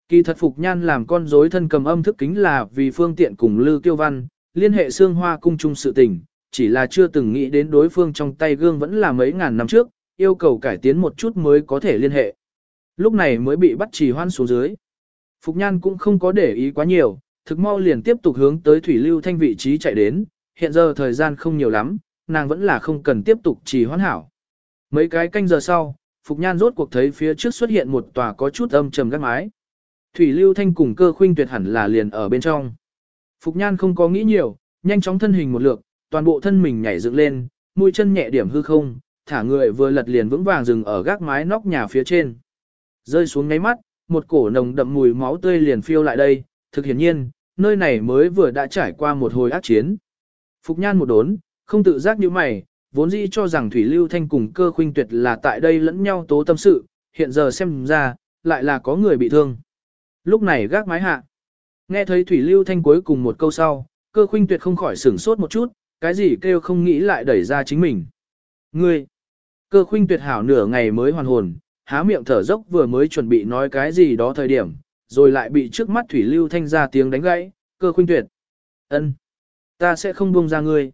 Kỳ thật Phục Nhan làm con rối thân cầm âm thức kính là vì phương tiện cùng Lư Tiêu Văn, liên hệ xương hoa cung chung sự tình, chỉ là chưa từng nghĩ đến đối phương trong tay gương vẫn là mấy ngàn năm trước, yêu cầu cải tiến một chút mới có thể liên hệ. Lúc này mới bị bắt trì hoan xuống dưới. Phục Nhan cũng không có để ý quá nhiều, thực mau liền tiếp tục hướng tới Thủy Lưu Thanh vị trí chạy đến, hiện giờ thời gian không nhiều lắm, nàng vẫn là không cần tiếp tục trì hoãn hảo. Mấy cái canh giờ sau, Phục Nhan rốt cuộc thấy phía trước xuất hiện một tòa có chút âm trầm gác mái. Thủy Lưu Thanh cùng cơ khuynh tuyệt hẳn là liền ở bên trong. Phục Nhan không có nghĩ nhiều, nhanh chóng thân hình một lượt, toàn bộ thân mình nhảy dựng lên, mũi chân nhẹ điểm hư không, thả người vừa lật liền vững vàng dừng ở gác mái nóc nhà phía trên. Rơi xuống ngáy mắt, một cổ nồng đậm mùi máu tươi liền phiêu lại đây, thực hiển nhiên, nơi này mới vừa đã trải qua một hồi ác chiến. Phục Nhan một đốn, không tự giác như mày, vốn dĩ cho rằng Thủy Lưu Thanh cùng cơ khuynh tuyệt là tại đây lẫn nhau tố tâm sự, hiện giờ xem ra, lại là có người bị thương. Lúc này gác mái hạ. Nghe thấy Thủy Lưu Thanh cuối cùng một câu sau, cơ khuynh tuyệt không khỏi sửng sốt một chút, cái gì kêu không nghĩ lại đẩy ra chính mình. Ngươi! Cơ khuynh tuyệt hảo nửa ngày mới hoàn hồn, há miệng thở dốc vừa mới chuẩn bị nói cái gì đó thời điểm, rồi lại bị trước mắt Thủy Lưu Thanh ra tiếng đánh gãy, cơ khuynh tuyệt. ân, Ta sẽ không buông ra ngươi.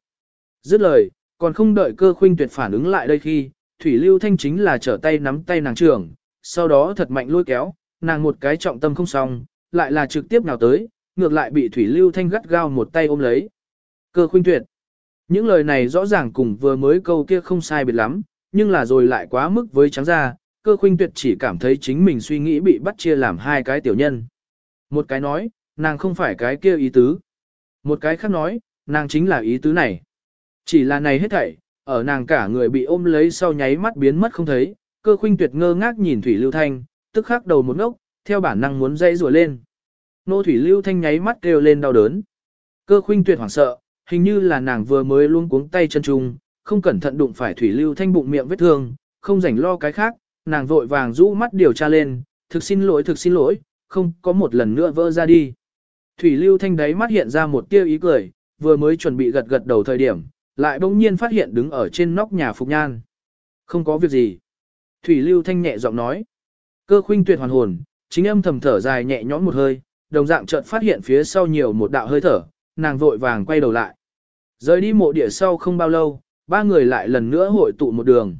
Dứt lời, còn không đợi cơ khuynh tuyệt phản ứng lại đây khi, Thủy Lưu Thanh chính là trở tay nắm tay nàng trưởng, sau đó thật mạnh lôi kéo, nàng một cái trọng tâm không xong, lại là trực tiếp nào tới, ngược lại bị Thủy Lưu Thanh gắt gao một tay ôm lấy. Cơ khuynh tuyệt. Những lời này rõ ràng cùng vừa mới câu kia không sai biệt lắm, nhưng là rồi lại quá mức với trắng ra, cơ khuynh tuyệt chỉ cảm thấy chính mình suy nghĩ bị bắt chia làm hai cái tiểu nhân. Một cái nói, nàng không phải cái kia ý tứ. Một cái khác nói, nàng chính là ý tứ này. Chỉ là này hết thảy, ở nàng cả người bị ôm lấy sau nháy mắt biến mất không thấy, cơ khuynh tuyệt ngơ ngác nhìn Thủy Lưu Thanh, tức khắc đầu một ngốc, theo bản năng muốn dây rùa lên. Nô Thủy Lưu Thanh nháy mắt kêu lên đau đớn. Cơ khuynh tuyệt hoảng sợ, hình như là nàng vừa mới luôn cuống tay chân trùng, không cẩn thận đụng phải Thủy Lưu Thanh bụng miệng vết thương, không rảnh lo cái khác, nàng vội vàng rũ mắt điều tra lên, thực xin lỗi thực xin lỗi, không có một lần nữa vỡ ra đi. Thủy Lưu Thanh đáy mắt hiện ra một tia ý cười, vừa mới chuẩn bị gật gật đầu thời điểm, lại bỗng nhiên phát hiện đứng ở trên nóc nhà Phục Nhan. Không có việc gì. Thủy Lưu Thanh nhẹ giọng nói. Cơ khuynh tuyệt hoàn hồn, chính âm thầm thở dài nhẹ nhõm một hơi, đồng dạng chợt phát hiện phía sau nhiều một đạo hơi thở, nàng vội vàng quay đầu lại. Rời đi mộ địa sau không bao lâu, ba người lại lần nữa hội tụ một đường.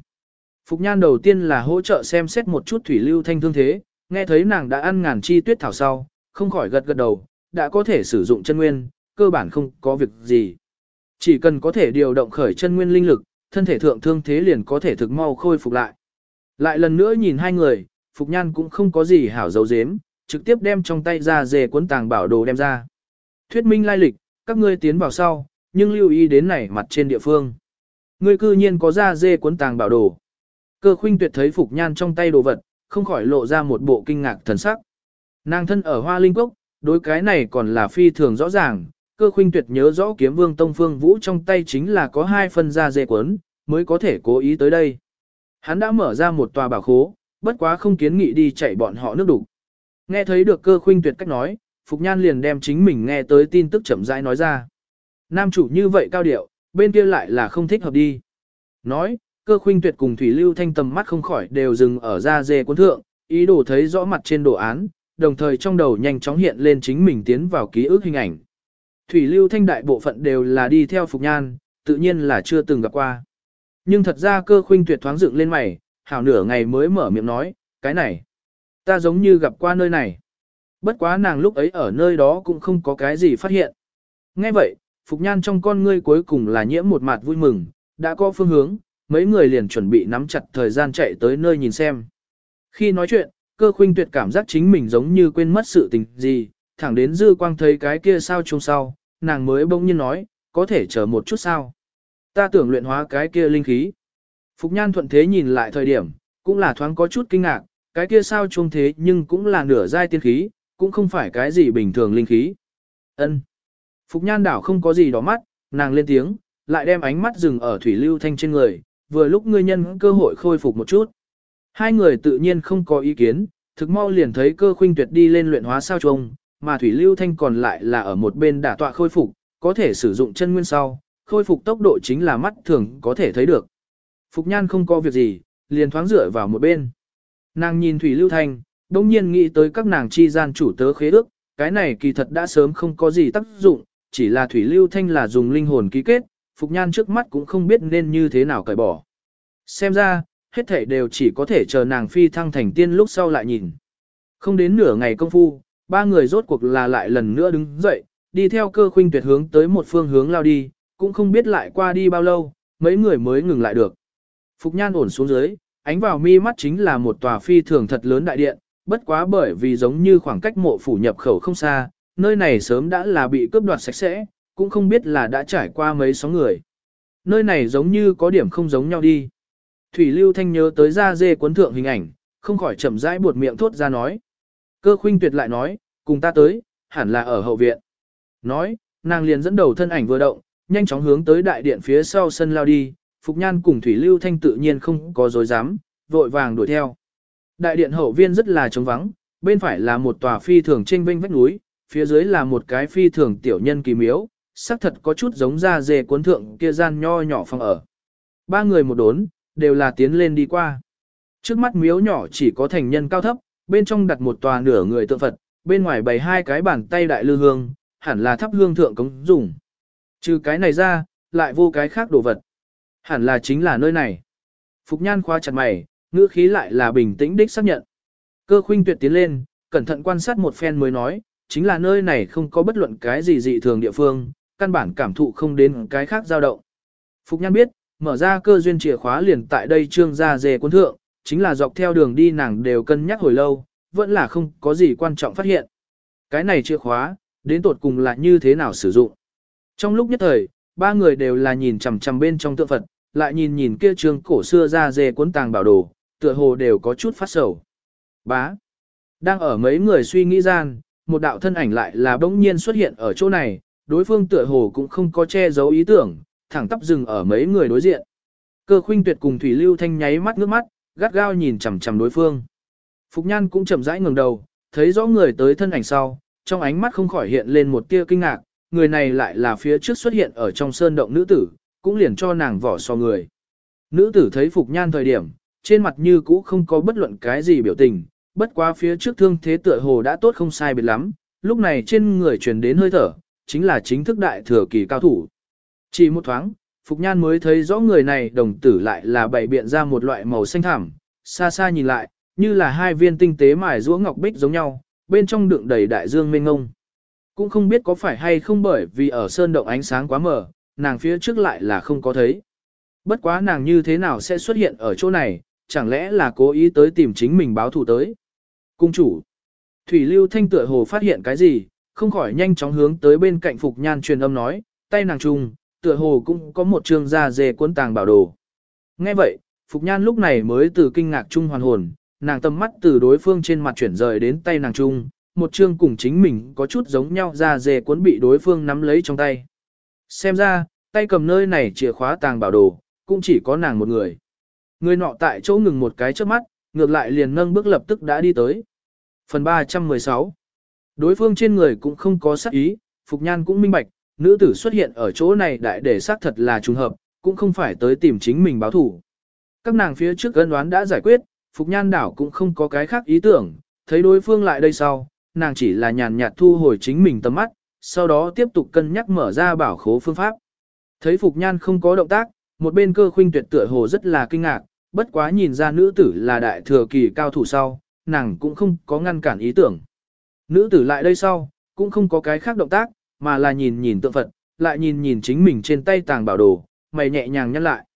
Phục nhan đầu tiên là hỗ trợ xem xét một chút thủy lưu thanh thương thế, nghe thấy nàng đã ăn ngàn chi tuyết thảo sau, không khỏi gật gật đầu, đã có thể sử dụng chân nguyên, cơ bản không có việc gì. Chỉ cần có thể điều động khởi chân nguyên linh lực, thân thể thượng thương thế liền có thể thực mau khôi phục lại. Lại lần nữa nhìn hai người, Phục Nhan cũng không có gì hảo dấu dếm, trực tiếp đem trong tay ra dề cuốn tàng bảo đồ đem ra. Thuyết minh lai lịch, các ngươi tiến vào sau, nhưng lưu ý đến này mặt trên địa phương. Ngươi cư nhiên có ra dê cuốn tàng bảo đồ. Cơ khuynh tuyệt thấy Phục Nhan trong tay đồ vật, không khỏi lộ ra một bộ kinh ngạc thần sắc. Nàng thân ở hoa linh cốc, đối cái này còn là phi thường rõ ràng, cơ khuynh tuyệt nhớ rõ kiếm vương tông phương vũ trong tay chính là có hai phần da dê cuốn, mới có thể cố ý tới đây. Hắn đã mở ra một tòa bảo khố, bất quá không kiến nghị đi chạy bọn họ nước đủ. Nghe thấy được cơ khuynh tuyệt cách nói, Phục Nhan liền đem chính mình nghe tới tin tức chậm rãi nói ra. Nam chủ như vậy cao điệu, bên kia lại là không thích hợp đi. Nói, cơ khuynh tuyệt cùng Thủy Lưu Thanh tầm mắt không khỏi đều dừng ở ra dê cuốn thượng, ý đồ thấy rõ mặt trên đồ án, đồng thời trong đầu nhanh chóng hiện lên chính mình tiến vào ký ức hình ảnh. Thủy Lưu Thanh đại bộ phận đều là đi theo Phục Nhan, tự nhiên là chưa từng gặp qua. Nhưng thật ra cơ khuynh tuyệt thoáng dựng lên mày, hảo nửa ngày mới mở miệng nói, cái này, ta giống như gặp qua nơi này. Bất quá nàng lúc ấy ở nơi đó cũng không có cái gì phát hiện. Nghe vậy, Phục Nhan trong con ngươi cuối cùng là nhiễm một mặt vui mừng, đã có phương hướng, mấy người liền chuẩn bị nắm chặt thời gian chạy tới nơi nhìn xem. Khi nói chuyện, cơ khuynh tuyệt cảm giác chính mình giống như quên mất sự tình gì, thẳng đến dư quang thấy cái kia sao chung sau, nàng mới bỗng nhiên nói, có thể chờ một chút sao. Ta tưởng luyện hóa cái kia linh khí. Phục nhan thuận thế nhìn lại thời điểm, cũng là thoáng có chút kinh ngạc, cái kia sao chung thế nhưng cũng là nửa giai tiên khí, cũng không phải cái gì bình thường linh khí. Ân. Phục nhan đảo không có gì đỏ mắt, nàng lên tiếng, lại đem ánh mắt dừng ở thủy lưu thanh trên người, vừa lúc ngươi nhân cơ hội khôi phục một chút. Hai người tự nhiên không có ý kiến, thực mau liền thấy cơ khuynh tuyệt đi lên luyện hóa sao trông, mà thủy lưu thanh còn lại là ở một bên đả tọa khôi phục, có thể sử dụng chân nguyên sau, khôi phục tốc độ chính là mắt thường có thể thấy được. Phục nhan không có việc gì, liền thoáng rửa vào một bên. Nàng nhìn thủy lưu thanh, đồng nhiên nghĩ tới các nàng chi gian chủ tớ khế ước, cái này kỳ thật đã sớm không có gì tác dụng, chỉ là thủy lưu thanh là dùng linh hồn ký kết, Phục Nhan trước mắt cũng không biết nên như thế nào cởi bỏ. Xem ra, hết thể đều chỉ có thể chờ nàng phi thăng thành tiên lúc sau lại nhìn. Không đến nửa ngày công phu, ba người rốt cuộc là lại lần nữa đứng dậy, đi theo cơ khuynh tuyệt hướng tới một phương hướng lao đi, cũng không biết lại qua đi bao lâu, mấy người mới ngừng lại được. Phục Nhan ổn xuống dưới, ánh vào mi mắt chính là một tòa phi thường thật lớn đại điện, bất quá bởi vì giống như khoảng cách mộ phủ nhập khẩu không xa, nơi này sớm đã là bị cướp đoạt sạch sẽ, cũng không biết là đã trải qua mấy sóng người. Nơi này giống như có điểm không giống nhau đi. Thủy Lưu Thanh nhớ tới ra dê cuốn thượng hình ảnh, không khỏi chậm rãi buột miệng thốt ra nói. Cơ khuynh tuyệt lại nói, cùng ta tới, hẳn là ở hậu viện. Nói, nàng liền dẫn đầu thân ảnh vừa động, nhanh chóng hướng tới đại điện phía sau sân lao đi, Phục Nhan cùng Thủy Lưu Thanh tự nhiên không có dối dám, vội vàng đuổi theo. Đại điện hậu viên rất là trống vắng, bên phải là một tòa phi thường trên vinh vách núi, phía dưới là một cái phi thường tiểu nhân kỳ miếu, xác thật có chút giống ra dề cuốn thượng kia gian nho nhỏ phòng ở. Ba người một đốn, đều là tiến lên đi qua. Trước mắt miếu nhỏ chỉ có thành nhân cao thấp, bên trong đặt một tòa nửa người tượng Phật, bên ngoài bày hai cái bàn tay đại lư hương, hẳn là thắp hương thượng cống dùng. Trừ cái này ra, lại vô cái khác đồ vật. Hẳn là chính là nơi này. Phục nhan khoa chặt mày, ngữ khí lại là bình tĩnh đích xác nhận. Cơ khuynh tuyệt tiến lên, cẩn thận quan sát một phen mới nói, chính là nơi này không có bất luận cái gì dị thường địa phương, căn bản cảm thụ không đến cái khác dao động. Phục nhan biết, mở ra cơ duyên chìa khóa liền tại đây trương ra dề cuốn thượng, chính là dọc theo đường đi nàng đều cân nhắc hồi lâu, vẫn là không có gì quan trọng phát hiện. Cái này chìa khóa, đến tột cùng là như thế nào sử dụng. Trong lúc nhất thời, ba người đều là nhìn chằm chằm bên trong tượng Phật, lại nhìn nhìn kia trương cổ xưa ra dề cuốn tàng bảo đồ, tựa hồ đều có chút phát sầu. Bá. Đang ở mấy người suy nghĩ gian, một đạo thân ảnh lại là bỗng nhiên xuất hiện ở chỗ này, đối phương tựa hồ cũng không có che giấu ý tưởng, thẳng tắp dừng ở mấy người đối diện. Cơ khuynh tuyệt cùng Thủy Lưu Thanh nháy mắt nước mắt, gắt gao nhìn chằm chằm đối phương. Phục Nhan cũng chậm rãi ngẩng đầu, thấy rõ người tới thân ảnh sau, trong ánh mắt không khỏi hiện lên một tia kinh ngạc, người này lại là phía trước xuất hiện ở trong sơn động nữ tử, cũng liền cho nàng vỏ so người. Nữ tử thấy Phục Nhan thời điểm, trên mặt như cũ không có bất luận cái gì biểu tình, bất quá phía trước thương thế tựa hồ đã tốt không sai biệt lắm, lúc này trên người truyền đến hơi thở, chính là chính thức đại thừa kỳ cao thủ. Chỉ một thoáng, Phục Nhan mới thấy rõ người này đồng tử lại là bảy biện ra một loại màu xanh thẳm, xa xa nhìn lại, như là hai viên tinh tế mài rũa ngọc bích giống nhau, bên trong đựng đầy đại dương mênh ngông. Cũng không biết có phải hay không bởi vì ở sơn động ánh sáng quá mờ, nàng phía trước lại là không có thấy. Bất quá nàng như thế nào sẽ xuất hiện ở chỗ này, chẳng lẽ là cố ý tới tìm chính mình báo thù tới. Cung chủ. Thủy Lưu Thanh tựa hồ phát hiện cái gì, không khỏi nhanh chóng hướng tới bên cạnh Phục Nhan truyền âm nói, tay nàng trùng, tựa hồ cũng có một trường da dề cuốn tàng bảo đồ. Nghe vậy, Phục Nhan lúc này mới từ kinh ngạc trung hoàn hồn, nàng tâm mắt từ đối phương trên mặt chuyển rời đến tay nàng trung, một chương cùng chính mình có chút giống nhau da dề cuốn bị đối phương nắm lấy trong tay. Xem ra, tay cầm nơi này chìa khóa tàng bảo đồ, cũng chỉ có nàng một người. Người nọ tại chỗ ngừng một cái trước mắt, ngược lại liền nâng bước lập tức đã đi tới. Phần 316 Đối phương trên người cũng không có sát ý, Phục Nhan cũng minh bạch, nữ tử xuất hiện ở chỗ này đại để xác thật là trùng hợp, cũng không phải tới tìm chính mình báo thủ. Các nàng phía trước ân đoán đã giải quyết, Phục Nhan đảo cũng không có cái khác ý tưởng, thấy đối phương lại đây sau, nàng chỉ là nhàn nhạt thu hồi chính mình tầm mắt, sau đó tiếp tục cân nhắc mở ra bảo khố phương pháp. Thấy Phục Nhan không có động tác, một bên cơ khuynh tuyệt tựa hồ rất là kinh ngạc, bất quá nhìn ra nữ tử là đại thừa kỳ cao thủ sau, nàng cũng không có ngăn cản ý tưởng. Nữ tử lại đây sau, cũng không có cái khác động tác, mà là nhìn nhìn tượng Phật, lại nhìn nhìn chính mình trên tay tàng bảo đồ, mày nhẹ nhàng nhăn lại.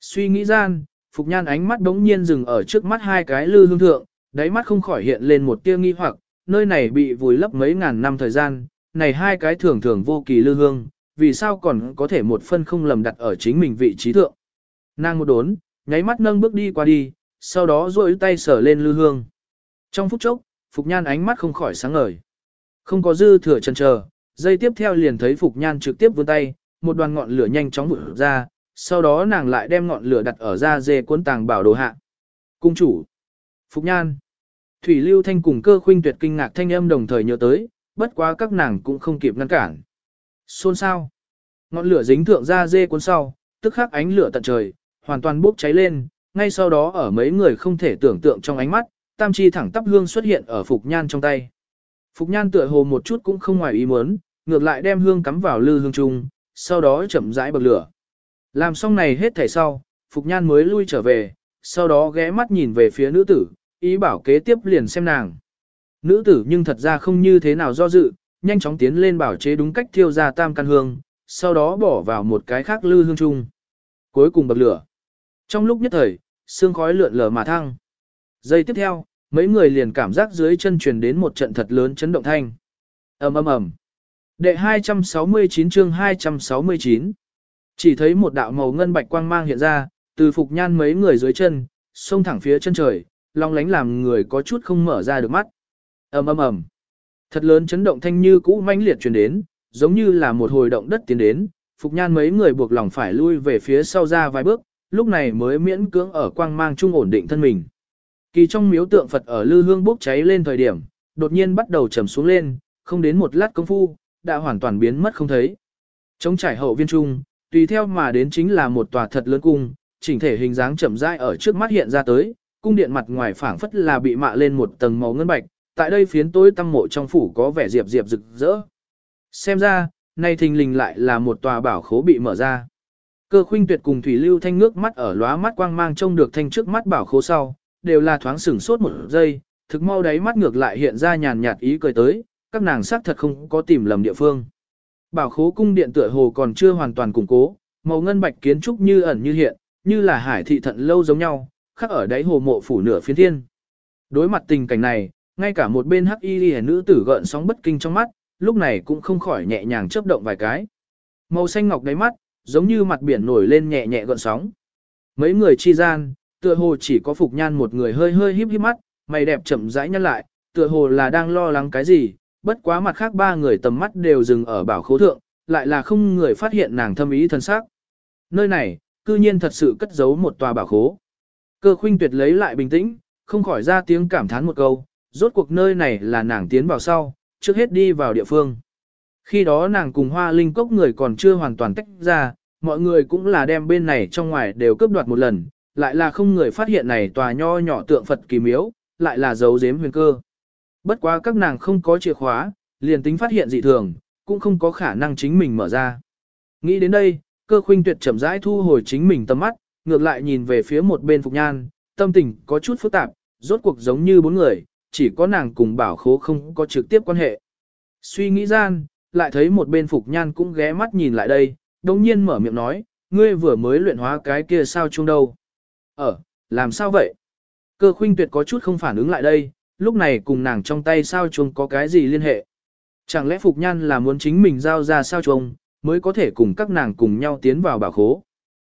Suy nghĩ gian, Phục Nhan ánh mắt đống nhiên dừng ở trước mắt hai cái lư hương thượng, đáy mắt không khỏi hiện lên một tia nghi hoặc, nơi này bị vùi lấp mấy ngàn năm thời gian, này hai cái thường thường vô kỳ lư hương, vì sao còn có thể một phân không lầm đặt ở chính mình vị trí thượng. Nàng một đốn, nháy mắt nâng bước đi qua đi, sau đó duỗi tay sở lên lư hương. Trong phút chốc, Phục Nhan ánh mắt không khỏi sáng ngời. Không có dư thừa chân chờ, dây tiếp theo liền thấy Phục Nhan trực tiếp vươn tay, một đoàn ngọn lửa nhanh chóng vụt ra, sau đó nàng lại đem ngọn lửa đặt ở ra dê cuốn tàng bảo đồ hạ. Cung chủ. Phục Nhan. Thủy Lưu Thanh cùng cơ khuynh tuyệt kinh ngạc thanh âm đồng thời nhớ tới, bất quá các nàng cũng không kịp ngăn cản. Xôn sao. Ngọn lửa dính thượng ra dê cuốn sau, tức khắc ánh lửa tận trời, hoàn toàn bốc cháy lên, ngay sau đó ở mấy người không thể tưởng tượng trong ánh mắt, tam chi thẳng tắp hương xuất hiện ở Phục Nhan trong tay. Phục Nhan tựa hồ một chút cũng không ngoài ý muốn, ngược lại đem hương cắm vào lư hương trung, sau đó chậm rãi bậc lửa. Làm xong này hết thảy sau, Phục Nhan mới lui trở về, sau đó ghé mắt nhìn về phía nữ tử, ý bảo kế tiếp liền xem nàng. Nữ tử nhưng thật ra không như thế nào do dự, nhanh chóng tiến lên bảo chế đúng cách thiêu ra tam căn hương, sau đó bỏ vào một cái khác lư hương chung. Cuối cùng bậc lửa. Trong lúc nhất thời, xương khói lượn lờ mà thăng. Giây tiếp theo, mấy người liền cảm giác dưới chân truyền đến một trận thật lớn chấn động thanh. ầm ầm ầm. Đệ 269 chương 269. Chỉ thấy một đạo màu ngân bạch quang mang hiện ra, từ phục nhan mấy người dưới chân, xông thẳng phía chân trời, long lánh làm người có chút không mở ra được mắt. ầm ầm ầm. Thật lớn chấn động thanh như cũ mãnh liệt truyền đến, giống như là một hồi động đất tiến đến, Phục Nhan mấy người buộc lòng phải lui về phía sau ra vài bước, lúc này mới miễn cưỡng ở quang mang trung ổn định thân mình. Kỳ trong miếu tượng Phật ở lư hương bốc cháy lên thời điểm, đột nhiên bắt đầu trầm xuống lên, không đến một lát công phu, đã hoàn toàn biến mất không thấy. Trong trải hậu viên trung, tùy theo mà đến chính là một tòa thật lớn cung, chỉnh thể hình dáng chậm rãi ở trước mắt hiện ra tới, cung điện mặt ngoài phảng phất là bị mạ lên một tầng màu ngân bạch, tại đây phiến tối tăm mộ trong phủ có vẻ diệp diệp rực rỡ. Xem ra, nay thình lình lại là một tòa bảo khố bị mở ra. Cơ khuynh tuyệt cùng thủy lưu thanh nước mắt ở lóa mắt quang mang trông được thanh trước mắt bảo khố sau, đều là thoáng sửng sốt một giây, thực mau đáy mắt ngược lại hiện ra nhàn nhạt ý cười tới, các nàng xác thật không có tìm lầm địa phương. Bảo khố cung điện tựa hồ còn chưa hoàn toàn củng cố, màu ngân bạch kiến trúc như ẩn như hiện, như là hải thị thận lâu giống nhau, khắc ở đáy hồ mộ phủ nửa phiến thiên. Đối mặt tình cảnh này, ngay cả một bên hắc y liễu nữ tử gợn sóng bất kinh trong mắt, lúc này cũng không khỏi nhẹ nhàng chớp động vài cái. Màu xanh ngọc đáy mắt, giống như mặt biển nổi lên nhẹ nhẹ gợn sóng. Mấy người chi gian, tựa hồ chỉ có Phục Nhan một người hơi hơi híp híp mắt, mày đẹp chậm rãi nhăn lại, tựa hồ là đang lo lắng cái gì, bất quá mặt khác ba người tầm mắt đều dừng ở bảo khố thượng, lại là không người phát hiện nàng thâm ý thân sắc. Nơi này, cư nhiên thật sự cất giấu một tòa bảo khố. Cơ khuynh tuyệt lấy lại bình tĩnh, không khỏi ra tiếng cảm thán một câu, rốt cuộc nơi này là nàng tiến vào sau, trước hết đi vào địa phương. Khi đó nàng cùng hoa linh cốc người còn chưa hoàn toàn tách ra, mọi người cũng là đem bên này trong ngoài đều cướp đoạt một lần, lại là không người phát hiện này tòa nho nhỏ tượng Phật kỳ miếu, lại là dấu giếm huyền cơ. Bất quá các nàng không có chìa khóa, liền tính phát hiện dị thường, cũng không có khả năng chính mình mở ra. Nghĩ đến đây, cơ khuynh tuyệt chậm rãi thu hồi chính mình tầm mắt, ngược lại nhìn về phía một bên Phục Nhan, tâm tình có chút phức tạp, rốt cuộc giống như bốn người, chỉ có nàng cùng bảo khố không có trực tiếp quan hệ. Suy nghĩ gian, lại thấy một bên Phục Nhan cũng ghé mắt nhìn lại đây, đồng nhiên mở miệng nói, ngươi vừa mới luyện hóa cái kia sao chung đâu. Ở, làm sao vậy? Cơ khuynh tuyệt có chút không phản ứng lại đây, lúc này cùng nàng trong tay sao chung có cái gì liên hệ. Chẳng lẽ Phục Nhan là muốn chính mình giao ra sao chung, mới có thể cùng các nàng cùng nhau tiến vào bảo khố.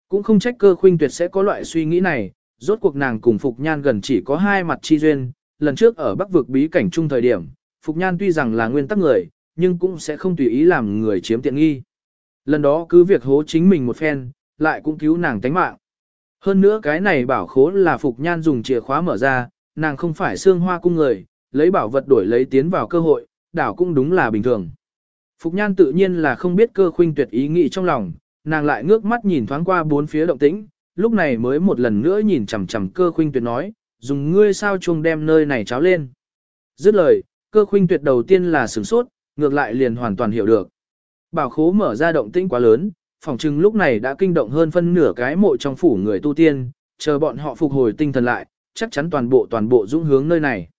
Cũng không trách cơ khuynh tuyệt sẽ có loại suy nghĩ này, rốt cuộc nàng cùng Phục Nhan gần chỉ có hai mặt chi duyên, lần trước ở bắc vực bí cảnh chung thời điểm, Phục Nhan tuy rằng là nguyên tắc người, nhưng cũng sẽ không tùy ý làm người chiếm tiện nghi. Lần đó cứ việc hố chính mình một phen, lại cũng cứu nàng tánh mạng. Hơn nữa cái này bảo khố là Phục Nhan dùng chìa khóa mở ra, nàng không phải xương hoa cung người, lấy bảo vật đổi lấy tiến vào cơ hội, đảo cũng đúng là bình thường. Phục Nhan tự nhiên là không biết cơ khuynh tuyệt ý nghĩ trong lòng, nàng lại ngước mắt nhìn thoáng qua bốn phía động tĩnh, lúc này mới một lần nữa nhìn chằm chằm cơ khuynh tuyệt nói, dùng ngươi sao chuông đem nơi này cháo lên. Dứt lời, cơ khuynh tuyệt đầu tiên là sửng sốt, ngược lại liền hoàn toàn hiểu được. Bảo khố mở ra động tĩnh quá lớn, phòng chừng lúc này đã kinh động hơn phân nửa cái mộ trong phủ người tu tiên, chờ bọn họ phục hồi tinh thần lại, chắc chắn toàn bộ toàn bộ dũng hướng nơi này.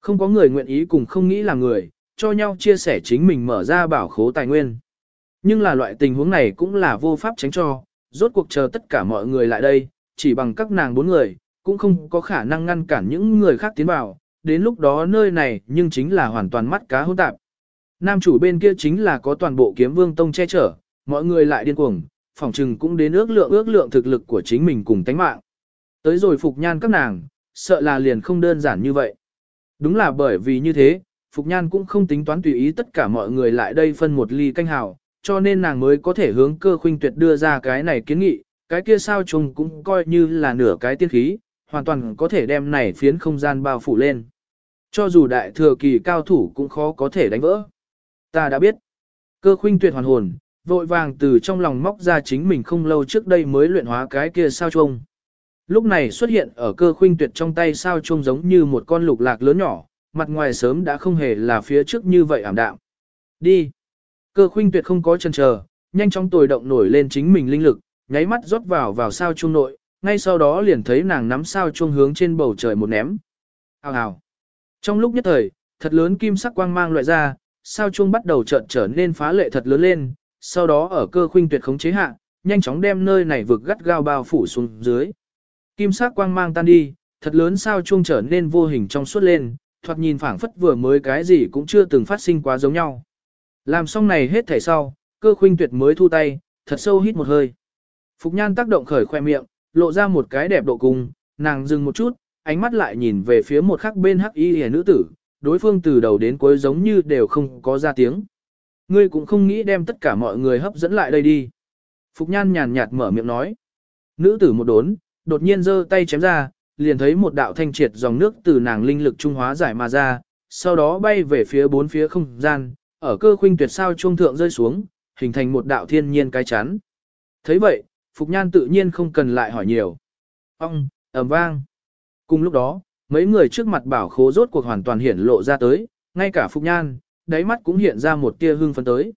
Không có người nguyện ý cùng không nghĩ là người, cho nhau chia sẻ chính mình mở ra bảo khố tài nguyên. Nhưng là loại tình huống này cũng là vô pháp tránh cho, rốt cuộc chờ tất cả mọi người lại đây, chỉ bằng các nàng bốn người, cũng không có khả năng ngăn cản những người khác tiến vào, đến lúc đó nơi này nhưng chính là hoàn toàn mắt cá hỗn tạp. Nam chủ bên kia chính là có toàn bộ kiếm vương tông che chở, mọi người lại điên cuồng, phỏng trừng cũng đến ước lượng ước lượng thực lực của chính mình cùng tánh mạng. Tới rồi phục nhan các nàng, sợ là liền không đơn giản như vậy. Đúng là bởi vì như thế, Phục Nhan cũng không tính toán tùy ý tất cả mọi người lại đây phân một ly canh hào, cho nên nàng mới có thể hướng cơ khuynh tuyệt đưa ra cái này kiến nghị, cái kia sao trùng cũng coi như là nửa cái tiên khí, hoàn toàn có thể đem này phiến không gian bao phủ lên. Cho dù đại thừa kỳ cao thủ cũng khó có thể đánh vỡ. Ta đã biết. Cơ khuynh tuyệt hoàn hồn, vội vàng từ trong lòng móc ra chính mình không lâu trước đây mới luyện hóa cái kia sao chung. Lúc này xuất hiện ở cơ khuynh tuyệt trong tay sao chung giống như một con lục lạc lớn nhỏ, mặt ngoài sớm đã không hề là phía trước như vậy ảm đạm. Đi. Cơ khuynh tuyệt không có chân chờ, nhanh chóng tồi động nổi lên chính mình linh lực, nháy mắt rót vào vào sao chung nội, ngay sau đó liền thấy nàng nắm sao chung hướng trên bầu trời một ném. Hào hào. Trong lúc nhất thời, thật lớn kim sắc quang mang loại ra, sao chung bắt đầu chợt trở nên phá lệ thật lớn lên, sau đó ở cơ khuynh tuyệt khống chế hạ, nhanh chóng đem nơi này vực gắt gao bao phủ xuống dưới. Kim sắc quang mang tan đi, thật lớn sao chuông trở nên vô hình trong suốt lên, thoạt nhìn phảng phất vừa mới cái gì cũng chưa từng phát sinh quá giống nhau. Làm xong này hết thảy sau, cơ khuynh tuyệt mới thu tay, thật sâu hít một hơi. Phục nhan tác động khởi khoe miệng, lộ ra một cái đẹp độ cùng, nàng dừng một chút, ánh mắt lại nhìn về phía một khắc bên hắc y hề nữ tử, đối phương từ đầu đến cuối giống như đều không có ra tiếng. Ngươi cũng không nghĩ đem tất cả mọi người hấp dẫn lại đây đi. Phục nhan nhàn nhạt mở miệng nói. Nữ tử một đốn, đột nhiên giơ tay chém ra, liền thấy một đạo thanh triệt dòng nước từ nàng linh lực trung hóa giải mà ra, sau đó bay về phía bốn phía không gian, ở cơ khuynh tuyệt sao trung thượng rơi xuống, hình thành một đạo thiên nhiên cái chắn. thấy vậy, Phục Nhan tự nhiên không cần lại hỏi nhiều. Ông, ẩm vang. Cùng lúc đó, mấy người trước mặt bảo khố rốt cuộc hoàn toàn hiển lộ ra tới, ngay cả Phục Nhan, đáy mắt cũng hiện ra một tia hương phấn tới.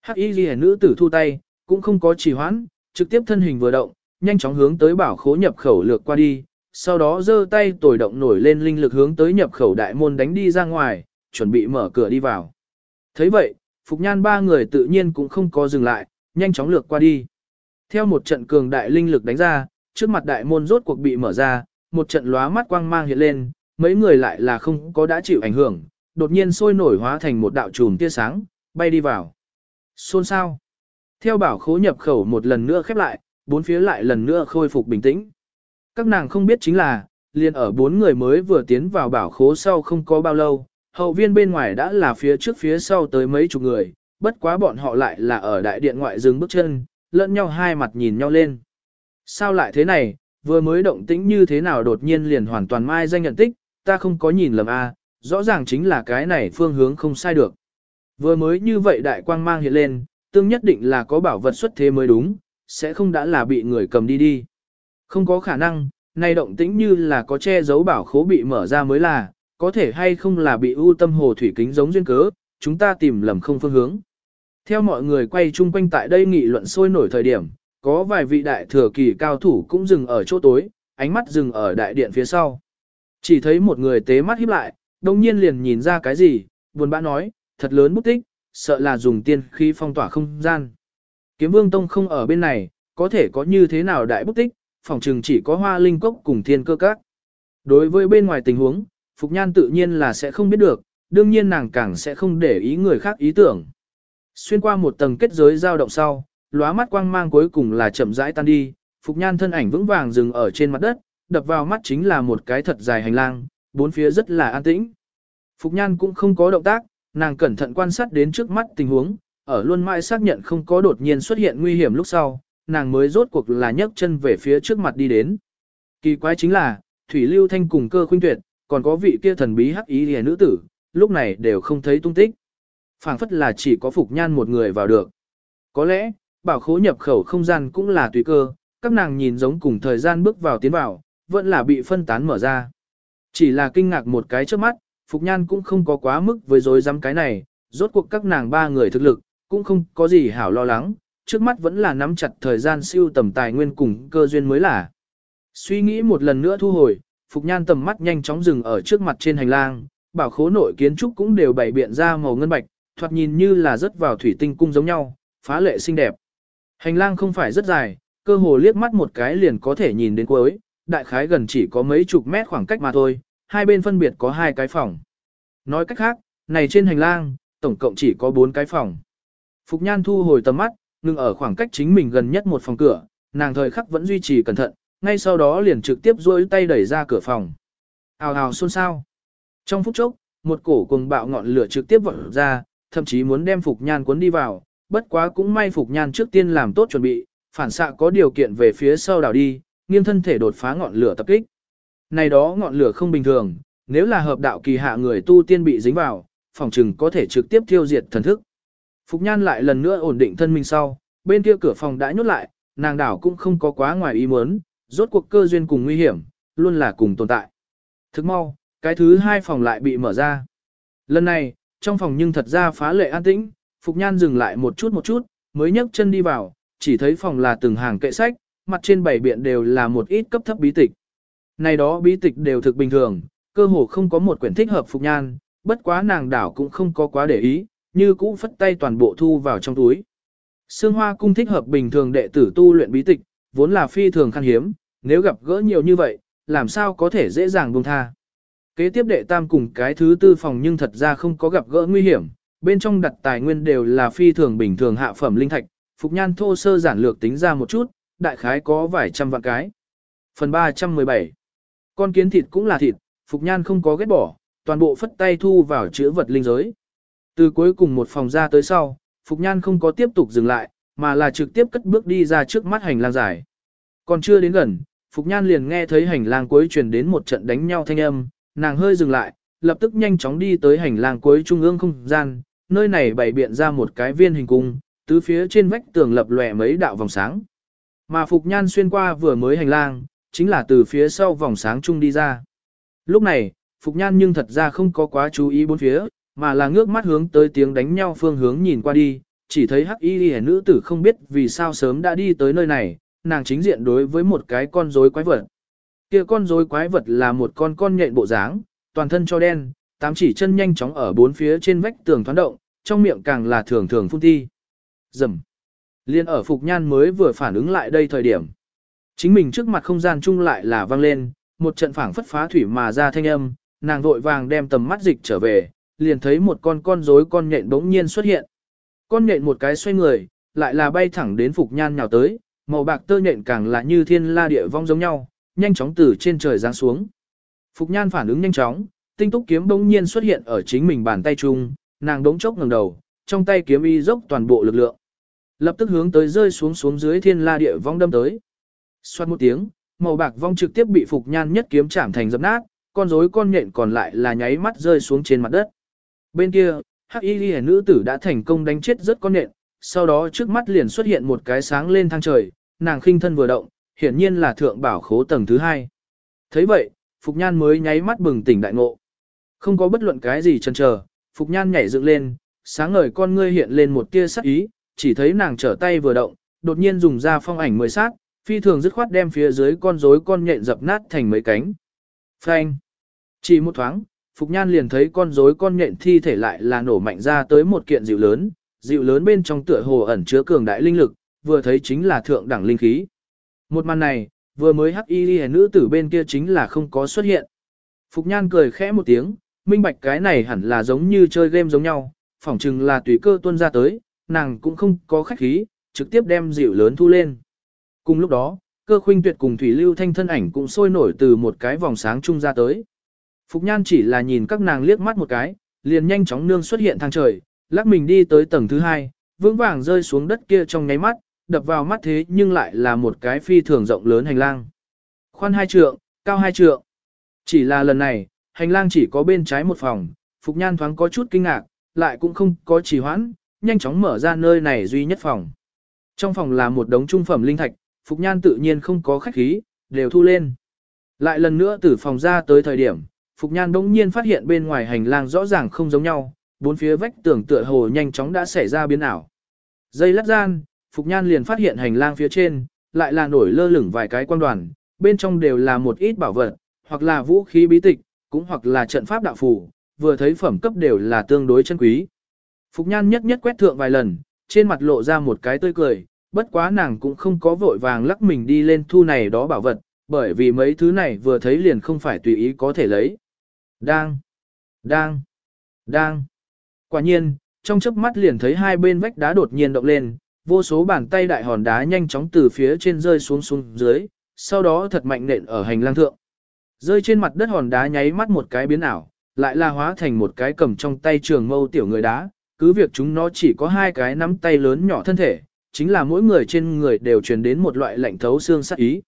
Hắc y ghi nữ tử thu tay, cũng không có trì hoãn, trực tiếp thân hình vừa động, nhanh chóng hướng tới bảo khố nhập khẩu lược qua đi, sau đó giơ tay tồi động nổi lên linh lực hướng tới nhập khẩu đại môn đánh đi ra ngoài, chuẩn bị mở cửa đi vào. thấy vậy, Phục Nhan ba người tự nhiên cũng không có dừng lại, nhanh chóng lược qua đi. Theo một trận cường đại linh lực đánh ra, trước mặt đại môn rốt cuộc bị mở ra, một trận lóa mắt quang mang hiện lên, mấy người lại là không có đã chịu ảnh hưởng, đột nhiên sôi nổi hóa thành một đạo trùm tia sáng, bay đi vào. Xôn sao? Theo bảo khố nhập khẩu một lần nữa khép lại, bốn phía lại lần nữa khôi phục bình tĩnh. Các nàng không biết chính là, liền ở bốn người mới vừa tiến vào bảo khố sau không có bao lâu, hậu viên bên ngoài đã là phía trước phía sau tới mấy chục người, bất quá bọn họ lại là ở đại điện ngoại dừng bước chân, lẫn nhau hai mặt nhìn nhau lên. Sao lại thế này, vừa mới động tĩnh như thế nào đột nhiên liền hoàn toàn mai danh nhận tích, ta không có nhìn lầm a, rõ ràng chính là cái này phương hướng không sai được. Vừa mới như vậy đại quang mang hiện lên, tương nhất định là có bảo vật xuất thế mới đúng, sẽ không đã là bị người cầm đi đi. Không có khả năng, nay động tĩnh như là có che giấu bảo khố bị mở ra mới là, có thể hay không là bị ưu tâm hồ thủy kính giống duyên cớ, chúng ta tìm lầm không phương hướng. Theo mọi người quay chung quanh tại đây nghị luận sôi nổi thời điểm, có vài vị đại thừa kỳ cao thủ cũng dừng ở chỗ tối, ánh mắt dừng ở đại điện phía sau. Chỉ thấy một người tế mắt híp lại, đồng nhiên liền nhìn ra cái gì, buồn bã nói, thật lớn bút tích, sợ là dùng tiên khí phong tỏa không gian. Kiếm vương tông không ở bên này, có thể có như thế nào đại bút tích, phòng trừng chỉ có hoa linh cốc cùng thiên cơ các. Đối với bên ngoài tình huống, Phục Nhan tự nhiên là sẽ không biết được, đương nhiên nàng càng sẽ không để ý người khác ý tưởng. Xuyên qua một tầng kết giới dao động sau, lóa mắt quang mang cuối cùng là chậm rãi tan đi, Phục Nhan thân ảnh vững vàng dừng ở trên mặt đất, đập vào mắt chính là một cái thật dài hành lang, bốn phía rất là an tĩnh. Phục Nhan cũng không có động tác, nàng cẩn thận quan sát đến trước mắt tình huống, ở luôn mãi xác nhận không có đột nhiên xuất hiện nguy hiểm lúc sau, nàng mới rốt cuộc là nhấc chân về phía trước mặt đi đến. Kỳ quái chính là, Thủy Lưu Thanh cùng cơ khuynh tuyệt, còn có vị kia thần bí hắc ý hề nữ tử, lúc này đều không thấy tung tích. phảng phất là chỉ có Phục Nhan một người vào được. Có lẽ, bảo khố nhập khẩu không gian cũng là tùy cơ, các nàng nhìn giống cùng thời gian bước vào tiến vào, vẫn là bị phân tán mở ra. Chỉ là kinh ngạc một cái trước mắt, Phục Nhan cũng không có quá mức với dối dám cái này, rốt cuộc các nàng ba người thực lực, cũng không có gì hảo lo lắng, trước mắt vẫn là nắm chặt thời gian siêu tầm tài nguyên cùng cơ duyên mới là. Suy nghĩ một lần nữa thu hồi, Phục Nhan tầm mắt nhanh chóng dừng ở trước mặt trên hành lang, bảo khố nội kiến trúc cũng đều bày biện ra màu ngân bạch, thoạt nhìn như là rớt vào thủy tinh cung giống nhau, phá lệ xinh đẹp. Hành lang không phải rất dài, cơ hồ liếc mắt một cái liền có thể nhìn đến cuối, đại khái gần chỉ có mấy chục mét khoảng cách mà thôi, hai bên phân biệt có hai cái phòng. Nói cách khác, này trên hành lang, tổng cộng chỉ có bốn cái phòng. Phục Nhan thu hồi tầm mắt, ngừng ở khoảng cách chính mình gần nhất một phòng cửa, nàng thời khắc vẫn duy trì cẩn thận, ngay sau đó liền trực tiếp duỗi tay đẩy ra cửa phòng. Ào ào xôn xao. Trong phút chốc, một cổ cùng bạo ngọn lửa trực tiếp vọt ra, thậm chí muốn đem Phục Nhan cuốn đi vào, bất quá cũng may Phục Nhan trước tiên làm tốt chuẩn bị, phản xạ có điều kiện về phía sau đảo đi, nghiêng thân thể đột phá ngọn lửa tập kích. Này đó ngọn lửa không bình thường, nếu là hợp đạo kỳ hạ người tu tiên bị dính vào, phòng trừng có thể trực tiếp tiêu diệt thần thức. Phục Nhan lại lần nữa ổn định thân mình sau, bên kia cửa phòng đã nhốt lại, nàng đảo cũng không có quá ngoài ý muốn, rốt cuộc cơ duyên cùng nguy hiểm, luôn là cùng tồn tại. Thức mau, cái thứ hai phòng lại bị mở ra. Lần này, trong phòng nhưng thật ra phá lệ an tĩnh, Phục Nhan dừng lại một chút một chút, mới nhấc chân đi vào, chỉ thấy phòng là từng hàng kệ sách, mặt trên bảy biện đều là một ít cấp thấp bí tịch. Này đó bí tịch đều thực bình thường, cơ hồ không có một quyển thích hợp Phục Nhan, bất quá nàng đảo cũng không có quá để ý, như cũ phất tay toàn bộ thu vào trong túi. Sương Hoa cung thích hợp bình thường đệ tử tu luyện bí tịch, vốn là phi thường khan hiếm, nếu gặp gỡ nhiều như vậy, làm sao có thể dễ dàng buông tha. Kế tiếp đệ tam cùng cái thứ tư phòng nhưng thật ra không có gặp gỡ nguy hiểm, bên trong đặt tài nguyên đều là phi thường bình thường hạ phẩm linh thạch, Phục Nhan thô sơ giản lược tính ra một chút, đại khái có vài trăm vạn cái. Phần 317 Con kiến thịt cũng là thịt, Phục Nhan không có ghét bỏ, toàn bộ phất tay thu vào chữa vật linh giới. Từ cuối cùng một phòng ra tới sau, Phục Nhan không có tiếp tục dừng lại, mà là trực tiếp cất bước đi ra trước mắt hành lang dài. Còn chưa đến gần, Phục Nhan liền nghe thấy hành lang cuối truyền đến một trận đánh nhau thanh âm, nàng hơi dừng lại, lập tức nhanh chóng đi tới hành lang cuối trung ương không gian, nơi này bày biện ra một cái viên hình cung, tứ phía trên vách tường lập lòe mấy đạo vòng sáng. Mà Phục Nhan xuyên qua vừa mới hành lang, chính là từ phía sau vòng sáng chung đi ra. Lúc này, Phục Nhan nhưng thật ra không có quá chú ý bốn phía, mà là ngước mắt hướng tới tiếng đánh nhau phương hướng nhìn qua đi, chỉ thấy hắc y hẻ nữ tử không biết vì sao sớm đã đi tới nơi này, nàng chính diện đối với một cái con rối quái vật. Kia con rối quái vật là một con con nhện bộ dáng, toàn thân cho đen, tám chỉ chân nhanh chóng ở bốn phía trên vách tường thoáng động, trong miệng càng là thường thường phun thi. Dầm. Liên ở Phục Nhan mới vừa phản ứng lại đây thời điểm. Chính mình trước mặt không gian chung lại là vang lên, một trận phảng phất phá thủy mà ra thanh âm, nàng vội vàng đem tầm mắt dịch trở về, liền thấy một con con rối con nhện bỗng nhiên xuất hiện. Con nhện một cái xoay người, lại là bay thẳng đến Phục Nhan nhào tới, màu bạc tơ nhện càng là như thiên la địa vong giống nhau, nhanh chóng từ trên trời giáng xuống. Phục Nhan phản ứng nhanh chóng, tinh túc kiếm bỗng nhiên xuất hiện ở chính mình bàn tay chung, nàng đống chốc ngẩng đầu, trong tay kiếm y dốc toàn bộ lực lượng. Lập tức hướng tới rơi xuống xuống dưới thiên la địa vong đâm tới. Xoát một tiếng, màu bạc vong trực tiếp bị Phục Nhan nhất kiếm chạm thành dập nát, con rối con nhện còn lại là nháy mắt rơi xuống trên mặt đất. Bên kia, hắc y ghi nữ tử đã thành công đánh chết rất con nện, sau đó trước mắt liền xuất hiện một cái sáng lên thang trời, nàng khinh thân vừa động, hiển nhiên là thượng bảo khố tầng thứ hai. thấy vậy, Phục Nhan mới nháy mắt bừng tỉnh đại ngộ. Không có bất luận cái gì chần chờ, Phục Nhan nhảy dựng lên, sáng ngời con ngươi hiện lên một tia sắc ý, chỉ thấy nàng trở tay vừa động, đột nhiên dùng ra phong ảnh mười sát, phi thường dứt khoát đem phía dưới con rối con nhện dập nát thành mấy cánh. Phanh! Chỉ một thoáng, Phục Nhan liền thấy con rối con nhện thi thể lại là nổ mạnh ra tới một kiện dịu lớn, dịu lớn bên trong tựa hồ ẩn chứa cường đại linh lực, vừa thấy chính là thượng đẳng linh khí. Một màn này, vừa mới hắc y ghi nữ tử bên kia chính là không có xuất hiện. Phục Nhan cười khẽ một tiếng, minh bạch cái này hẳn là giống như chơi game giống nhau, phỏng chừng là tùy cơ tuân ra tới, nàng cũng không có khách khí, trực tiếp đem dịu lớn thu lên. Cùng lúc đó, cơ khuynh tuyệt cùng Thủy Lưu Thanh thân ảnh cũng sôi nổi từ một cái vòng sáng trung ra tới. Phục Nhan chỉ là nhìn các nàng liếc mắt một cái, liền nhanh chóng nương xuất hiện thang trời, lắc mình đi tới tầng thứ hai, vững vàng rơi xuống đất kia trong nháy mắt, đập vào mắt thế nhưng lại là một cái phi thường rộng lớn hành lang. Khoan hai trượng, cao hai trượng. Chỉ là lần này, hành lang chỉ có bên trái một phòng, Phục Nhan thoáng có chút kinh ngạc, lại cũng không có trì hoãn, nhanh chóng mở ra nơi này duy nhất phòng. Trong phòng là một đống trung phẩm linh thạch, Phục Nhan tự nhiên không có khách khí, đều thu lên. Lại lần nữa từ phòng ra tới thời điểm, Phục Nhan đống nhiên phát hiện bên ngoài hành lang rõ ràng không giống nhau, bốn phía vách tường tựa hồ nhanh chóng đã xảy ra biến ảo. Dây lát gian, Phục Nhan liền phát hiện hành lang phía trên, lại là nổi lơ lửng vài cái quan đoàn, bên trong đều là một ít bảo vật, hoặc là vũ khí bí tịch, cũng hoặc là trận pháp đạo phù, vừa thấy phẩm cấp đều là tương đối chân quý. Phục Nhan nhất nhất quét thượng vài lần, trên mặt lộ ra một cái tươi cười, bất quá nàng cũng không có vội vàng lắc mình đi lên thu này đó bảo vật, bởi vì mấy thứ này vừa thấy liền không phải tùy ý có thể lấy. Đang, đang, đang. Quả nhiên, trong chớp mắt liền thấy hai bên vách đá đột nhiên động lên, vô số bàn tay đại hòn đá nhanh chóng từ phía trên rơi xuống xuống dưới, sau đó thật mạnh nện ở hành lang thượng. Rơi trên mặt đất hòn đá nháy mắt một cái biến ảo, lại là hóa thành một cái cầm trong tay trường mâu tiểu người đá, cứ việc chúng nó chỉ có hai cái nắm tay lớn nhỏ thân thể, chính là mỗi người trên người đều truyền đến một loại lạnh thấu xương sắc ý.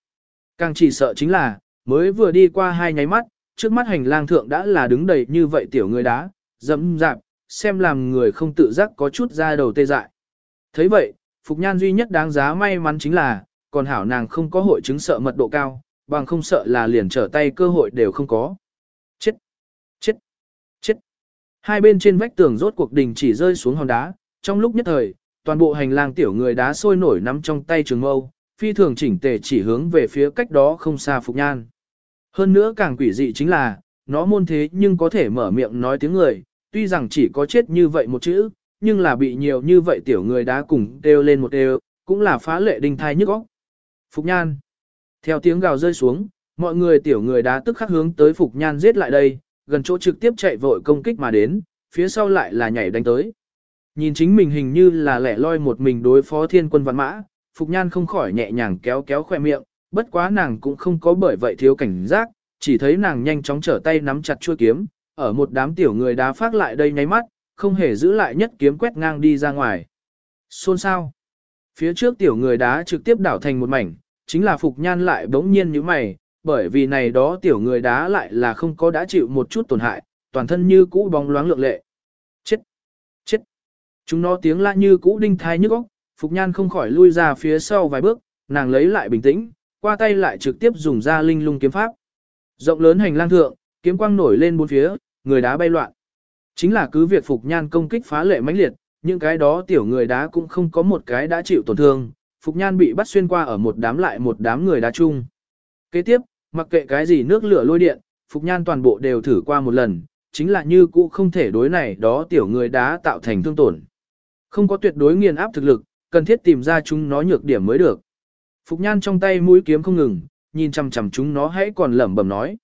Càng chỉ sợ chính là, mới vừa đi qua hai nháy mắt, trước mắt hành lang thượng đã là đứng đầy như vậy tiểu người đá, dẫm dạp, xem làm người không tự giác có chút ra đầu tê dại. thấy vậy, Phục Nhan duy nhất đáng giá may mắn chính là, còn hảo nàng không có hội chứng sợ mật độ cao, bằng không sợ là liền trở tay cơ hội đều không có. Chết! Chết! Chết! Hai bên trên vách tường rốt cuộc đình chỉ rơi xuống hòn đá, trong lúc nhất thời, toàn bộ hành lang tiểu người đá sôi nổi nắm trong tay trường mâu, phi thường chỉnh tề chỉ hướng về phía cách đó không xa Phục Nhan. Hơn nữa càng quỷ dị chính là, nó môn thế nhưng có thể mở miệng nói tiếng người, tuy rằng chỉ có chết như vậy một chữ, nhưng là bị nhiều như vậy tiểu người đá cùng đều lên một đều, cũng là phá lệ đinh thai nhức óc. Phục Nhan. Theo tiếng gào rơi xuống, mọi người tiểu người đá tức khắc hướng tới Phục Nhan giết lại đây, gần chỗ trực tiếp chạy vội công kích mà đến, phía sau lại là nhảy đánh tới. Nhìn chính mình hình như là lẻ loi một mình đối phó thiên quân văn mã, Phục Nhan không khỏi nhẹ nhàng kéo kéo khoe miệng, bất quá nàng cũng không có bởi vậy thiếu cảnh giác, chỉ thấy nàng nhanh chóng trở tay nắm chặt chuôi kiếm, ở một đám tiểu người đá phát lại đây nháy mắt, không hề giữ lại nhất kiếm quét ngang đi ra ngoài. Xôn sao? Phía trước tiểu người đá trực tiếp đảo thành một mảnh, chính là Phục Nhan lại bỗng nhiên như mày, bởi vì này đó tiểu người đá lại là không có đã chịu một chút tổn hại, toàn thân như cũ bóng loáng lượng lệ. Chết! Chết! Chúng nó tiếng la như cũ đinh thai nhức óc, Phục Nhan không khỏi lui ra phía sau vài bước, nàng lấy lại bình tĩnh, qua tay lại trực tiếp dùng ra linh lung kiếm pháp. Rộng lớn hành lang thượng, kiếm quang nổi lên bốn phía, người đá bay loạn. Chính là cứ việc Phục Nhan công kích phá lệ mãnh liệt, những cái đó tiểu người đá cũng không có một cái đã chịu tổn thương, Phục Nhan bị bắt xuyên qua ở một đám lại một đám người đá chung. Kế tiếp, mặc kệ cái gì nước lửa lôi điện, Phục Nhan toàn bộ đều thử qua một lần, chính là như cũ không thể đối này đó tiểu người đá tạo thành thương tổn. Không có tuyệt đối nghiền áp thực lực, cần thiết tìm ra chúng nó nhược điểm mới được. Phục Nhan trong tay mũi kiếm không ngừng, nhìn chằm chằm chúng nó hãy còn lẩm bẩm nói.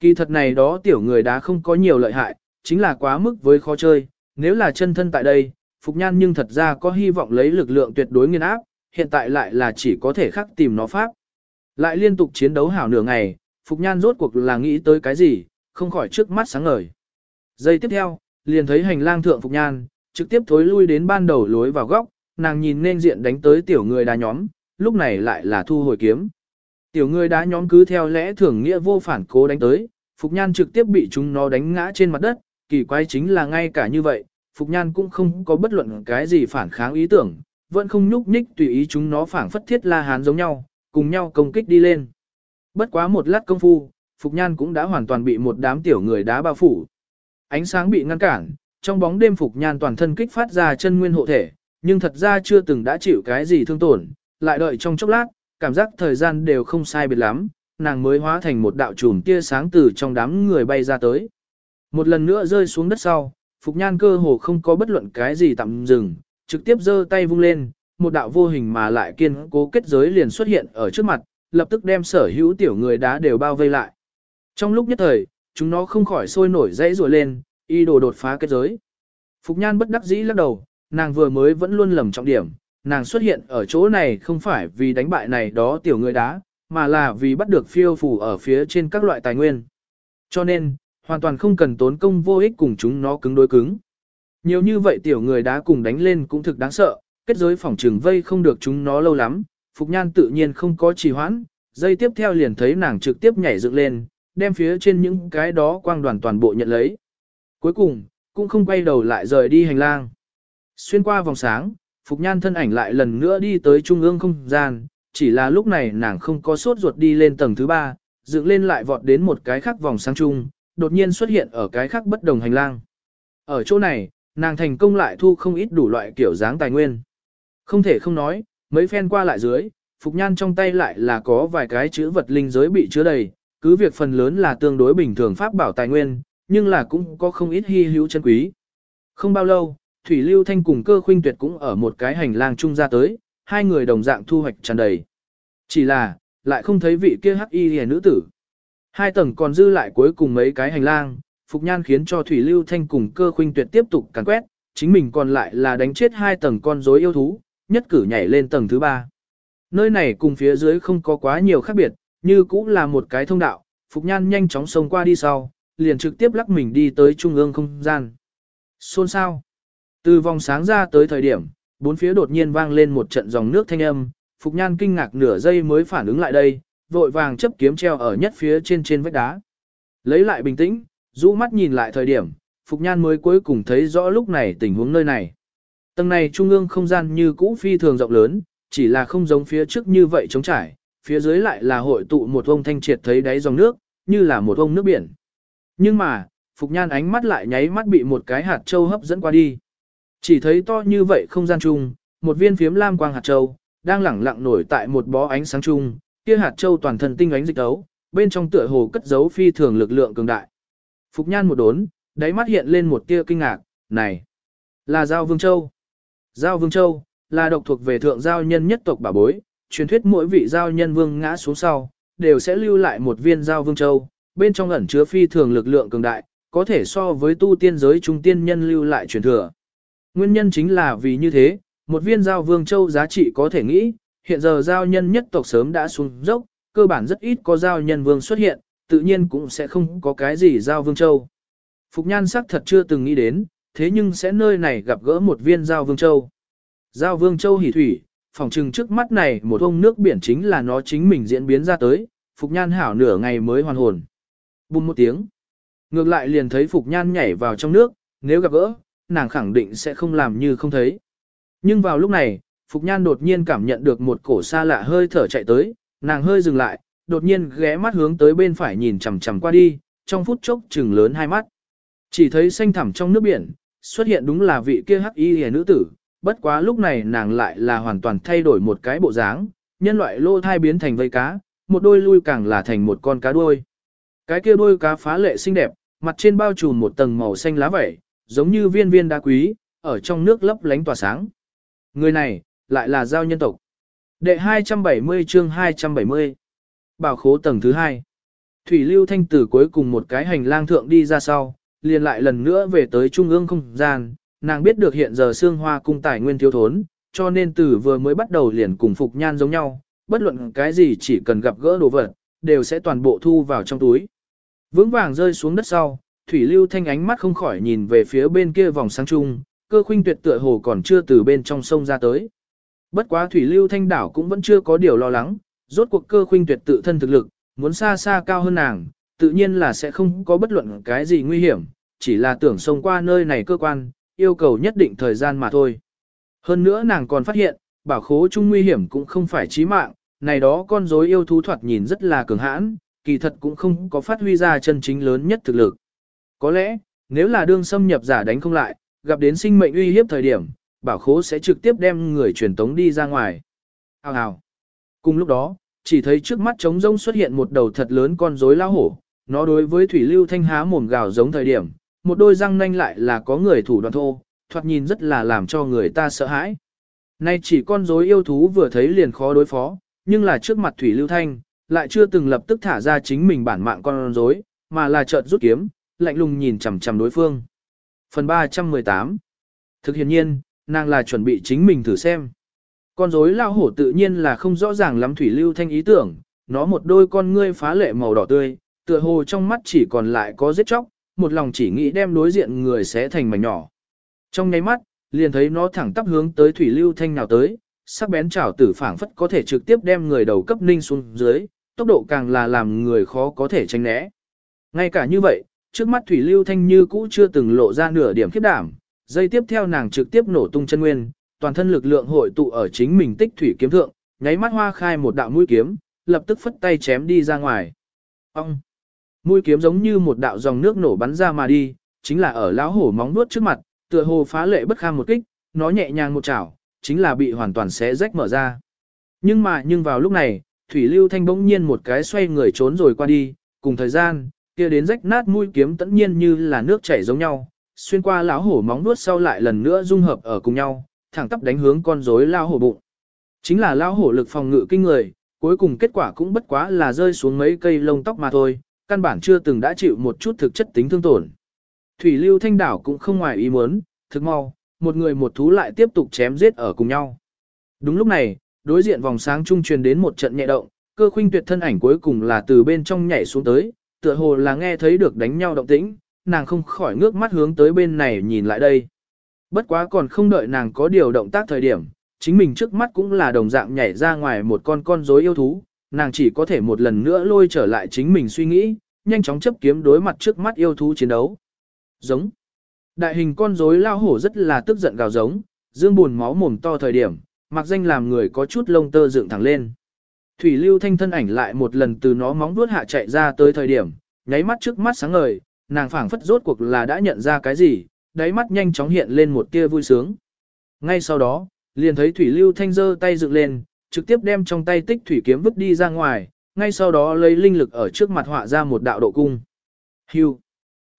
Kỳ thật này đó tiểu người đá không có nhiều lợi hại, chính là quá mức với khó chơi, nếu là chân thân tại đây, Phục Nhan nhưng thật ra có hy vọng lấy lực lượng tuyệt đối nghiên áp, hiện tại lại là chỉ có thể khắc tìm nó pháp. Lại liên tục chiến đấu hảo nửa ngày, Phục Nhan rốt cuộc là nghĩ tới cái gì, không khỏi trước mắt sáng ngời. Giây tiếp theo, liền thấy hành lang thượng Phục Nhan, trực tiếp thối lui đến ban đầu lối vào góc, nàng nhìn nên diện đánh tới tiểu người đá nhóm, lúc này lại là thu hồi kiếm. Tiểu người đá nhóm cứ theo lẽ thường nghĩa vô phản cố đánh tới, Phục Nhan trực tiếp bị chúng nó đánh ngã trên mặt đất, kỳ quái chính là ngay cả như vậy, Phục Nhan cũng không có bất luận cái gì phản kháng ý tưởng, vẫn không nhúc nhích tùy ý chúng nó phản phất thiết la hán giống nhau, cùng nhau công kích đi lên. Bất quá một lát công phu, Phục Nhan cũng đã hoàn toàn bị một đám tiểu người đá bao phủ. Ánh sáng bị ngăn cản, trong bóng đêm Phục Nhan toàn thân kích phát ra chân nguyên hộ thể, nhưng thật ra chưa từng đã chịu cái gì thương tổn, lại đợi trong chốc lát, cảm giác thời gian đều không sai biệt lắm, nàng mới hóa thành một đạo chùm tia sáng từ trong đám người bay ra tới. Một lần nữa rơi xuống đất sau, Phục Nhan cơ hồ không có bất luận cái gì tạm dừng, trực tiếp giơ tay vung lên, một đạo vô hình mà lại kiên cố kết giới liền xuất hiện ở trước mặt, lập tức đem sở hữu tiểu người đá đều bao vây lại. Trong lúc nhất thời, chúng nó không khỏi sôi nổi dãy rùa lên, y đồ đột phá kết giới. Phục Nhan bất đắc dĩ lắc đầu, nàng vừa mới vẫn luôn lầm trọng điểm, nàng xuất hiện ở chỗ này không phải vì đánh bại này đó tiểu người đá, mà là vì bắt được phiêu phù ở phía trên các loại tài nguyên. Cho nên, hoàn toàn không cần tốn công vô ích cùng chúng nó cứng đối cứng. Nhiều như vậy tiểu người đá cùng đánh lên cũng thực đáng sợ, kết giới phòng trường vây không được chúng nó lâu lắm, Phục Nhan tự nhiên không có trì hoãn, dây tiếp theo liền thấy nàng trực tiếp nhảy dựng lên, đem phía trên những cái đó quang đoàn toàn bộ nhận lấy. Cuối cùng, cũng không quay đầu lại rời đi hành lang. Xuyên qua vòng sáng, Phục Nhan thân ảnh lại lần nữa đi tới trung ương không gian, chỉ là lúc này nàng không có sốt ruột đi lên tầng thứ ba, dựng lên lại vọt đến một cái khác vòng sáng chung, đột nhiên xuất hiện ở cái khác bất đồng hành lang. Ở chỗ này, nàng thành công lại thu không ít đủ loại kiểu dáng tài nguyên. Không thể không nói, mấy phen qua lại dưới, Phục Nhan trong tay lại là có vài cái chữ vật linh giới bị chứa đầy, cứ việc phần lớn là tương đối bình thường pháp bảo tài nguyên, nhưng là cũng có không ít hy hữu chân quý. Không bao lâu, Thủy Lưu Thanh cùng cơ khuynh tuyệt cũng ở một cái hành lang chung ra tới, hai người đồng dạng thu hoạch tràn đầy. Chỉ là, lại không thấy vị kia hắc y hề nữ tử. Hai tầng còn dư lại cuối cùng mấy cái hành lang, Phục Nhan khiến cho Thủy Lưu Thanh cùng cơ khuynh tuyệt tiếp tục càn quét, chính mình còn lại là đánh chết hai tầng con rối yêu thú, nhất cử nhảy lên tầng thứ ba. Nơi này cùng phía dưới không có quá nhiều khác biệt, như cũng là một cái thông đạo, Phục Nhan nhanh chóng xông qua đi sau, liền trực tiếp lắc mình đi tới trung ương không gian. Xôn sao? Từ vòng sáng ra tới thời điểm, bốn phía đột nhiên vang lên một trận dòng nước thanh âm, Phục Nhan kinh ngạc nửa giây mới phản ứng lại đây, vội vàng chấp kiếm treo ở nhất phía trên trên vách đá. Lấy lại bình tĩnh, rũ mắt nhìn lại thời điểm, Phục Nhan mới cuối cùng thấy rõ lúc này tình huống nơi này. Tầng này trung ương không gian như cũ phi thường rộng lớn, chỉ là không giống phía trước như vậy trống trải, phía dưới lại là hội tụ một ông thanh triệt thấy đáy dòng nước, như là một ông nước biển. Nhưng mà, Phục Nhan ánh mắt lại nháy mắt bị một cái hạt châu hấp dẫn qua đi. Chỉ thấy to như vậy không gian chung, một viên phiếm lam quang hạt châu, đang lẳng lặng nổi tại một bó ánh sáng chung, kia hạt châu toàn thân tinh ánh dịch đấu, bên trong tựa hồ cất giấu phi thường lực lượng cường đại. Phục Nhan một đốn, đáy mắt hiện lên một tia kinh ngạc, này, là Giao Vương Châu. Giao Vương Châu, là độc thuộc về thượng giao nhân nhất tộc bà bối, truyền thuyết mỗi vị giao nhân vương ngã xuống sau, đều sẽ lưu lại một viên Giao Vương Châu, bên trong ẩn chứa phi thường lực lượng cường đại, có thể so với tu tiên giới trung tiên nhân lưu lại truyền thừa. Nguyên nhân chính là vì như thế, một viên Giao Vương Châu giá trị có thể nghĩ, hiện giờ giao nhân nhất tộc sớm đã xuống dốc, cơ bản rất ít có giao nhân vương xuất hiện, tự nhiên cũng sẽ không có cái gì giao vương châu. Phục nhan sắc thật chưa từng nghĩ đến, thế nhưng sẽ nơi này gặp gỡ một viên giao vương châu. Giao vương châu hỉ thủy, phòng trừng trước mắt này một ông nước biển chính là nó chính mình diễn biến ra tới, Phục nhan hảo nửa ngày mới hoàn hồn. Bùm một tiếng. Ngược lại liền thấy Phục nhan nhảy vào trong nước, nếu gặp gỡ, nàng khẳng định sẽ không làm như không thấy. Nhưng vào lúc này, Phục Nhan đột nhiên cảm nhận được một cổ xa lạ hơi thở chạy tới, nàng hơi dừng lại, đột nhiên ghé mắt hướng tới bên phải nhìn chằm chằm qua đi, trong phút chốc trừng lớn hai mắt. Chỉ thấy xanh thẳm trong nước biển, xuất hiện đúng là vị kia hắc y hề nữ tử, bất quá lúc này nàng lại là hoàn toàn thay đổi một cái bộ dáng, nhân loại lô thai biến thành vây cá, một đôi lui càng là thành một con cá đuôi. Cái kia đuôi cá phá lệ xinh đẹp, mặt trên bao trùm một tầng màu xanh lá vẩy, giống như viên viên đá quý, ở trong nước lấp lánh tỏa sáng. Người này, lại là giao nhân tộc. Đệ 270 chương 270 Bảo khố tầng thứ 2 Thủy lưu thanh tử cuối cùng một cái hành lang thượng đi ra sau, liền lại lần nữa về tới trung ương không gian, nàng biết được hiện giờ xương hoa cung tài nguyên thiếu thốn, cho nên từ vừa mới bắt đầu liền cùng phục nhan giống nhau, bất luận cái gì chỉ cần gặp gỡ đồ vật, đều sẽ toàn bộ thu vào trong túi. Vững vàng rơi xuống đất sau, thủy lưu thanh ánh mắt không khỏi nhìn về phía bên kia vòng sáng trung, cơ khuynh tuyệt tựa hồ còn chưa từ bên trong sông ra tới. Bất quá thủy lưu thanh đảo cũng vẫn chưa có điều lo lắng, rốt cuộc cơ khuynh tuyệt tự thân thực lực, muốn xa xa cao hơn nàng, tự nhiên là sẽ không có bất luận cái gì nguy hiểm, chỉ là tưởng xông qua nơi này cơ quan, yêu cầu nhất định thời gian mà thôi. Hơn nữa nàng còn phát hiện, bảo khố chung nguy hiểm cũng không phải chí mạng, này đó con rối yêu thú thoạt nhìn rất là cường hãn, kỳ thật cũng không có phát huy ra chân chính lớn nhất thực lực. Có lẽ, nếu là đương xâm nhập giả đánh không lại, gặp đến sinh mệnh uy hiếp thời điểm, bảo khố sẽ trực tiếp đem người truyền tống đi ra ngoài. Hào hào. Cùng lúc đó, chỉ thấy trước mắt trống rông xuất hiện một đầu thật lớn con rối lao hổ, nó đối với thủy lưu thanh há mồm gào giống thời điểm, một đôi răng nanh lại là có người thủ đoạn thô, thoạt nhìn rất là làm cho người ta sợ hãi. Nay chỉ con rối yêu thú vừa thấy liền khó đối phó, nhưng là trước mặt thủy lưu thanh, lại chưa từng lập tức thả ra chính mình bản mạng con rối, mà là chợt rút kiếm, lạnh lùng nhìn chằm chằm đối phương. Phần 318 Thực hiện nhiên, nàng là chuẩn bị chính mình thử xem. Con rối lao hổ tự nhiên là không rõ ràng lắm thủy lưu thanh ý tưởng, nó một đôi con ngươi phá lệ màu đỏ tươi, tựa hồ trong mắt chỉ còn lại có giết chóc, một lòng chỉ nghĩ đem đối diện người sẽ thành mảnh nhỏ. Trong nháy mắt, liền thấy nó thẳng tắp hướng tới thủy lưu thanh nào tới, sắc bén chảo tử phảng phất có thể trực tiếp đem người đầu cấp ninh xuống dưới, tốc độ càng là làm người khó có thể tránh né. Ngay cả như vậy, trước mắt thủy lưu thanh như cũ chưa từng lộ ra nửa điểm khiếp đảm, dây tiếp theo nàng trực tiếp nổ tung chân nguyên, toàn thân lực lượng hội tụ ở chính mình tích thủy kiếm thượng, nháy mắt hoa khai một đạo mũi kiếm, lập tức phất tay chém đi ra ngoài. Ông! Mũi kiếm giống như một đạo dòng nước nổ bắn ra mà đi, chính là ở lão hổ móng nuốt trước mặt, tựa hồ phá lệ bất kham một kích, nó nhẹ nhàng một chảo, chính là bị hoàn toàn xé rách mở ra. Nhưng mà nhưng vào lúc này, Thủy Lưu Thanh bỗng nhiên một cái xoay người trốn rồi qua đi, cùng thời gian, kia đến rách nát mũi kiếm tất nhiên như là nước chảy giống nhau, xuyên qua lão hổ móng nuốt sau lại lần nữa dung hợp ở cùng nhau, thẳng tắp đánh hướng con rối lao hổ bụng. Chính là lao hổ lực phòng ngự kinh người, cuối cùng kết quả cũng bất quá là rơi xuống mấy cây lông tóc mà thôi, căn bản chưa từng đã chịu một chút thực chất tính thương tổn. Thủy lưu thanh đảo cũng không ngoài ý muốn, thực mau, một người một thú lại tiếp tục chém giết ở cùng nhau. Đúng lúc này, đối diện vòng sáng trung truyền đến một trận nhẹ động, cơ khuynh tuyệt thân ảnh cuối cùng là từ bên trong nhảy xuống tới, tựa hồ là nghe thấy được đánh nhau động tĩnh, nàng không khỏi ngước mắt hướng tới bên này nhìn lại đây. Bất quá còn không đợi nàng có điều động tác thời điểm, chính mình trước mắt cũng là đồng dạng nhảy ra ngoài một con con rối yêu thú, nàng chỉ có thể một lần nữa lôi trở lại chính mình suy nghĩ, nhanh chóng chấp kiếm đối mặt trước mắt yêu thú chiến đấu. Giống. Đại hình con rối lao hổ rất là tức giận gào giống, dương buồn máu mồm to thời điểm, mặc danh làm người có chút lông tơ dựng thẳng lên. Thủy lưu thanh thân ảnh lại một lần từ nó móng vuốt hạ chạy ra tới thời điểm, nháy mắt trước mắt sáng ngời, nàng phảng phất rốt cuộc là đã nhận ra cái gì, đáy mắt nhanh chóng hiện lên một tia vui sướng. Ngay sau đó, liền thấy thủy lưu thanh giơ tay dựng lên, trực tiếp đem trong tay tích thủy kiếm vứt đi ra ngoài, ngay sau đó lấy linh lực ở trước mặt họa ra một đạo độ cung. Hưu.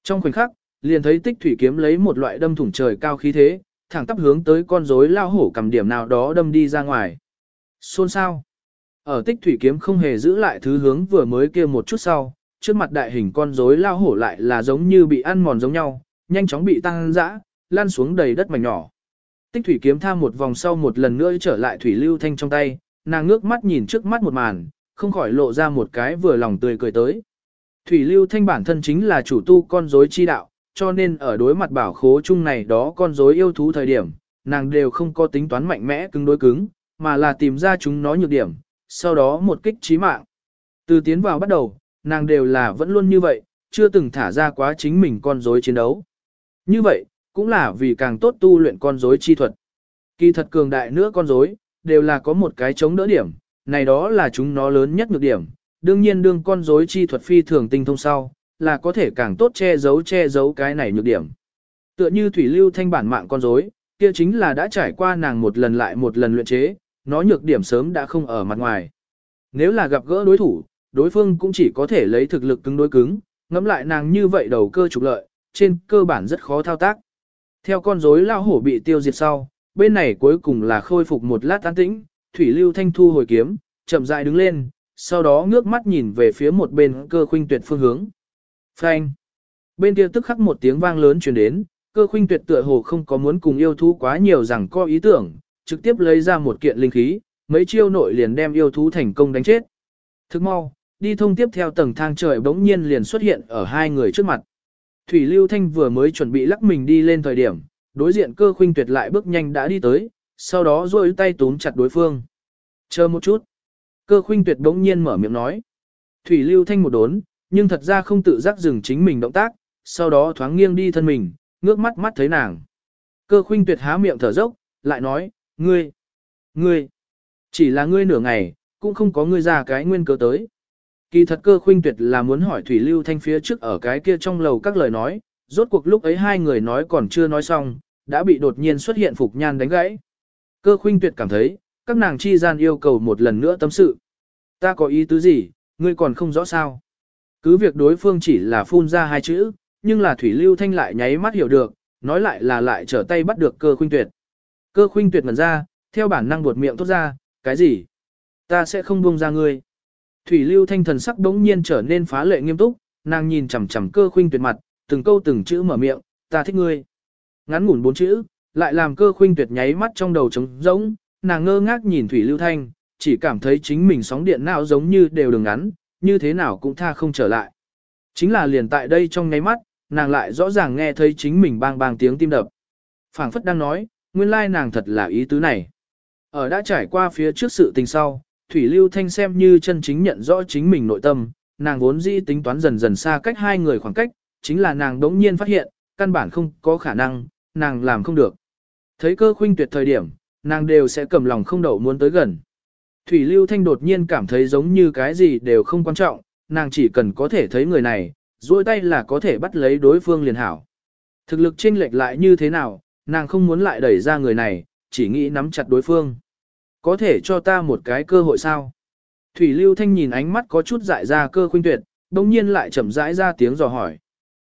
Trong khoảnh khắc, liền thấy tích thủy kiếm lấy một loại đâm thủng trời cao khí thế, thẳng tắp hướng tới con rối lao hổ cầm điểm nào đó đâm đi ra ngoài. Xôn sao? Ở tích thủy kiếm không hề giữ lại thứ hướng vừa mới kia một chút sau, trước mặt đại hình con rối lao hổ lại là giống như bị ăn mòn giống nhau, nhanh chóng bị tăng dã, lan xuống đầy đất mảnh nhỏ. Tích thủy kiếm tham một vòng sau một lần nữa trở lại thủy lưu thanh trong tay, nàng ngước mắt nhìn trước mắt một màn, không khỏi lộ ra một cái vừa lòng tươi cười tới. Thủy lưu thanh bản thân chính là chủ tu con rối chi đạo, cho nên ở đối mặt bảo khố chung này đó con rối yêu thú thời điểm, nàng đều không có tính toán mạnh mẽ cứng đối cứng, mà là tìm ra chúng nó nhược điểm, sau đó một kích chí mạng. Từ tiến vào bắt đầu, nàng đều là vẫn luôn như vậy, chưa từng thả ra quá chính mình con rối chiến đấu. Như vậy, cũng là vì càng tốt tu luyện con rối chi thuật. Kỳ thật cường đại nữa con rối, đều là có một cái chống đỡ điểm, này đó là chúng nó lớn nhất nhược điểm. Đương nhiên đương con rối chi thuật phi thường tinh thông sau, là có thể càng tốt che giấu che giấu cái này nhược điểm. Tựa như thủy lưu thanh bản mạng con rối, kia chính là đã trải qua nàng một lần lại một lần luyện chế, nó nhược điểm sớm đã không ở mặt ngoài. Nếu là gặp gỡ đối thủ, đối phương cũng chỉ có thể lấy thực lực cứng đối cứng, ngẫm lại nàng như vậy đầu cơ trục lợi, trên cơ bản rất khó thao tác. Theo con rối lao hổ bị tiêu diệt sau, bên này cuối cùng là khôi phục một lát tán tĩnh, Thủy Lưu Thanh thu hồi kiếm, chậm rãi đứng lên, sau đó ngước mắt nhìn về phía một bên cơ khuynh tuyệt phương hướng. Phanh! Bên kia tức khắc một tiếng vang lớn truyền đến, cơ khuynh tuyệt tựa hồ không có muốn cùng yêu thú quá nhiều rằng có ý tưởng, trực tiếp lấy ra một kiện linh khí, mấy chiêu nội liền đem yêu thú thành công đánh chết. Thức mau, đi thông tiếp theo tầng thang trời bỗng nhiên liền xuất hiện ở hai người trước mặt. Thủy Lưu Thanh vừa mới chuẩn bị lắc mình đi lên thời điểm, đối diện cơ khuynh tuyệt lại bước nhanh đã đi tới, sau đó duỗi tay túm chặt đối phương. Chờ một chút. Cơ khuynh tuyệt bỗng nhiên mở miệng nói. Thủy Lưu Thanh một đốn, nhưng thật ra không tự giác dừng chính mình động tác, sau đó thoáng nghiêng đi thân mình, ngước mắt mắt thấy nàng. Cơ khuynh tuyệt há miệng thở dốc, lại nói, ngươi, ngươi, chỉ là ngươi nửa ngày, cũng không có ngươi ra cái nguyên cớ tới. Kỳ thật cơ khuynh tuyệt là muốn hỏi Thủy Lưu Thanh phía trước ở cái kia trong lầu các lời nói, rốt cuộc lúc ấy hai người nói còn chưa nói xong, đã bị đột nhiên xuất hiện Phục Nhan đánh gãy. Cơ khuynh tuyệt cảm thấy, các nàng chi gian yêu cầu một lần nữa tâm sự. Ta có ý tứ gì, ngươi còn không rõ sao. Cứ việc đối phương chỉ là phun ra hai chữ, nhưng là Thủy Lưu Thanh lại nháy mắt hiểu được, nói lại là lại trở tay bắt được cơ khuynh tuyệt. Cơ khuynh tuyệt ngần ra, theo bản năng buột miệng tốt ra, cái gì? Ta sẽ không buông ra ngươi. Thủy Lưu Thanh thần sắc đống nhiên trở nên phá lệ nghiêm túc, nàng nhìn chằm chằm cơ khuynh tuyệt mặt, từng câu từng chữ mở miệng, ta thích ngươi. Ngắn ngủn bốn chữ, lại làm cơ khuynh tuyệt nháy mắt trong đầu trống rỗng, nàng ngơ ngác nhìn Thủy Lưu Thanh, chỉ cảm thấy chính mình sóng điện não giống như đều đường ngắn, như thế nào cũng tha không trở lại. Chính là liền tại đây trong nháy mắt, nàng lại rõ ràng nghe thấy chính mình bang bang tiếng tim đập. phảng phất đang nói, nguyên lai nàng thật là ý tứ này. Ở đã trải qua phía trước sự tình sau, Thủy Lưu Thanh xem như chân chính nhận rõ chính mình nội tâm, nàng vốn dĩ tính toán dần dần xa cách hai người khoảng cách, chính là nàng đống nhiên phát hiện, căn bản không có khả năng, nàng làm không được. Thấy cơ khuynh tuyệt thời điểm, nàng đều sẽ cầm lòng không đậu muốn tới gần. Thủy Lưu Thanh đột nhiên cảm thấy giống như cái gì đều không quan trọng, nàng chỉ cần có thể thấy người này, duỗi tay là có thể bắt lấy đối phương liền hảo. Thực lực chênh lệch lại như thế nào, nàng không muốn lại đẩy ra người này, chỉ nghĩ nắm chặt đối phương. Có thể cho ta một cái cơ hội sao? Thủy Lưu Thanh nhìn ánh mắt có chút dại ra cơ khuynh tuyệt, đồng nhiên lại chậm rãi ra tiếng dò hỏi.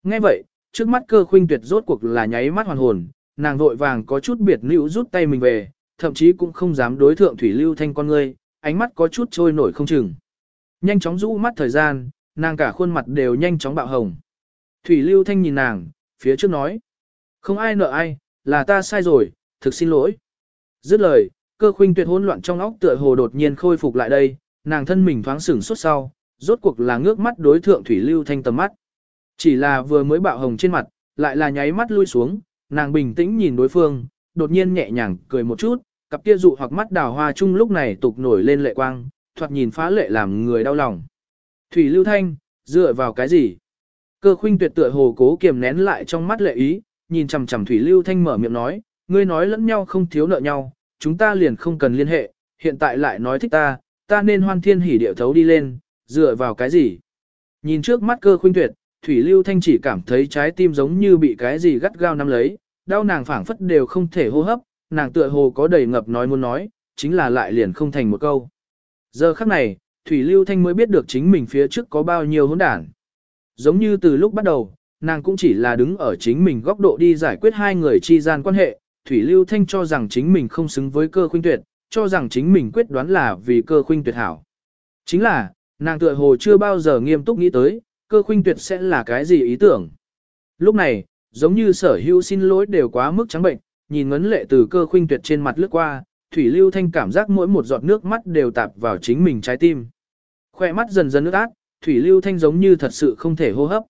Nghe vậy, trước mắt cơ khuynh tuyệt rốt cuộc là nháy mắt hoàn hồn, nàng vội vàng có chút biệt nữ rút tay mình về, thậm chí cũng không dám đối thượng Thủy Lưu Thanh con ngươi, ánh mắt có chút trôi nổi không chừng. Nhanh chóng rũ mắt thời gian, nàng cả khuôn mặt đều nhanh chóng bạo hồng. Thủy Lưu Thanh nhìn nàng, phía trước nói. Không ai nợ ai, là ta sai rồi, thực xin lỗi. Dứt lời, cơ khuynh tuyệt hỗn loạn trong óc tựa hồ đột nhiên khôi phục lại đây, nàng thân mình thoáng sửng suốt sau, rốt cuộc là ngước mắt đối thượng Thủy Lưu Thanh tầm mắt. Chỉ là vừa mới bạo hồng trên mặt, lại là nháy mắt lui xuống, nàng bình tĩnh nhìn đối phương, đột nhiên nhẹ nhàng cười một chút, cặp kia dụ hoặc mắt đào hoa chung lúc này tục nổi lên lệ quang, thoạt nhìn phá lệ làm người đau lòng. Thủy Lưu Thanh, dựa vào cái gì? Cơ khuynh tuyệt tựa hồ cố kiềm nén lại trong mắt lệ ý, nhìn chằm chằm Thủy Lưu Thanh mở miệng nói, ngươi nói lẫn nhau không thiếu nợ nhau, chúng ta liền không cần liên hệ, hiện tại lại nói thích ta, ta nên hoan thiên hỉ điệu thấu đi lên, dựa vào cái gì? Nhìn trước mắt cơ khuynh tuyệt, Thủy Lưu Thanh chỉ cảm thấy trái tim giống như bị cái gì gắt gao nắm lấy, đau nàng phảng phất đều không thể hô hấp, nàng tựa hồ có đầy ngập nói muốn nói, chính là lại liền không thành một câu. Giờ khắc này, Thủy Lưu Thanh mới biết được chính mình phía trước có bao nhiêu hỗn đản. Giống như từ lúc bắt đầu, nàng cũng chỉ là đứng ở chính mình góc độ đi giải quyết hai người chi gian quan hệ, Thủy Lưu Thanh cho rằng chính mình không xứng với cơ khuynh tuyệt, cho rằng chính mình quyết đoán là vì cơ khuynh tuyệt hảo. Chính là, nàng tựa hồ chưa bao giờ nghiêm túc nghĩ tới, cơ khuynh tuyệt sẽ là cái gì ý tưởng. Lúc này, giống như sở hữu xin lỗi đều quá mức trắng bệnh, nhìn ngấn lệ từ cơ khuynh tuyệt trên mặt lướt qua, Thủy Lưu Thanh cảm giác mỗi một giọt nước mắt đều tạp vào chính mình trái tim. Khoe mắt dần dần nước át, Thủy Lưu Thanh giống như thật sự không thể hô hấp.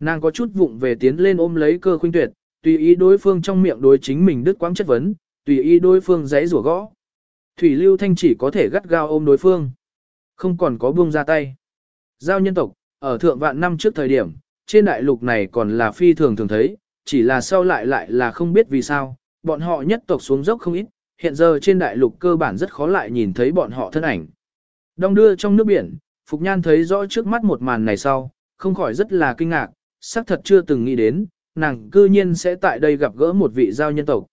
Nàng có chút vụng về tiến lên ôm lấy cơ khuynh tuyệt, tùy ý đối phương trong miệng đối chính mình đứt quãng chất vấn, tùy ý đối phương giấy rủa gõ. Thủy Lưu Thanh chỉ có thể gắt gao ôm đối phương. Không còn có buông ra tay. Giao nhân tộc, ở thượng vạn năm trước thời điểm, trên đại lục này còn là phi thường thường thấy, chỉ là sau lại lại là không biết vì sao, bọn họ nhất tộc xuống dốc không ít, hiện giờ trên đại lục cơ bản rất khó lại nhìn thấy bọn họ thân ảnh. Đông đưa trong nước biển, Phục Nhan thấy rõ trước mắt một màn này sau, không khỏi rất là kinh ngạc, xác thật chưa từng nghĩ đến, nàng cư nhiên sẽ tại đây gặp gỡ một vị giao nhân tộc.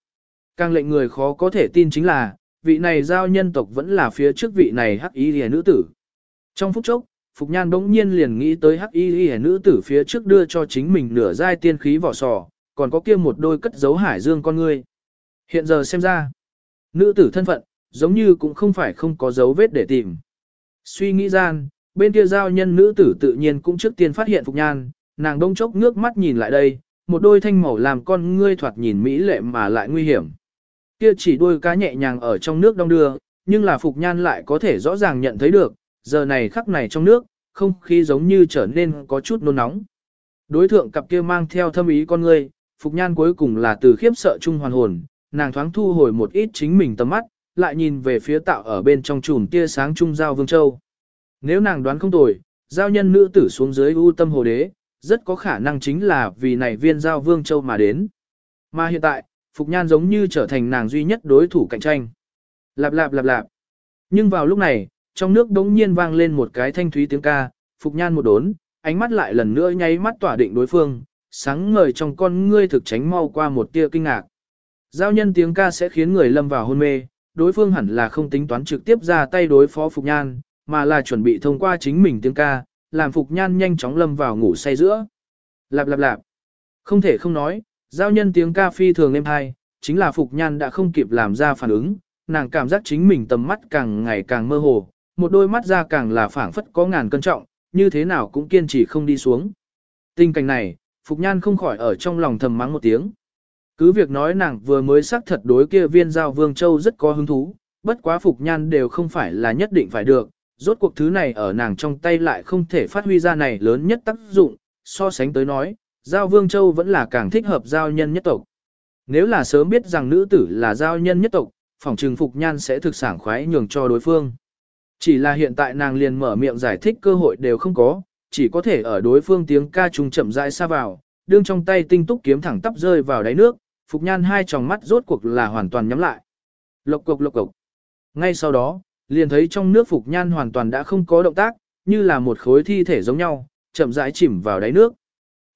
Càng lệnh người khó có thể tin chính là, vị này giao nhân tộc vẫn là phía trước vị này hắc y hề nữ tử. Trong phút chốc, Phục Nhan bỗng nhiên liền nghĩ tới hắc y hề nữ tử phía trước đưa cho chính mình nửa giai tiên khí vỏ sò, còn có kia một đôi cất dấu hải dương con ngươi. Hiện giờ xem ra, nữ tử thân phận, giống như cũng không phải không có dấu vết để tìm. Suy nghĩ gian, bên kia giao nhân nữ tử tự nhiên cũng trước tiên phát hiện Phục Nhan, nàng đông chốc ngước mắt nhìn lại đây, một đôi thanh màu làm con ngươi thoạt nhìn mỹ lệ mà lại nguy hiểm. Kia chỉ đôi cá nhẹ nhàng ở trong nước đông đưa, nhưng là Phục Nhan lại có thể rõ ràng nhận thấy được, giờ này khắc này trong nước, không khí giống như trở nên có chút nôn nóng. Đối thượng cặp kia mang theo thâm ý con người Phục Nhan cuối cùng là từ khiếp sợ chung hoàn hồn, nàng thoáng thu hồi một ít chính mình tầm mắt, lại nhìn về phía tạo ở bên trong chùm tia sáng trung giao Vương Châu. Nếu nàng đoán không tồi, giao nhân nữ tử xuống dưới ưu tâm hồ đế, rất có khả năng chính là vì này viên giao Vương Châu mà đến. Mà hiện tại, Phục Nhan giống như trở thành nàng duy nhất đối thủ cạnh tranh. Lạp lạp lạp lạp. Nhưng vào lúc này, trong nước đống nhiên vang lên một cái thanh thúy tiếng ca, Phục Nhan một đốn, ánh mắt lại lần nữa nháy mắt tỏa định đối phương, sáng ngời trong con ngươi thực tránh mau qua một tia kinh ngạc. Giao nhân tiếng ca sẽ khiến người lâm vào hôn mê, đối phương hẳn là không tính toán trực tiếp ra tay đối phó Phục Nhan, mà là chuẩn bị thông qua chính mình tiếng ca, làm Phục Nhan nhanh chóng lâm vào ngủ say giữa. Lạp lạp lạp. Không thể không nói, giao nhân tiếng ca phi thường êm hay, chính là Phục Nhan đã không kịp làm ra phản ứng, nàng cảm giác chính mình tầm mắt càng ngày càng mơ hồ, một đôi mắt ra càng là phảng phất có ngàn cân trọng, như thế nào cũng kiên trì không đi xuống. Tình cảnh này, Phục Nhan không khỏi ở trong lòng thầm mắng một tiếng. Cứ việc nói nàng vừa mới xác thật đối kia viên giao Vương Châu rất có hứng thú, bất quá Phục Nhan đều không phải là nhất định phải được, rốt cuộc thứ này ở nàng trong tay lại không thể phát huy ra này lớn nhất tác dụng, so sánh tới nói, giao Vương Châu vẫn là càng thích hợp giao nhân nhất tộc. Nếu là sớm biết rằng nữ tử là giao nhân nhất tộc, phòng trừng Phục Nhan sẽ thực sản khoái nhường cho đối phương. Chỉ là hiện tại nàng liền mở miệng giải thích cơ hội đều không có, chỉ có thể ở đối phương tiếng ca trùng chậm rãi xa vào, đương trong tay tinh túc kiếm thẳng tắp rơi vào đáy nước, Phục Nhan hai tròng mắt rốt cuộc là hoàn toàn nhắm lại. Lộc cục lộc cục. Ngay sau đó, liền thấy trong nước Phục Nhan hoàn toàn đã không có động tác, như là một khối thi thể giống nhau, chậm rãi chìm vào đáy nước.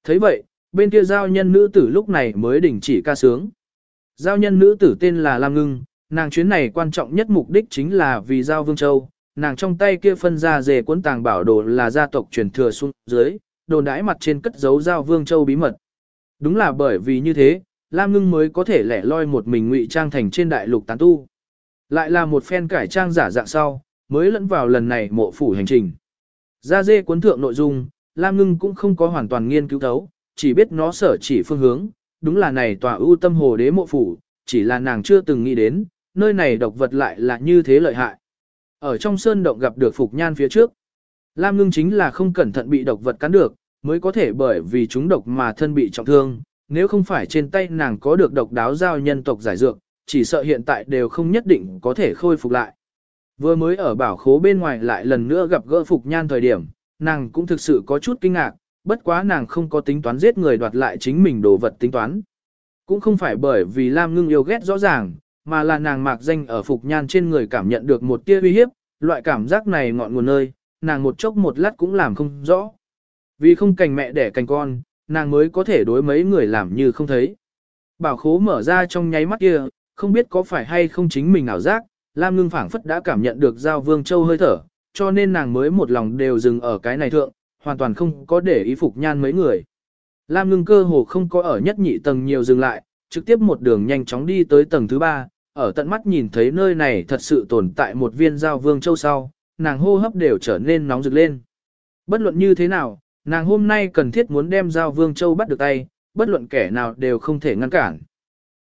thấy vậy, bên kia giao nhân nữ tử lúc này mới đình chỉ ca sướng. Giao nhân nữ tử tên là Lam Ngưng, nàng chuyến này quan trọng nhất mục đích chính là vì giao Vương Châu, nàng trong tay kia phân ra dề cuốn tàng bảo đồ là gia tộc truyền thừa xuống dưới, đồn đãi mặt trên cất giấu giao Vương Châu bí mật. Đúng là bởi vì như thế, Lam Ngưng mới có thể lẻ loi một mình ngụy trang thành trên đại lục tán tu. Lại là một phen cải trang giả dạng sau, mới lẫn vào lần này mộ phủ hành trình. Ra dê cuốn thượng nội dung, Lam Ngưng cũng không có hoàn toàn nghiên cứu thấu, chỉ biết nó sở chỉ phương hướng, đúng là này tòa ưu tâm hồ đế mộ phủ, chỉ là nàng chưa từng nghĩ đến, nơi này độc vật lại là như thế lợi hại. Ở trong sơn động gặp được Phục Nhan phía trước, Lam Ngưng chính là không cẩn thận bị độc vật cắn được, mới có thể bởi vì chúng độc mà thân bị trọng thương, nếu không phải trên tay nàng có được độc đáo giao nhân tộc giải dược, chỉ sợ hiện tại đều không nhất định có thể khôi phục lại. Vừa mới ở bảo khố bên ngoài lại lần nữa gặp gỡ Phục Nhan thời điểm, nàng cũng thực sự có chút kinh ngạc, bất quá nàng không có tính toán giết người đoạt lại chính mình đồ vật tính toán. Cũng không phải bởi vì Lam Ngưng yêu ghét rõ ràng, mà là nàng mạc danh ở Phục Nhan trên người cảm nhận được một tia uy hiếp, loại cảm giác này ngọn nguồn nơi, nàng một chốc một lát cũng làm không rõ. Vì không cành mẹ đẻ cành con, nàng mới có thể đối mấy người làm như không thấy. Bảo khố mở ra trong nháy mắt kia, không biết có phải hay không chính mình ảo giác, Lam ngưng phảng phất đã cảm nhận được giao vương châu hơi thở, cho nên nàng mới một lòng đều dừng ở cái này thượng, hoàn toàn không có để ý phục nhan mấy người. Lam ngưng cơ hồ không có ở nhất nhị tầng nhiều dừng lại, trực tiếp một đường nhanh chóng đi tới tầng thứ ba, ở tận mắt nhìn thấy nơi này thật sự tồn tại một viên giao vương châu sau, nàng hô hấp đều trở nên nóng rực lên. Bất luận như thế nào, nàng hôm nay cần thiết muốn đem giao vương châu bắt được tay, bất luận kẻ nào đều không thể ngăn cản.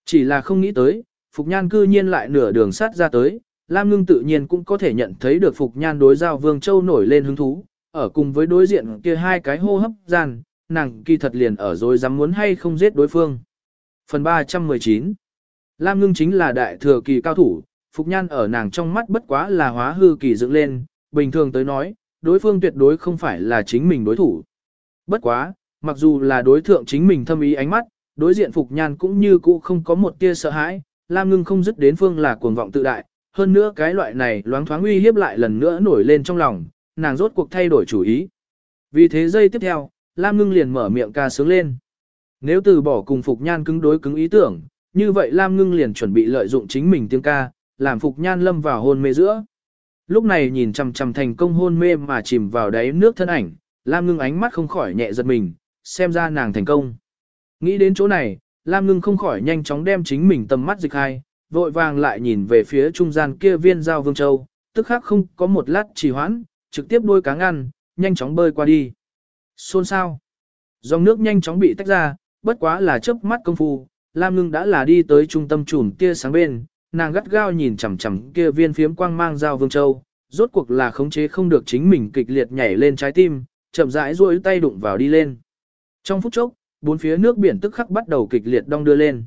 Chỉ là không nghĩ tới, Phục Nhan cư nhiên lại nửa đường sát ra tới, Lam Ngưng tự nhiên cũng có thể nhận thấy được Phục Nhan đối giao vương châu nổi lên hứng thú, ở cùng với đối diện kia hai cái hô hấp gian, nàng kỳ thật liền ở rồi dám muốn hay không giết đối phương. Phần 319 Lam Ngưng chính là đại thừa kỳ cao thủ, Phục Nhan ở nàng trong mắt bất quá là hóa hư kỳ dựng lên, bình thường tới nói, đối phương tuyệt đối không phải là chính mình đối thủ. Bất quá, mặc dù là đối thượng chính mình thâm ý ánh mắt, đối diện Phục Nhan cũng như cũ không có một tia sợ hãi, Lam Ngưng không dứt đến phương là cuồng vọng tự đại, hơn nữa cái loại này loáng thoáng uy hiếp lại lần nữa nổi lên trong lòng, nàng rốt cuộc thay đổi chủ ý. Vì thế giây tiếp theo, Lam Ngưng liền mở miệng ca sướng lên. Nếu từ bỏ cùng Phục Nhan cứng đối cứng ý tưởng, như vậy Lam Ngưng liền chuẩn bị lợi dụng chính mình tiếng ca, làm Phục Nhan lâm vào hôn mê giữa. Lúc này nhìn chằm chằm thành công hôn mê mà chìm vào đáy nước thân ảnh, Lam Ngưng ánh mắt không khỏi nhẹ giật mình, xem ra nàng thành công. Nghĩ đến chỗ này, Lam Ngưng không khỏi nhanh chóng đem chính mình tầm mắt dịch hai, vội vàng lại nhìn về phía trung gian kia viên giao vương châu, tức khắc không có một lát trì hoãn, trực tiếp đuôi cá ngăn, nhanh chóng bơi qua đi. Xôn sao? Dòng nước nhanh chóng bị tách ra, bất quá là chớp mắt công phu, Lam Ngưng đã là đi tới trung tâm chùm tia sáng bên, nàng gắt gao nhìn chằm chằm kia viên phiếm quang mang giao vương châu, rốt cuộc là khống chế không được chính mình kịch liệt nhảy lên trái tim, chậm rãi duỗi tay đụng vào đi lên. Trong phút chốc, bốn phía nước biển tức khắc bắt đầu kịch liệt đong đưa lên.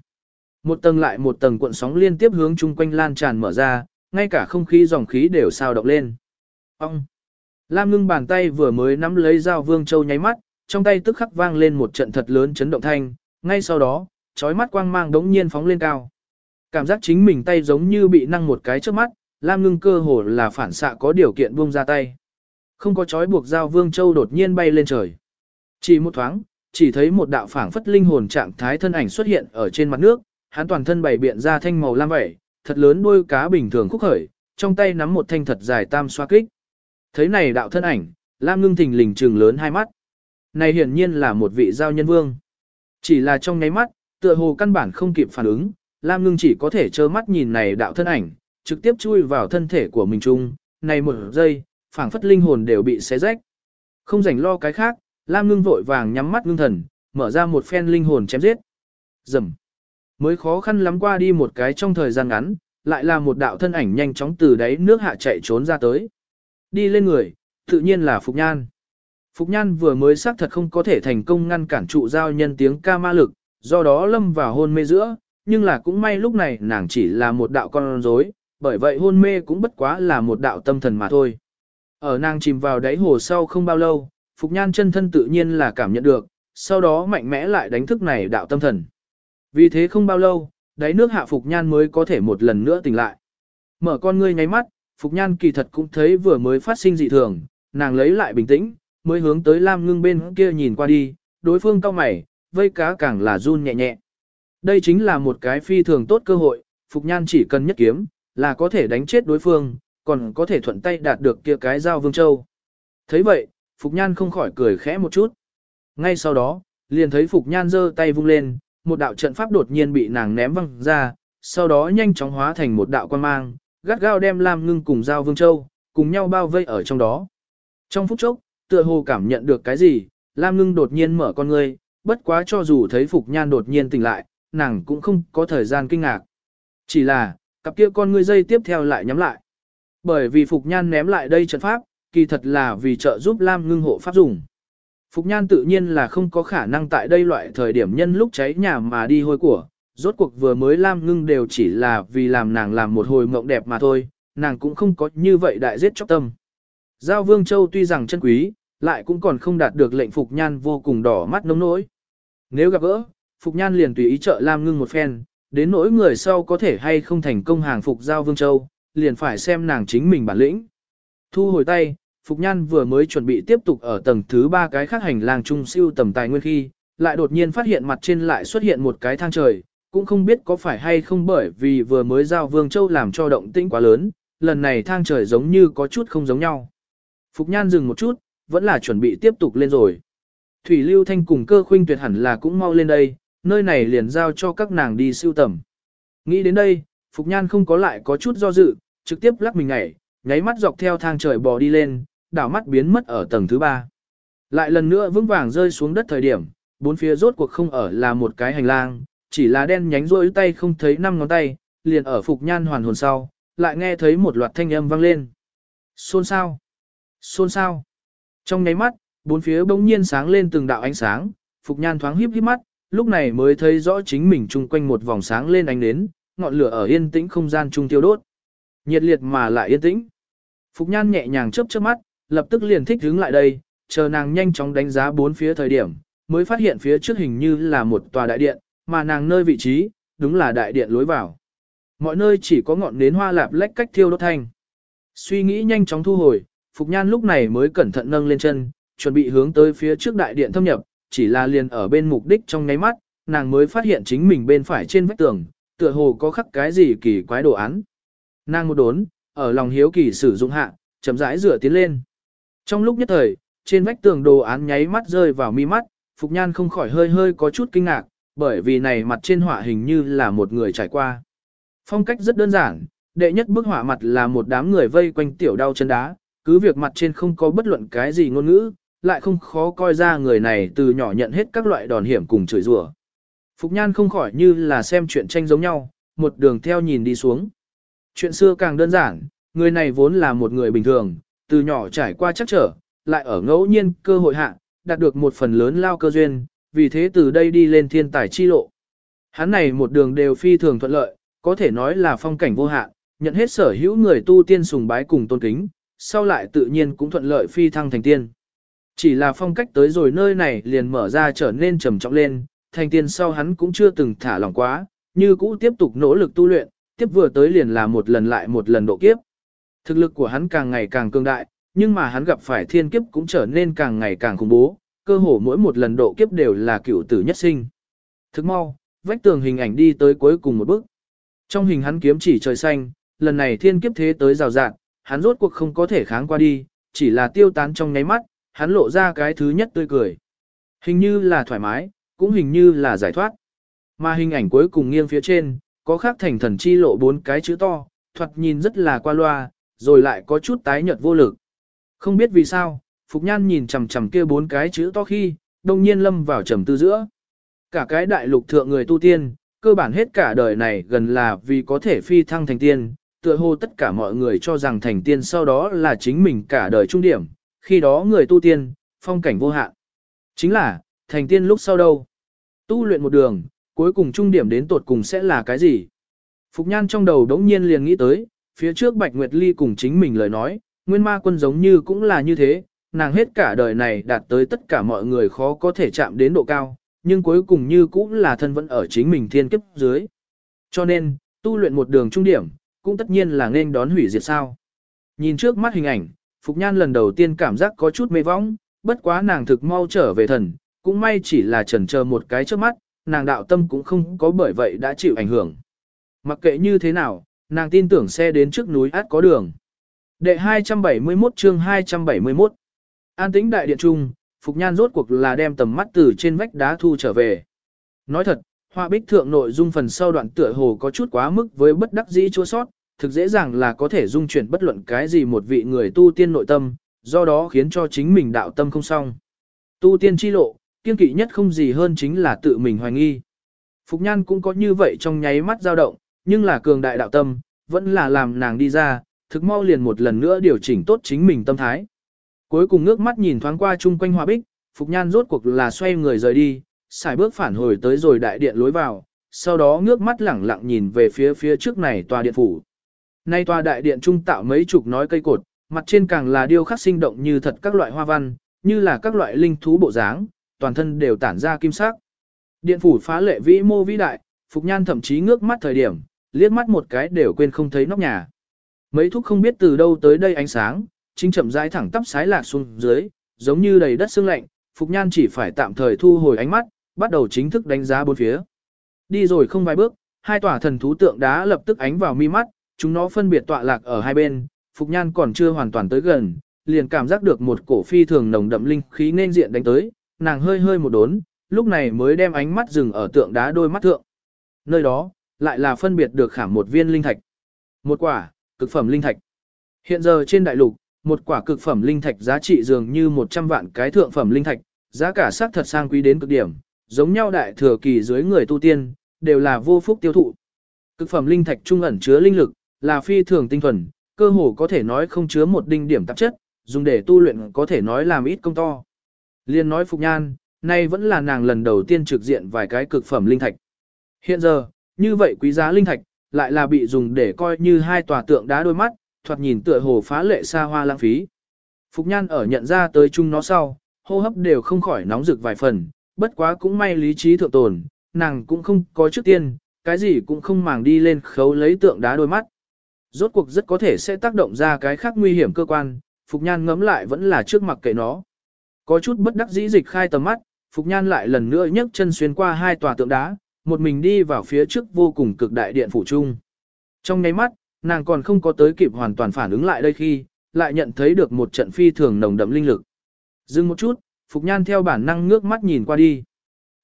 Một tầng lại một tầng cuộn sóng liên tiếp hướng chung quanh lan tràn mở ra, ngay cả không khí dòng khí đều sao động lên. Ông! Lam ngưng bàn tay vừa mới nắm lấy dao vương châu nháy mắt, trong tay tức khắc vang lên một trận thật lớn chấn động thanh, ngay sau đó, chói mắt quang mang đống nhiên phóng lên cao. Cảm giác chính mình tay giống như bị năng một cái trước mắt, Lam ngưng cơ hồ là phản xạ có điều kiện buông ra tay. Không có chói buộc dao vương châu đột nhiên bay lên trời. Chỉ một thoáng, chỉ thấy một đạo phảng phất linh hồn trạng thái thân ảnh xuất hiện ở trên mặt nước, hắn toàn thân bảy biện ra thanh màu lam vậy, thật lớn đuôi cá bình thường khúc khởi, trong tay nắm một thanh thật dài tam xoa kích. Thấy này đạo thân ảnh, Lam ngưng thình lình trừng lớn hai mắt. Này hiển nhiên là một vị giao nhân vương. Chỉ là trong nháy mắt, tựa hồ căn bản không kịp phản ứng, Lam ngưng chỉ có thể trơ mắt nhìn này đạo thân ảnh, trực tiếp chui vào thân thể của mình chung, này một giây, phảng phất linh hồn đều bị xé rách. Không rảnh lo cái khác, Lam ngưng vội vàng nhắm mắt ngưng thần, mở ra một phen linh hồn chém giết. Dầm. Mới khó khăn lắm qua đi một cái trong thời gian ngắn, lại là một đạo thân ảnh nhanh chóng từ đáy nước hạ chạy trốn ra tới. Đi lên người, tự nhiên là Phục Nhan. Phục Nhan vừa mới xác thật không có thể thành công ngăn cản trụ giao nhân tiếng ca ma lực, do đó lâm vào hôn mê giữa, nhưng là cũng may lúc này nàng chỉ là một đạo con rối, bởi vậy hôn mê cũng bất quá là một đạo tâm thần mà thôi. Ở nàng chìm vào đáy hồ sau không bao lâu, Phục Nhan chân thân tự nhiên là cảm nhận được, sau đó mạnh mẽ lại đánh thức này đạo tâm thần. Vì thế không bao lâu, đáy nước hạ Phục Nhan mới có thể một lần nữa tỉnh lại. Mở con ngươi nháy mắt, Phục Nhan kỳ thật cũng thấy vừa mới phát sinh dị thường, nàng lấy lại bình tĩnh, mới hướng tới Lam ngưng bên kia nhìn qua đi, đối phương cao mày, vây cá càng là run nhẹ nhẹ. Đây chính là một cái phi thường tốt cơ hội, Phục Nhan chỉ cần nhất kiếm, là có thể đánh chết đối phương, còn có thể thuận tay đạt được kia cái dao vương châu. thấy vậy, Phục Nhan không khỏi cười khẽ một chút. Ngay sau đó, liền thấy Phục Nhan giơ tay vung lên, một đạo trận pháp đột nhiên bị nàng ném văng ra, sau đó nhanh chóng hóa thành một đạo quan mang, gắt gao đem Lam Ngưng cùng Giao Vương Châu, cùng nhau bao vây ở trong đó. Trong phút chốc, tựa hồ cảm nhận được cái gì, Lam Ngưng đột nhiên mở con ngươi, bất quá cho dù thấy Phục Nhan đột nhiên tỉnh lại, nàng cũng không có thời gian kinh ngạc. Chỉ là, cặp kia con ngươi dây tiếp theo lại nhắm lại. Bởi vì Phục Nhan ném lại đây trận pháp, kỳ thật là vì trợ giúp Lam Ngưng hộ pháp dùng. Phục Nhan tự nhiên là không có khả năng tại đây loại thời điểm nhân lúc cháy nhà mà đi hôi của, rốt cuộc vừa mới Lam Ngưng đều chỉ là vì làm nàng làm một hồi mộng đẹp mà thôi, nàng cũng không có như vậy đại giết chóc tâm. Giao Vương Châu tuy rằng chân quý, lại cũng còn không đạt được lệnh Phục Nhan vô cùng đỏ mắt nóng nỗi. Nếu gặp gỡ, Phục Nhan liền tùy ý trợ Lam Ngưng một phen, đến nỗi người sau có thể hay không thành công hàng Phục Giao Vương Châu, liền phải xem nàng chính mình bản lĩnh. Thu hồi tay, Phục Nhan vừa mới chuẩn bị tiếp tục ở tầng thứ ba cái khác hành lang trung siêu tầm tài nguyên khi, lại đột nhiên phát hiện mặt trên lại xuất hiện một cái thang trời, cũng không biết có phải hay không bởi vì vừa mới giao Vương Châu làm cho động tĩnh quá lớn, lần này thang trời giống như có chút không giống nhau. Phục Nhan dừng một chút, vẫn là chuẩn bị tiếp tục lên rồi. Thủy Lưu Thanh cùng cơ khuynh tuyệt hẳn là cũng mau lên đây, nơi này liền giao cho các nàng đi siêu tầm. Nghĩ đến đây, Phục Nhan không có lại có chút do dự, trực tiếp lắc mình ngảy, nháy mắt dọc theo thang trời bò đi lên, đảo mắt biến mất ở tầng thứ ba. Lại lần nữa vững vàng rơi xuống đất thời điểm, bốn phía rốt cuộc không ở là một cái hành lang, chỉ là đen nhánh rỗi tay không thấy năm ngón tay, liền ở Phục Nhan hoàn hồn sau, lại nghe thấy một loạt thanh âm vang lên. Xôn sao? Xôn sao? Trong nháy mắt, bốn phía bỗng nhiên sáng lên từng đạo ánh sáng, Phục Nhan thoáng híp híp mắt, lúc này mới thấy rõ chính mình chung quanh một vòng sáng lên ánh nến, ngọn lửa ở yên tĩnh không gian trung tiêu đốt. Nhiệt liệt mà lại yên tĩnh. Phục Nhan nhẹ nhàng chớp chớp mắt, lập tức liền thích hướng lại đây, chờ nàng nhanh chóng đánh giá bốn phía thời điểm, mới phát hiện phía trước hình như là một tòa đại điện, mà nàng nơi vị trí, đúng là đại điện lối vào. Mọi nơi chỉ có ngọn nến hoa lạp lách cách thiêu đốt thanh. Suy nghĩ nhanh chóng thu hồi, Phục Nhan lúc này mới cẩn thận nâng lên chân, chuẩn bị hướng tới phía trước đại điện thâm nhập, chỉ là liền ở bên mục đích trong nháy mắt, nàng mới phát hiện chính mình bên phải trên vách tường, tựa hồ có khắc cái gì kỳ quái đồ án. Nàng một đốn, ở lòng hiếu kỳ sử dụng hạ, chậm rãi rửa tiến lên. Trong lúc nhất thời, trên vách tường đồ án nháy mắt rơi vào mi mắt, Phục Nhan không khỏi hơi hơi có chút kinh ngạc, bởi vì này mặt trên họa hình như là một người trải qua. Phong cách rất đơn giản, đệ nhất bức họa mặt là một đám người vây quanh tiểu đau chân đá, cứ việc mặt trên không có bất luận cái gì ngôn ngữ, lại không khó coi ra người này từ nhỏ nhận hết các loại đòn hiểm cùng chửi rủa. Phục Nhan không khỏi như là xem chuyện tranh giống nhau, một đường theo nhìn đi xuống. Chuyện xưa càng đơn giản, người này vốn là một người bình thường, từ nhỏ trải qua chắc trở, lại ở ngẫu nhiên cơ hội hạ, đạt được một phần lớn lao cơ duyên, vì thế từ đây đi lên thiên tài chi lộ. Hắn này một đường đều phi thường thuận lợi, có thể nói là phong cảnh vô hạn, nhận hết sở hữu người tu tiên sùng bái cùng tôn kính, sau lại tự nhiên cũng thuận lợi phi thăng thành tiên. Chỉ là phong cách tới rồi nơi này liền mở ra trở nên trầm trọng lên, thành tiên sau hắn cũng chưa từng thả lỏng quá, như cũ tiếp tục nỗ lực tu luyện, tiếp vừa tới liền là một lần lại một lần độ kiếp. Thực lực của hắn càng ngày càng cường đại, nhưng mà hắn gặp phải thiên kiếp cũng trở nên càng ngày càng khủng bố, cơ hồ mỗi một lần độ kiếp đều là cựu tử nhất sinh. Thức mau, vách tường hình ảnh đi tới cuối cùng một bước. Trong hình hắn kiếm chỉ trời xanh, lần này thiên kiếp thế tới rào rạng, hắn rốt cuộc không có thể kháng qua đi, chỉ là tiêu tán trong nháy mắt, hắn lộ ra cái thứ nhất tươi cười. Hình như là thoải mái, cũng hình như là giải thoát. Mà hình ảnh cuối cùng nghiêng phía trên, có khắc thành thần chi lộ bốn cái chữ to, thoạt nhìn rất là qua loa, rồi lại có chút tái nhợt vô lực. Không biết vì sao, Phục Nhan nhìn chầm chầm kia bốn cái chữ to khi, đồng nhiên lâm vào trầm tư giữa. Cả cái đại lục thượng người tu tiên, cơ bản hết cả đời này gần là vì có thể phi thăng thành tiên, tựa hồ tất cả mọi người cho rằng thành tiên sau đó là chính mình cả đời trung điểm, khi đó người tu tiên, phong cảnh vô hạn. Chính là, thành tiên lúc sau đâu? Tu luyện một đường, cuối cùng trung điểm đến tột cùng sẽ là cái gì? Phục Nhan trong đầu đống nhiên liền nghĩ tới, phía trước Bạch Nguyệt Ly cùng chính mình lời nói, nguyên ma quân giống như cũng là như thế, nàng hết cả đời này đạt tới tất cả mọi người khó có thể chạm đến độ cao, nhưng cuối cùng như cũng là thân vẫn ở chính mình thiên kiếp dưới. Cho nên, tu luyện một đường trung điểm, cũng tất nhiên là nên đón hủy diệt sao. Nhìn trước mắt hình ảnh, Phục Nhan lần đầu tiên cảm giác có chút mê vong, bất quá nàng thực mau trở về thần, cũng may chỉ là chần chờ một cái trước mắt, nàng đạo tâm cũng không có bởi vậy đã chịu ảnh hưởng. Mặc kệ như thế nào, nàng tin tưởng xe đến trước núi át có đường. Đệ 271 chương 271 An tĩnh đại điện trung, Phục Nhan rốt cuộc là đem tầm mắt từ trên vách đá thu trở về. Nói thật, họa bích thượng nội dung phần sau đoạn tựa hồ có chút quá mức với bất đắc dĩ chua sót, thực dễ dàng là có thể dung chuyển bất luận cái gì một vị người tu tiên nội tâm, do đó khiến cho chính mình đạo tâm không xong. Tu tiên chi lộ, kiên kỵ nhất không gì hơn chính là tự mình hoài nghi. Phục Nhan cũng có như vậy trong nháy mắt dao động, nhưng là cường đại đạo tâm, vẫn là làm nàng đi ra, thực mau liền một lần nữa điều chỉnh tốt chính mình tâm thái. Cuối cùng ngước mắt nhìn thoáng qua chung quanh hoa bích, Phục Nhan rốt cuộc là xoay người rời đi, xài bước phản hồi tới rồi đại điện lối vào, sau đó ngước mắt lẳng lặng nhìn về phía phía trước này tòa điện phủ. Nay tòa đại điện trung tạo mấy chục nói cây cột, mặt trên càng là điêu khắc sinh động như thật các loại hoa văn, như là các loại linh thú bộ dáng, toàn thân đều tản ra kim sắc. Điện phủ phá lệ vĩ mô vĩ đại, Phục Nhan thậm chí ngước mắt thời điểm, liếc mắt một cái đều quên không thấy nóc nhà. Mấy thúc không biết từ đâu tới đây ánh sáng, chính chậm rãi thẳng tắp sái lạc xuống dưới, giống như đầy đất sương lạnh, Phục Nhan chỉ phải tạm thời thu hồi ánh mắt, bắt đầu chính thức đánh giá bốn phía. Đi rồi không vài bước, hai tòa thần thú tượng đá lập tức ánh vào mi mắt, chúng nó phân biệt tọa lạc ở hai bên, Phục Nhan còn chưa hoàn toàn tới gần, liền cảm giác được một cổ phi thường nồng đậm linh khí nên diện đánh tới, nàng hơi hơi một đốn, lúc này mới đem ánh mắt dừng ở tượng đá đôi mắt thượng. Nơi đó, lại là phân biệt được khảm một viên linh thạch. Một quả, cực phẩm linh thạch. Hiện giờ trên đại lục, một quả cực phẩm linh thạch giá trị dường như 100 vạn cái thượng phẩm linh thạch, giá cả xác thật sang quý đến cực điểm, giống nhau đại thừa kỳ dưới người tu tiên, đều là vô phúc tiêu thụ. Cực phẩm linh thạch trung ẩn chứa linh lực, là phi thường tinh thuần, cơ hồ có thể nói không chứa một đinh điểm tạp chất, dùng để tu luyện có thể nói làm ít công to. Liên nói Phục Nhan, nay vẫn là nàng lần đầu tiên trực diện vài cái cực phẩm linh thạch. Hiện giờ, như vậy quý giá linh thạch, lại là bị dùng để coi như hai tòa tượng đá đôi mắt, thoạt nhìn tựa hồ phá lệ xa hoa lãng phí. Phục Nhan ở nhận ra tới chung nó sau, hô hấp đều không khỏi nóng rực vài phần, bất quá cũng may lý trí thượng tồn, nàng cũng không có trước tiên, cái gì cũng không màng đi lên khấu lấy tượng đá đôi mắt. Rốt cuộc rất có thể sẽ tác động ra cái khác nguy hiểm cơ quan, Phục Nhan ngấm lại vẫn là trước mặt kệ nó. Có chút bất đắc dĩ dịch khai tầm mắt, Phục Nhan lại lần nữa nhấc chân xuyên qua hai tòa tượng đá, một mình đi vào phía trước vô cùng cực đại điện phủ trung. Trong nháy mắt, nàng còn không có tới kịp hoàn toàn phản ứng lại đây khi, lại nhận thấy được một trận phi thường nồng đậm linh lực. Dừng một chút, Phục Nhan theo bản năng ngước mắt nhìn qua đi.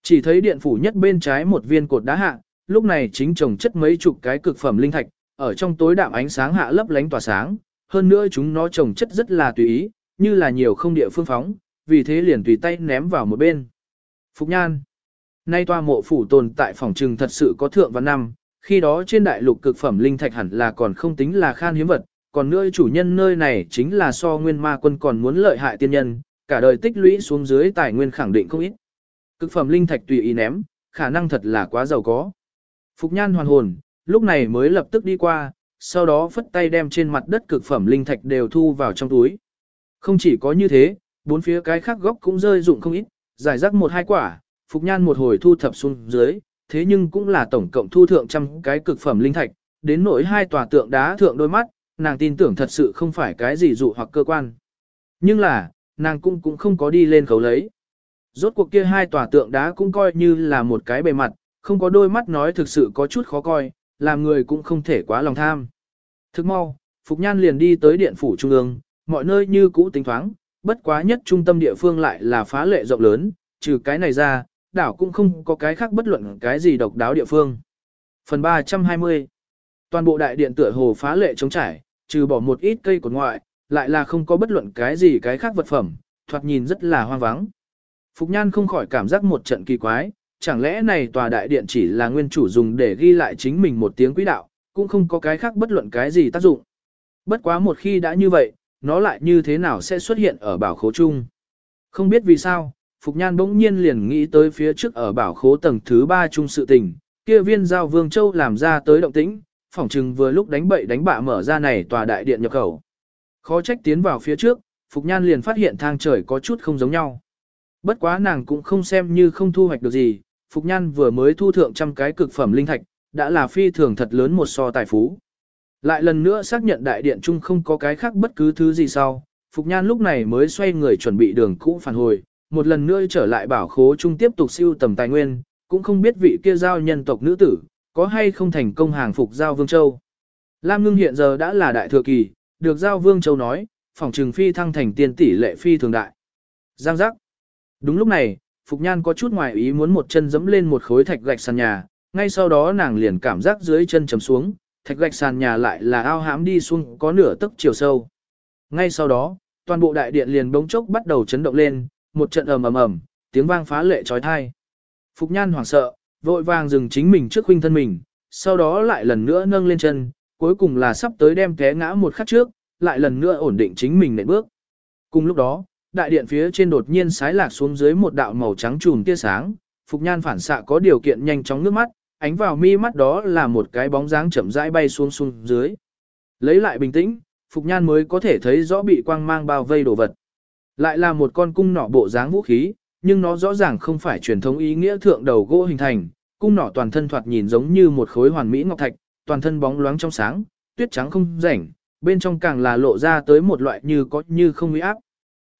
Chỉ thấy điện phủ nhất bên trái một viên cột đá hạ, lúc này chính trồng chất mấy chục cái cực phẩm linh thạch, ở trong tối đạm ánh sáng hạ lấp lánh tỏa sáng, hơn nữa chúng nó trồng chất rất là tùy ý, như là nhiều không địa phương phóng, vì thế liền tùy tay ném vào một bên. Phục Nhan Nay toa mộ phủ tồn tại phòng trừng thật sự có thượng và năm, khi đó trên đại lục cực phẩm linh thạch hẳn là còn không tính là khan hiếm vật, còn nơi chủ nhân nơi này chính là so nguyên ma quân còn muốn lợi hại tiên nhân, cả đời tích lũy xuống dưới tài nguyên khẳng định không ít. Cực phẩm linh thạch tùy ý ném, khả năng thật là quá giàu có. Phục nhan hoàn hồn, lúc này mới lập tức đi qua, sau đó phất tay đem trên mặt đất cực phẩm linh thạch đều thu vào trong túi. Không chỉ có như thế, bốn phía cái khác góc cũng rơi dụng không ít, giải rác một hai quả, Phục Nhan một hồi thu thập xuống dưới, thế nhưng cũng là tổng cộng thu thượng trăm cái cực phẩm linh thạch, đến nỗi hai tòa tượng đá thượng đôi mắt, nàng tin tưởng thật sự không phải cái gì dụ hoặc cơ quan. Nhưng là, nàng cũng cũng không có đi lên khấu lấy. Rốt cuộc kia hai tòa tượng đá cũng coi như là một cái bề mặt, không có đôi mắt nói thực sự có chút khó coi, làm người cũng không thể quá lòng tham. Thức mau, Phục Nhan liền đi tới điện phủ trung ương, mọi nơi như cũ tính thoáng, bất quá nhất trung tâm địa phương lại là phá lệ rộng lớn, trừ cái này ra, đảo cũng không có cái khác bất luận cái gì độc đáo địa phương. Phần 320 Toàn bộ đại điện tựa hồ phá lệ trống trải, trừ bỏ một ít cây cột ngoại, lại là không có bất luận cái gì cái khác vật phẩm, thoạt nhìn rất là hoang vắng. Phục Nhan không khỏi cảm giác một trận kỳ quái, chẳng lẽ này tòa đại điện chỉ là nguyên chủ dùng để ghi lại chính mình một tiếng quý đạo, cũng không có cái khác bất luận cái gì tác dụng. Bất quá một khi đã như vậy, nó lại như thế nào sẽ xuất hiện ở bảo khố chung. Không biết vì sao, Phục Nhan bỗng nhiên liền nghĩ tới phía trước ở bảo khố tầng thứ 3 chung sự tình, kia viên giao vương châu làm ra tới động tĩnh, phỏng chừng vừa lúc đánh bậy đánh bạ mở ra này tòa đại điện nhập khẩu. Khó trách tiến vào phía trước, Phục Nhan liền phát hiện thang trời có chút không giống nhau. Bất quá nàng cũng không xem như không thu hoạch được gì, Phục Nhan vừa mới thu thượng trăm cái cực phẩm linh thạch, đã là phi thường thật lớn một so tài phú. Lại lần nữa xác nhận đại điện chung không có cái khác bất cứ thứ gì sau, Phục Nhan lúc này mới xoay người chuẩn bị đường cũ phản hồi, một lần nữa trở lại bảo khố chung tiếp tục siêu tầm tài nguyên, cũng không biết vị kia giao nhân tộc nữ tử, có hay không thành công hàng phục giao Vương Châu. Lam ngưng hiện giờ đã là đại thừa kỳ, được giao Vương Châu nói, phỏng trừng phi thăng thành tiên tỷ lệ phi thường đại. Giang giác. Đúng lúc này, Phục Nhan có chút ngoài ý muốn một chân dẫm lên một khối thạch gạch sàn nhà, ngay sau đó nàng liền cảm giác dưới chân chấm xuống, thạch gạch sàn nhà lại là ao hãm đi xuống có nửa tấc chiều sâu. Ngay sau đó, toàn bộ đại điện liền bỗng chốc bắt đầu chấn động lên, một trận ầm ầm ầm, tiếng vang phá lệ trói thai. Phục Nhan hoảng sợ, vội vàng dừng chính mình trước huynh thân mình, sau đó lại lần nữa nâng lên chân, cuối cùng là sắp tới đem té ngã một khắc trước, lại lần nữa ổn định chính mình nệm bước. Cùng lúc đó, đại điện phía trên đột nhiên sái lạc xuống dưới một đạo màu trắng trùm tia sáng, Phục Nhan phản xạ có điều kiện nhanh chóng nước mắt, ánh vào mi mắt đó là một cái bóng dáng chậm rãi bay xuống xuống dưới. Lấy lại bình tĩnh, Phục Nhan mới có thể thấy rõ bị quang mang bao vây đồ vật. Lại là một con cung nỏ bộ dáng vũ khí, nhưng nó rõ ràng không phải truyền thống ý nghĩa thượng đầu gỗ hình thành, cung nỏ toàn thân thoạt nhìn giống như một khối hoàn mỹ ngọc thạch, toàn thân bóng loáng trong sáng, tuyết trắng không rảnh, bên trong càng là lộ ra tới một loại như có như không uy áp.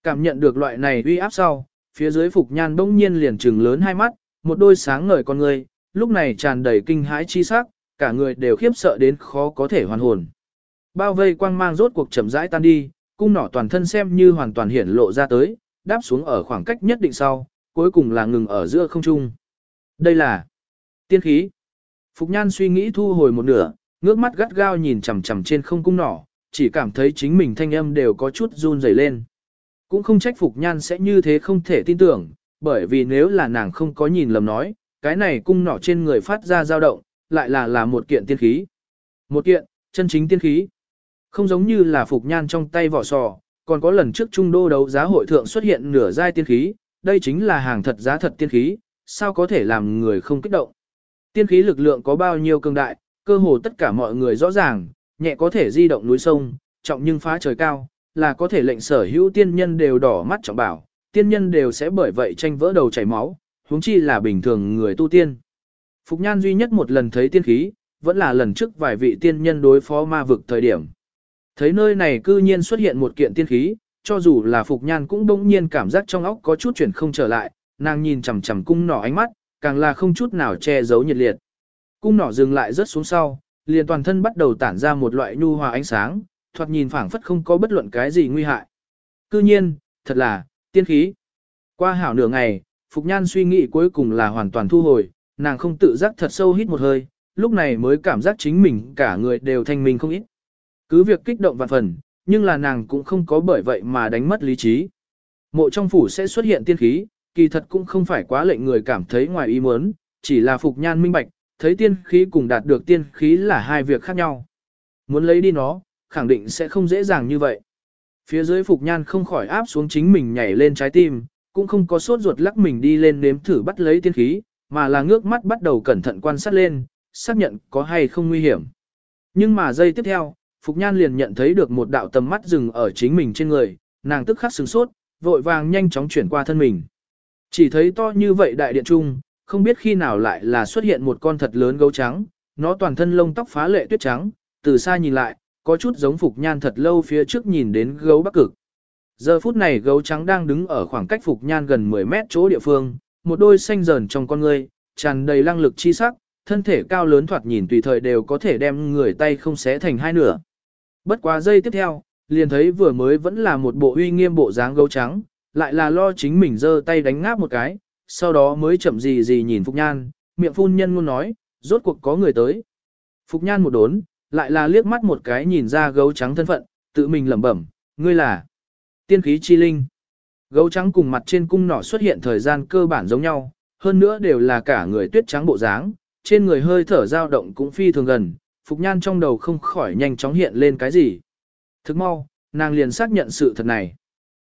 Cảm nhận được loại này uy áp sau, phía dưới Phục Nhan bỗng nhiên liền trừng lớn hai mắt, một đôi sáng ngời con người, lúc này tràn đầy kinh hãi chi sắc, cả người đều khiếp sợ đến khó có thể hoàn hồn. Bao vây quang mang rốt cuộc chậm rãi tan đi, cung nỏ toàn thân xem như hoàn toàn hiển lộ ra tới, đáp xuống ở khoảng cách nhất định sau, cuối cùng là ngừng ở giữa không trung. Đây là tiên khí. Phục Nhan suy nghĩ thu hồi một nửa, ngước mắt gắt gao nhìn chằm chằm trên không cung nỏ, chỉ cảm thấy chính mình thanh âm đều có chút run rẩy lên. Cũng không trách Phục Nhan sẽ như thế không thể tin tưởng, bởi vì nếu là nàng không có nhìn lầm nói, cái này cung nỏ trên người phát ra dao động, lại là là một kiện tiên khí. Một kiện, chân chính tiên khí. Không giống như là Phục Nhan trong tay vỏ sò, còn có lần trước trung đô đấu giá hội thượng xuất hiện nửa giai tiên khí, đây chính là hàng thật giá thật tiên khí, sao có thể làm người không kích động. Tiên khí lực lượng có bao nhiêu cường đại, cơ hồ tất cả mọi người rõ ràng, nhẹ có thể di động núi sông, trọng nhưng phá trời cao, là có thể lệnh sở hữu tiên nhân đều đỏ mắt trọng bảo, tiên nhân đều sẽ bởi vậy tranh vỡ đầu chảy máu, huống chi là bình thường người tu tiên. Phục Nhan duy nhất một lần thấy tiên khí, vẫn là lần trước vài vị tiên nhân đối phó ma vực thời điểm. Thấy nơi này cư nhiên xuất hiện một kiện tiên khí, cho dù là Phục Nhan cũng bỗng nhiên cảm giác trong óc có chút chuyển không trở lại, nàng nhìn chằm chằm cung nỏ ánh mắt, càng là không chút nào che giấu nhiệt liệt. Cung nỏ dừng lại rất xuống sau, liền toàn thân bắt đầu tản ra một loại nhu hòa ánh sáng, thoạt nhìn phảng phất không có bất luận cái gì nguy hại. Cư nhiên, thật là, tiên khí. Qua hảo nửa ngày, Phục Nhan suy nghĩ cuối cùng là hoàn toàn thu hồi, nàng không tự giác thật sâu hít một hơi, lúc này mới cảm giác chính mình cả người đều thanh minh không ít. Cứ việc kích động vạn phần, nhưng là nàng cũng không có bởi vậy mà đánh mất lý trí. Mộ trong phủ sẽ xuất hiện tiên khí, kỳ thật cũng không phải quá lệnh người cảm thấy ngoài ý muốn, chỉ là Phục Nhan minh bạch, thấy tiên khí cùng đạt được tiên khí là hai việc khác nhau. Muốn lấy đi nó, khẳng định sẽ không dễ dàng như vậy. Phía dưới Phục Nhan không khỏi áp xuống chính mình nhảy lên trái tim, cũng không có sốt ruột lắc mình đi lên nếm thử bắt lấy tiên khí, mà là ngước mắt bắt đầu cẩn thận quan sát lên, xác nhận có hay không nguy hiểm. Nhưng mà giây tiếp theo, Phục Nhan liền nhận thấy được một đạo tầm mắt dừng ở chính mình trên người, nàng tức khắc sửng sốt, vội vàng nhanh chóng chuyển qua thân mình. Chỉ thấy to như vậy đại điện trung, không biết khi nào lại là xuất hiện một con thật lớn gấu trắng, nó toàn thân lông tóc phá lệ tuyết trắng, từ xa nhìn lại, có chút giống Phục Nhan thật lâu phía trước nhìn đến gấu bắc cực. Giờ phút này gấu trắng đang đứng ở khoảng cách Phục Nhan gần 10 mét chỗ địa phương, một đôi xanh dờn trong con ngươi, tràn đầy lăng lực chi sắc, thân thể cao lớn thoạt nhìn tùy thời đều có thể đem người tay không xé thành hai nửa. Bất quá giây tiếp theo, liền thấy vừa mới vẫn là một bộ uy nghiêm bộ dáng gấu trắng, lại là lo chính mình giơ tay đánh ngáp một cái, sau đó mới chậm gì gì nhìn Phục Nhan, miệng phun nhân ngôn nói, rốt cuộc có người tới. Phục Nhan một đốn, lại là liếc mắt một cái nhìn ra gấu trắng thân phận, tự mình lẩm bẩm, ngươi là tiên khí chi linh. Gấu trắng cùng mặt trên cung nỏ xuất hiện thời gian cơ bản giống nhau, hơn nữa đều là cả người tuyết trắng bộ dáng, trên người hơi thở dao động cũng phi thường gần, Phục Nhan trong đầu không khỏi nhanh chóng hiện lên cái gì. Thức mau, nàng liền xác nhận sự thật này.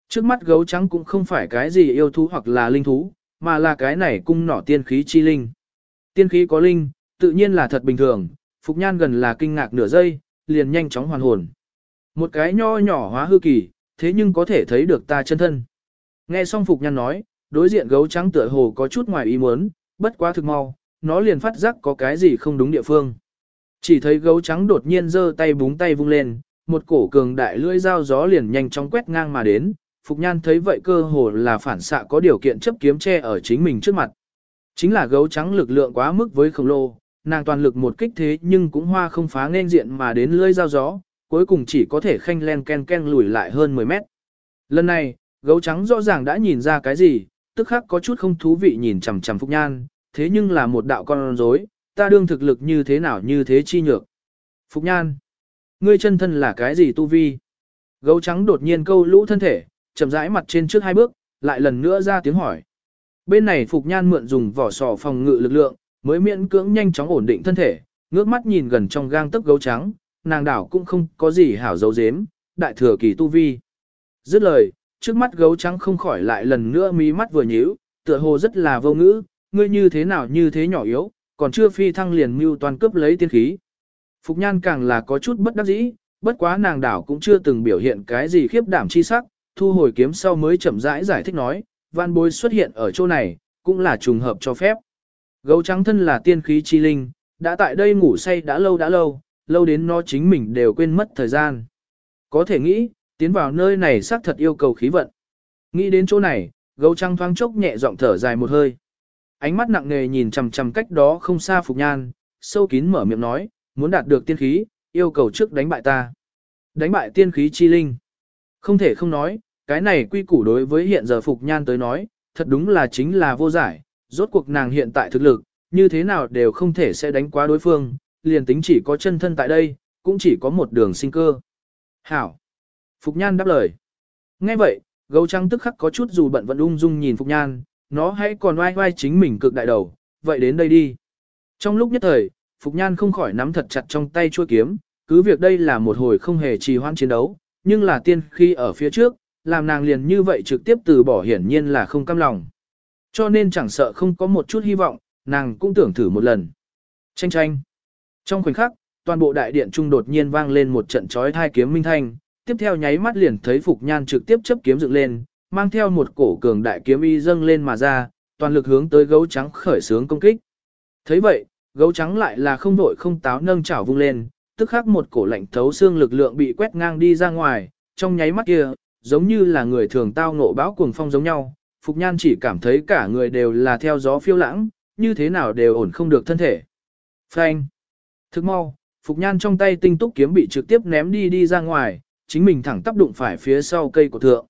Trước mắt gấu trắng cũng không phải cái gì yêu thú hoặc là linh thú, mà là cái này cung nỏ tiên khí chi linh. Tiên khí có linh, tự nhiên là thật bình thường, Phục Nhan gần là kinh ngạc nửa giây, liền nhanh chóng hoàn hồn. Một cái nho nhỏ hóa hư kỳ, thế nhưng có thể thấy được ta chân thân. Nghe xong Phục Nhan nói, đối diện gấu trắng tựa hồ có chút ngoài ý muốn, bất quá thực mau, nó liền phát giác có cái gì không đúng địa phương. Chỉ thấy gấu trắng đột nhiên giơ tay búng tay vung lên, một cổ cường đại lưỡi dao gió liền nhanh chóng quét ngang mà đến, Phục Nhan thấy vậy cơ hồ là phản xạ có điều kiện chấp kiếm che ở chính mình trước mặt. Chính là gấu trắng lực lượng quá mức với khổng lồ, nàng toàn lực một kích thế nhưng cũng hoa không phá nên diện mà đến lưỡi dao gió, cuối cùng chỉ có thể khanh len ken ken lùi lại hơn 10 mét. Lần này, gấu trắng rõ ràng đã nhìn ra cái gì, tức khắc có chút không thú vị nhìn chằm chằm Phục Nhan, thế nhưng là một đạo con rối, ta đương thực lực như thế nào như thế chi nhược. Phục Nhan, ngươi chân thân là cái gì tu vi? Gấu trắng đột nhiên câu lũ thân thể, chậm rãi mặt trên trước hai bước, lại lần nữa ra tiếng hỏi. Bên này Phục Nhan mượn dùng vỏ sò phòng ngự lực lượng, mới miễn cưỡng nhanh chóng ổn định thân thể, ngước mắt nhìn gần trong gang tấc gấu trắng, nàng đảo cũng không có gì hảo dấu dếm, đại thừa kỳ tu vi. Dứt lời, trước mắt gấu trắng không khỏi lại lần nữa mí mắt vừa nhíu, tựa hồ rất là vô ngữ, ngươi như thế nào như thế nhỏ yếu, còn chưa phi thăng liền mưu toàn cướp lấy tiên khí. Phục nhan càng là có chút bất đắc dĩ, bất quá nàng đảo cũng chưa từng biểu hiện cái gì khiếp đảm chi sắc, thu hồi kiếm sau mới chậm rãi giải thích nói, văn bối xuất hiện ở chỗ này, cũng là trùng hợp cho phép. Gấu trắng thân là tiên khí chi linh, đã tại đây ngủ say đã lâu đã lâu, lâu đến nó chính mình đều quên mất thời gian. Có thể nghĩ, tiến vào nơi này xác thật yêu cầu khí vận. Nghĩ đến chỗ này, gấu trắng thoáng chốc nhẹ giọng thở dài một hơi. Ánh mắt nặng nề nhìn chằm chằm cách đó không xa Phục Nhan, sâu kín mở miệng nói, muốn đạt được tiên khí, yêu cầu trước đánh bại ta. Đánh bại tiên khí chi linh. Không thể không nói, cái này quy củ đối với hiện giờ Phục Nhan tới nói, thật đúng là chính là vô giải, rốt cuộc nàng hiện tại thực lực, như thế nào đều không thể sẽ đánh quá đối phương, liền tính chỉ có chân thân tại đây, cũng chỉ có một đường sinh cơ. Hảo. Phục Nhan đáp lời. Nghe vậy, gấu trắng tức khắc có chút dù bận vẫn ung dung nhìn Phục Nhan, nó hãy còn oai oai chính mình cực đại đầu, vậy đến đây đi. Trong lúc nhất thời, Phục Nhan không khỏi nắm thật chặt trong tay chuôi kiếm, cứ việc đây là một hồi không hề trì hoãn chiến đấu, nhưng là tiên khi ở phía trước, làm nàng liền như vậy trực tiếp từ bỏ hiển nhiên là không cam lòng. Cho nên chẳng sợ không có một chút hy vọng, nàng cũng tưởng thử một lần. Tranh tranh. Trong khoảnh khắc, toàn bộ đại điện trung đột nhiên vang lên một trận chói thai kiếm minh thanh, tiếp theo nháy mắt liền thấy Phục Nhan trực tiếp chấp kiếm dựng lên, mang theo một cổ cường đại kiếm y dâng lên mà ra, toàn lực hướng tới gấu trắng khởi sướng công kích. thấy vậy, gấu trắng lại là không đội không táo nâng chảo vung lên, tức khắc một cổ lạnh thấu xương lực lượng bị quét ngang đi ra ngoài, trong nháy mắt kia, giống như là người thường tao ngộ bão cuồng phong giống nhau, Phục Nhan chỉ cảm thấy cả người đều là theo gió phiêu lãng, như thế nào đều ổn không được thân thể. Phanh. Thức mau, Phục Nhan trong tay tinh túc kiếm bị trực tiếp ném đi đi ra ngoài, chính mình thẳng tắp đụng phải phía sau cây của thượng.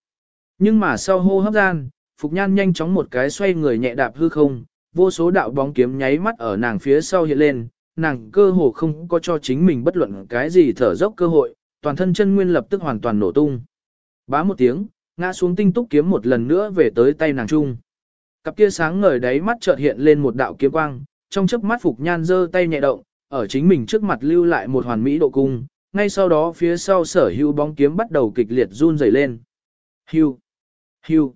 Nhưng mà sau hô hấp gian, Phục Nhan nhanh chóng một cái xoay người nhẹ đạp hư không, vô số đạo bóng kiếm nháy mắt ở nàng phía sau hiện lên, nàng cơ hồ không có cho chính mình bất luận cái gì thở dốc cơ hội, toàn thân chân nguyên lập tức hoàn toàn nổ tung. Bá một tiếng, ngã xuống tinh túc kiếm một lần nữa về tới tay nàng trung. Cặp kia sáng ngời đáy mắt chợt hiện lên một đạo kiếm quang, trong chớp mắt Phục Nhan giơ tay nhẹ động, ở chính mình trước mặt lưu lại một hoàn mỹ độ cung, ngay sau đó phía sau sở hưu bóng kiếm bắt đầu kịch liệt run rẩy lên. Hưu, hưu,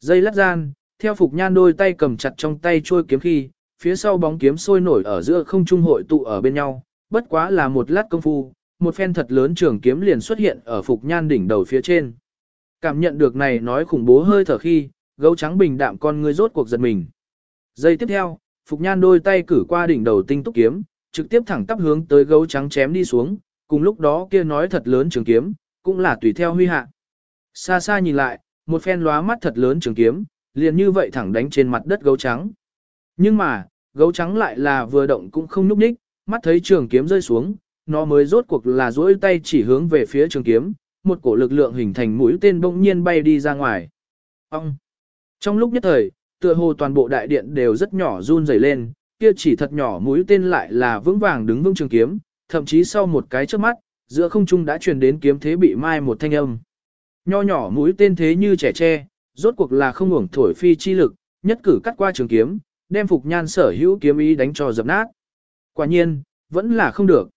dây lát gian, theo Phục Nhan đôi tay cầm chặt trong tay trôi kiếm khi, phía sau bóng kiếm sôi nổi ở giữa không trung hội tụ ở bên nhau, bất quá là một lát công phu, một phen thật lớn trường kiếm liền xuất hiện ở Phục Nhan đỉnh đầu phía trên. Cảm nhận được này nói khủng bố hơi thở khi, gấu trắng bình đạm con ngươi rốt cuộc giật mình. Giây tiếp theo, Phục Nhan đôi tay cử qua đỉnh đầu tinh túc kiếm, trực tiếp thẳng tắp hướng tới gấu trắng chém đi xuống, cùng lúc đó kia nói thật lớn trường kiếm, cũng là tùy theo huy hạ. Xa xa nhìn lại, một phen lóa mắt thật lớn trường kiếm, liền như vậy thẳng đánh trên mặt đất gấu trắng. Nhưng mà, gấu trắng lại là vừa động cũng không nhúc nhích, mắt thấy trường kiếm rơi xuống, nó mới rốt cuộc là duỗi tay chỉ hướng về phía trường kiếm, một cổ lực lượng hình thành mũi tên bỗng nhiên bay đi ra ngoài. Ông! Trong lúc nhất thời, tựa hồ toàn bộ đại điện đều rất nhỏ run rẩy lên, kia chỉ thật nhỏ mũi tên lại là vững vàng đứng vững trường kiếm, thậm chí sau một cái trước mắt, giữa không trung đã truyền đến kiếm thế bị mai một thanh âm. Nho nhỏ mũi tên thế như trẻ tre, rốt cuộc là không ngủng thổi phi chi lực, nhất cử cắt qua trường kiếm, đem Phục Nhan sở hữu kiếm ý đánh cho dập nát. Quả nhiên, vẫn là không được.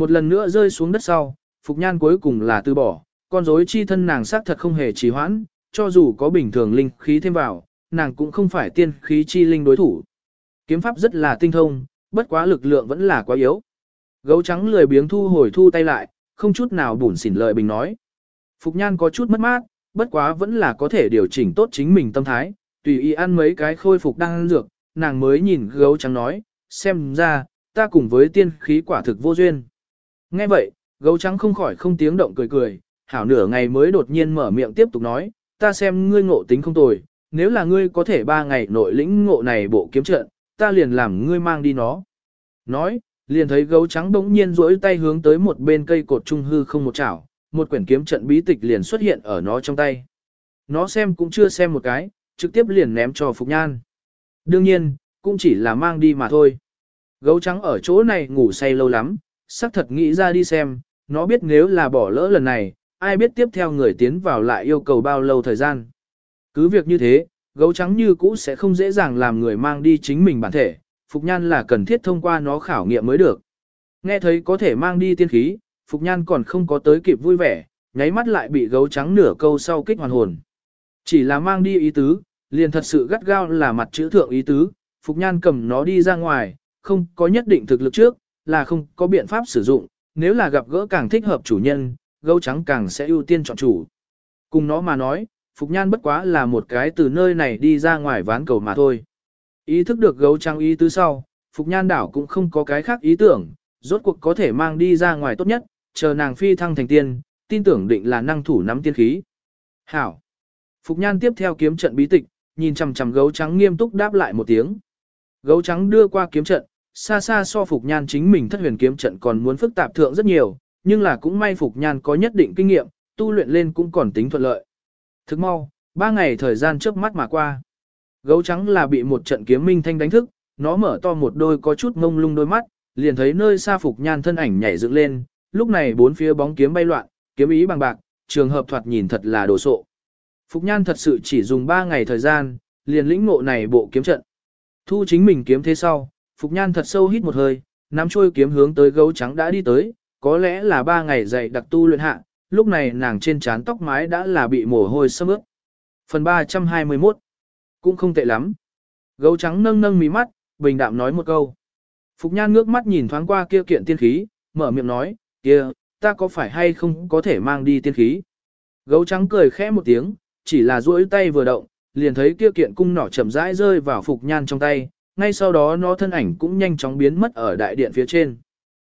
Một lần nữa rơi xuống đất sau, Phục Nhan cuối cùng là từ bỏ, con rối chi thân nàng xác thật không hề trì hoãn, cho dù có bình thường linh khí thêm vào, nàng cũng không phải tiên khí chi linh đối thủ. Kiếm pháp rất là tinh thông, bất quá lực lượng vẫn là quá yếu. Gấu trắng lười biếng thu hồi thu tay lại, không chút nào bủn xỉn lợi bình nói. Phục Nhan có chút mất mát, bất quá vẫn là có thể điều chỉnh tốt chính mình tâm thái, tùy ý ăn mấy cái khôi phục đang ăn dược, nàng mới nhìn gấu trắng nói, xem ra, ta cùng với tiên khí quả thực vô duyên. Nghe vậy, gấu trắng không khỏi không tiếng động cười cười, hảo nửa ngày mới đột nhiên mở miệng tiếp tục nói, ta xem ngươi ngộ tính không tồi, nếu là ngươi có thể ba ngày nội lĩnh ngộ này bộ kiếm trận, ta liền làm ngươi mang đi nó. Nói, liền thấy gấu trắng bỗng nhiên duỗi tay hướng tới một bên cây cột trung hư không một chảo, một quyển kiếm trận bí tịch liền xuất hiện ở nó trong tay. Nó xem cũng chưa xem một cái, trực tiếp liền ném cho Phục Nhan. Đương nhiên, cũng chỉ là mang đi mà thôi. Gấu trắng ở chỗ này ngủ say lâu lắm, sắc thật nghĩ ra đi xem, nó biết nếu là bỏ lỡ lần này, ai biết tiếp theo người tiến vào lại yêu cầu bao lâu thời gian. Cứ việc như thế, gấu trắng như cũ sẽ không dễ dàng làm người mang đi chính mình bản thể, Phục Nhan là cần thiết thông qua nó khảo nghiệm mới được. Nghe thấy có thể mang đi tiên khí, Phục Nhan còn không có tới kịp vui vẻ, nháy mắt lại bị gấu trắng nửa câu sau kích hoàn hồn. Chỉ là mang đi ý tứ, liền thật sự gắt gao là mặt chữ thượng ý tứ, Phục Nhan cầm nó đi ra ngoài, không có nhất định thực lực trước, là không có biện pháp sử dụng, nếu là gặp gỡ càng thích hợp chủ nhân, gấu trắng càng sẽ ưu tiên chọn chủ. Cùng nó mà nói, Phục Nhan bất quá là một cái từ nơi này đi ra ngoài ván cầu mà thôi. Ý thức được gấu trắng ý tứ sau, Phục Nhan đảo cũng không có cái khác ý tưởng, rốt cuộc có thể mang đi ra ngoài tốt nhất, chờ nàng phi thăng thành tiên, tin tưởng định là năng thủ nắm tiên khí. Hảo! Phục Nhan tiếp theo kiếm trận bí tịch, nhìn chằm chằm gấu trắng nghiêm túc đáp lại một tiếng. Gấu trắng đưa qua kiếm trận, xa xa so Phục Nhan chính mình thất huyền kiếm trận còn muốn phức tạp thượng rất nhiều, nhưng là cũng may Phục Nhan có nhất định kinh nghiệm, tu luyện lên cũng còn tính thuận lợi. Thức mau, ba ngày thời gian trước mắt mà qua. Gấu trắng là bị một trận kiếm minh thanh đánh thức, nó mở to một đôi có chút ngông lung đôi mắt, liền thấy nơi xa Phục Nhan thân ảnh nhảy dựng lên, lúc này bốn phía bóng kiếm bay loạn, kiếm ý bằng bạc, trường hợp thoạt nhìn thật là đồ sộ. Phục Nhan thật sự chỉ dùng 3 ngày thời gian, liền lĩnh ngộ này bộ kiếm trận. Thu chính mình kiếm thế sau, Phục Nhan thật sâu hít một hơi, nắm trôi kiếm hướng tới gấu trắng đã đi tới, có lẽ là ba ngày dày đặc tu luyện hạ, lúc này nàng trên trán tóc mái đã là bị mồ hôi sâm ướt. Phần 321 Cũng không tệ lắm. Gấu trắng nâng nâng mí mắt, bình đạm nói một câu. Phục Nhan ngước mắt nhìn thoáng qua kia kiện tiên khí, mở miệng nói, kia, ta có phải hay không có thể mang đi tiên khí? Gấu trắng cười khẽ một tiếng, chỉ là duỗi tay vừa động, liền thấy kia kiện cung nỏ chậm rãi rơi vào Phục Nhan trong tay, ngay sau đó nó thân ảnh cũng nhanh chóng biến mất ở đại điện phía trên.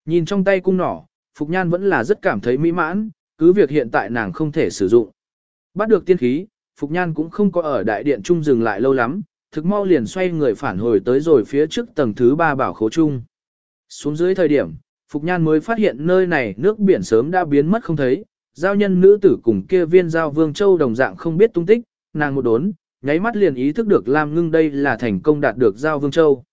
Nhìn trong tay cung nỏ, Phục Nhan vẫn là rất cảm thấy mỹ mãn, cứ việc hiện tại nàng không thể sử dụng. Bắt được tiên khí, Phục Nhan cũng không có ở đại điện trung dừng lại lâu lắm, thực mau liền xoay người phản hồi tới rồi phía trước tầng thứ ba bảo khố chung. Xuống dưới thời điểm, Phục Nhan mới phát hiện nơi này nước biển sớm đã biến mất không thấy, giao nhân nữ tử cùng kia viên giao vương châu đồng dạng không biết tung tích, nàng một đốn, nháy mắt liền ý thức được Lam Ngưng đây là thành công đạt được giao vương châu.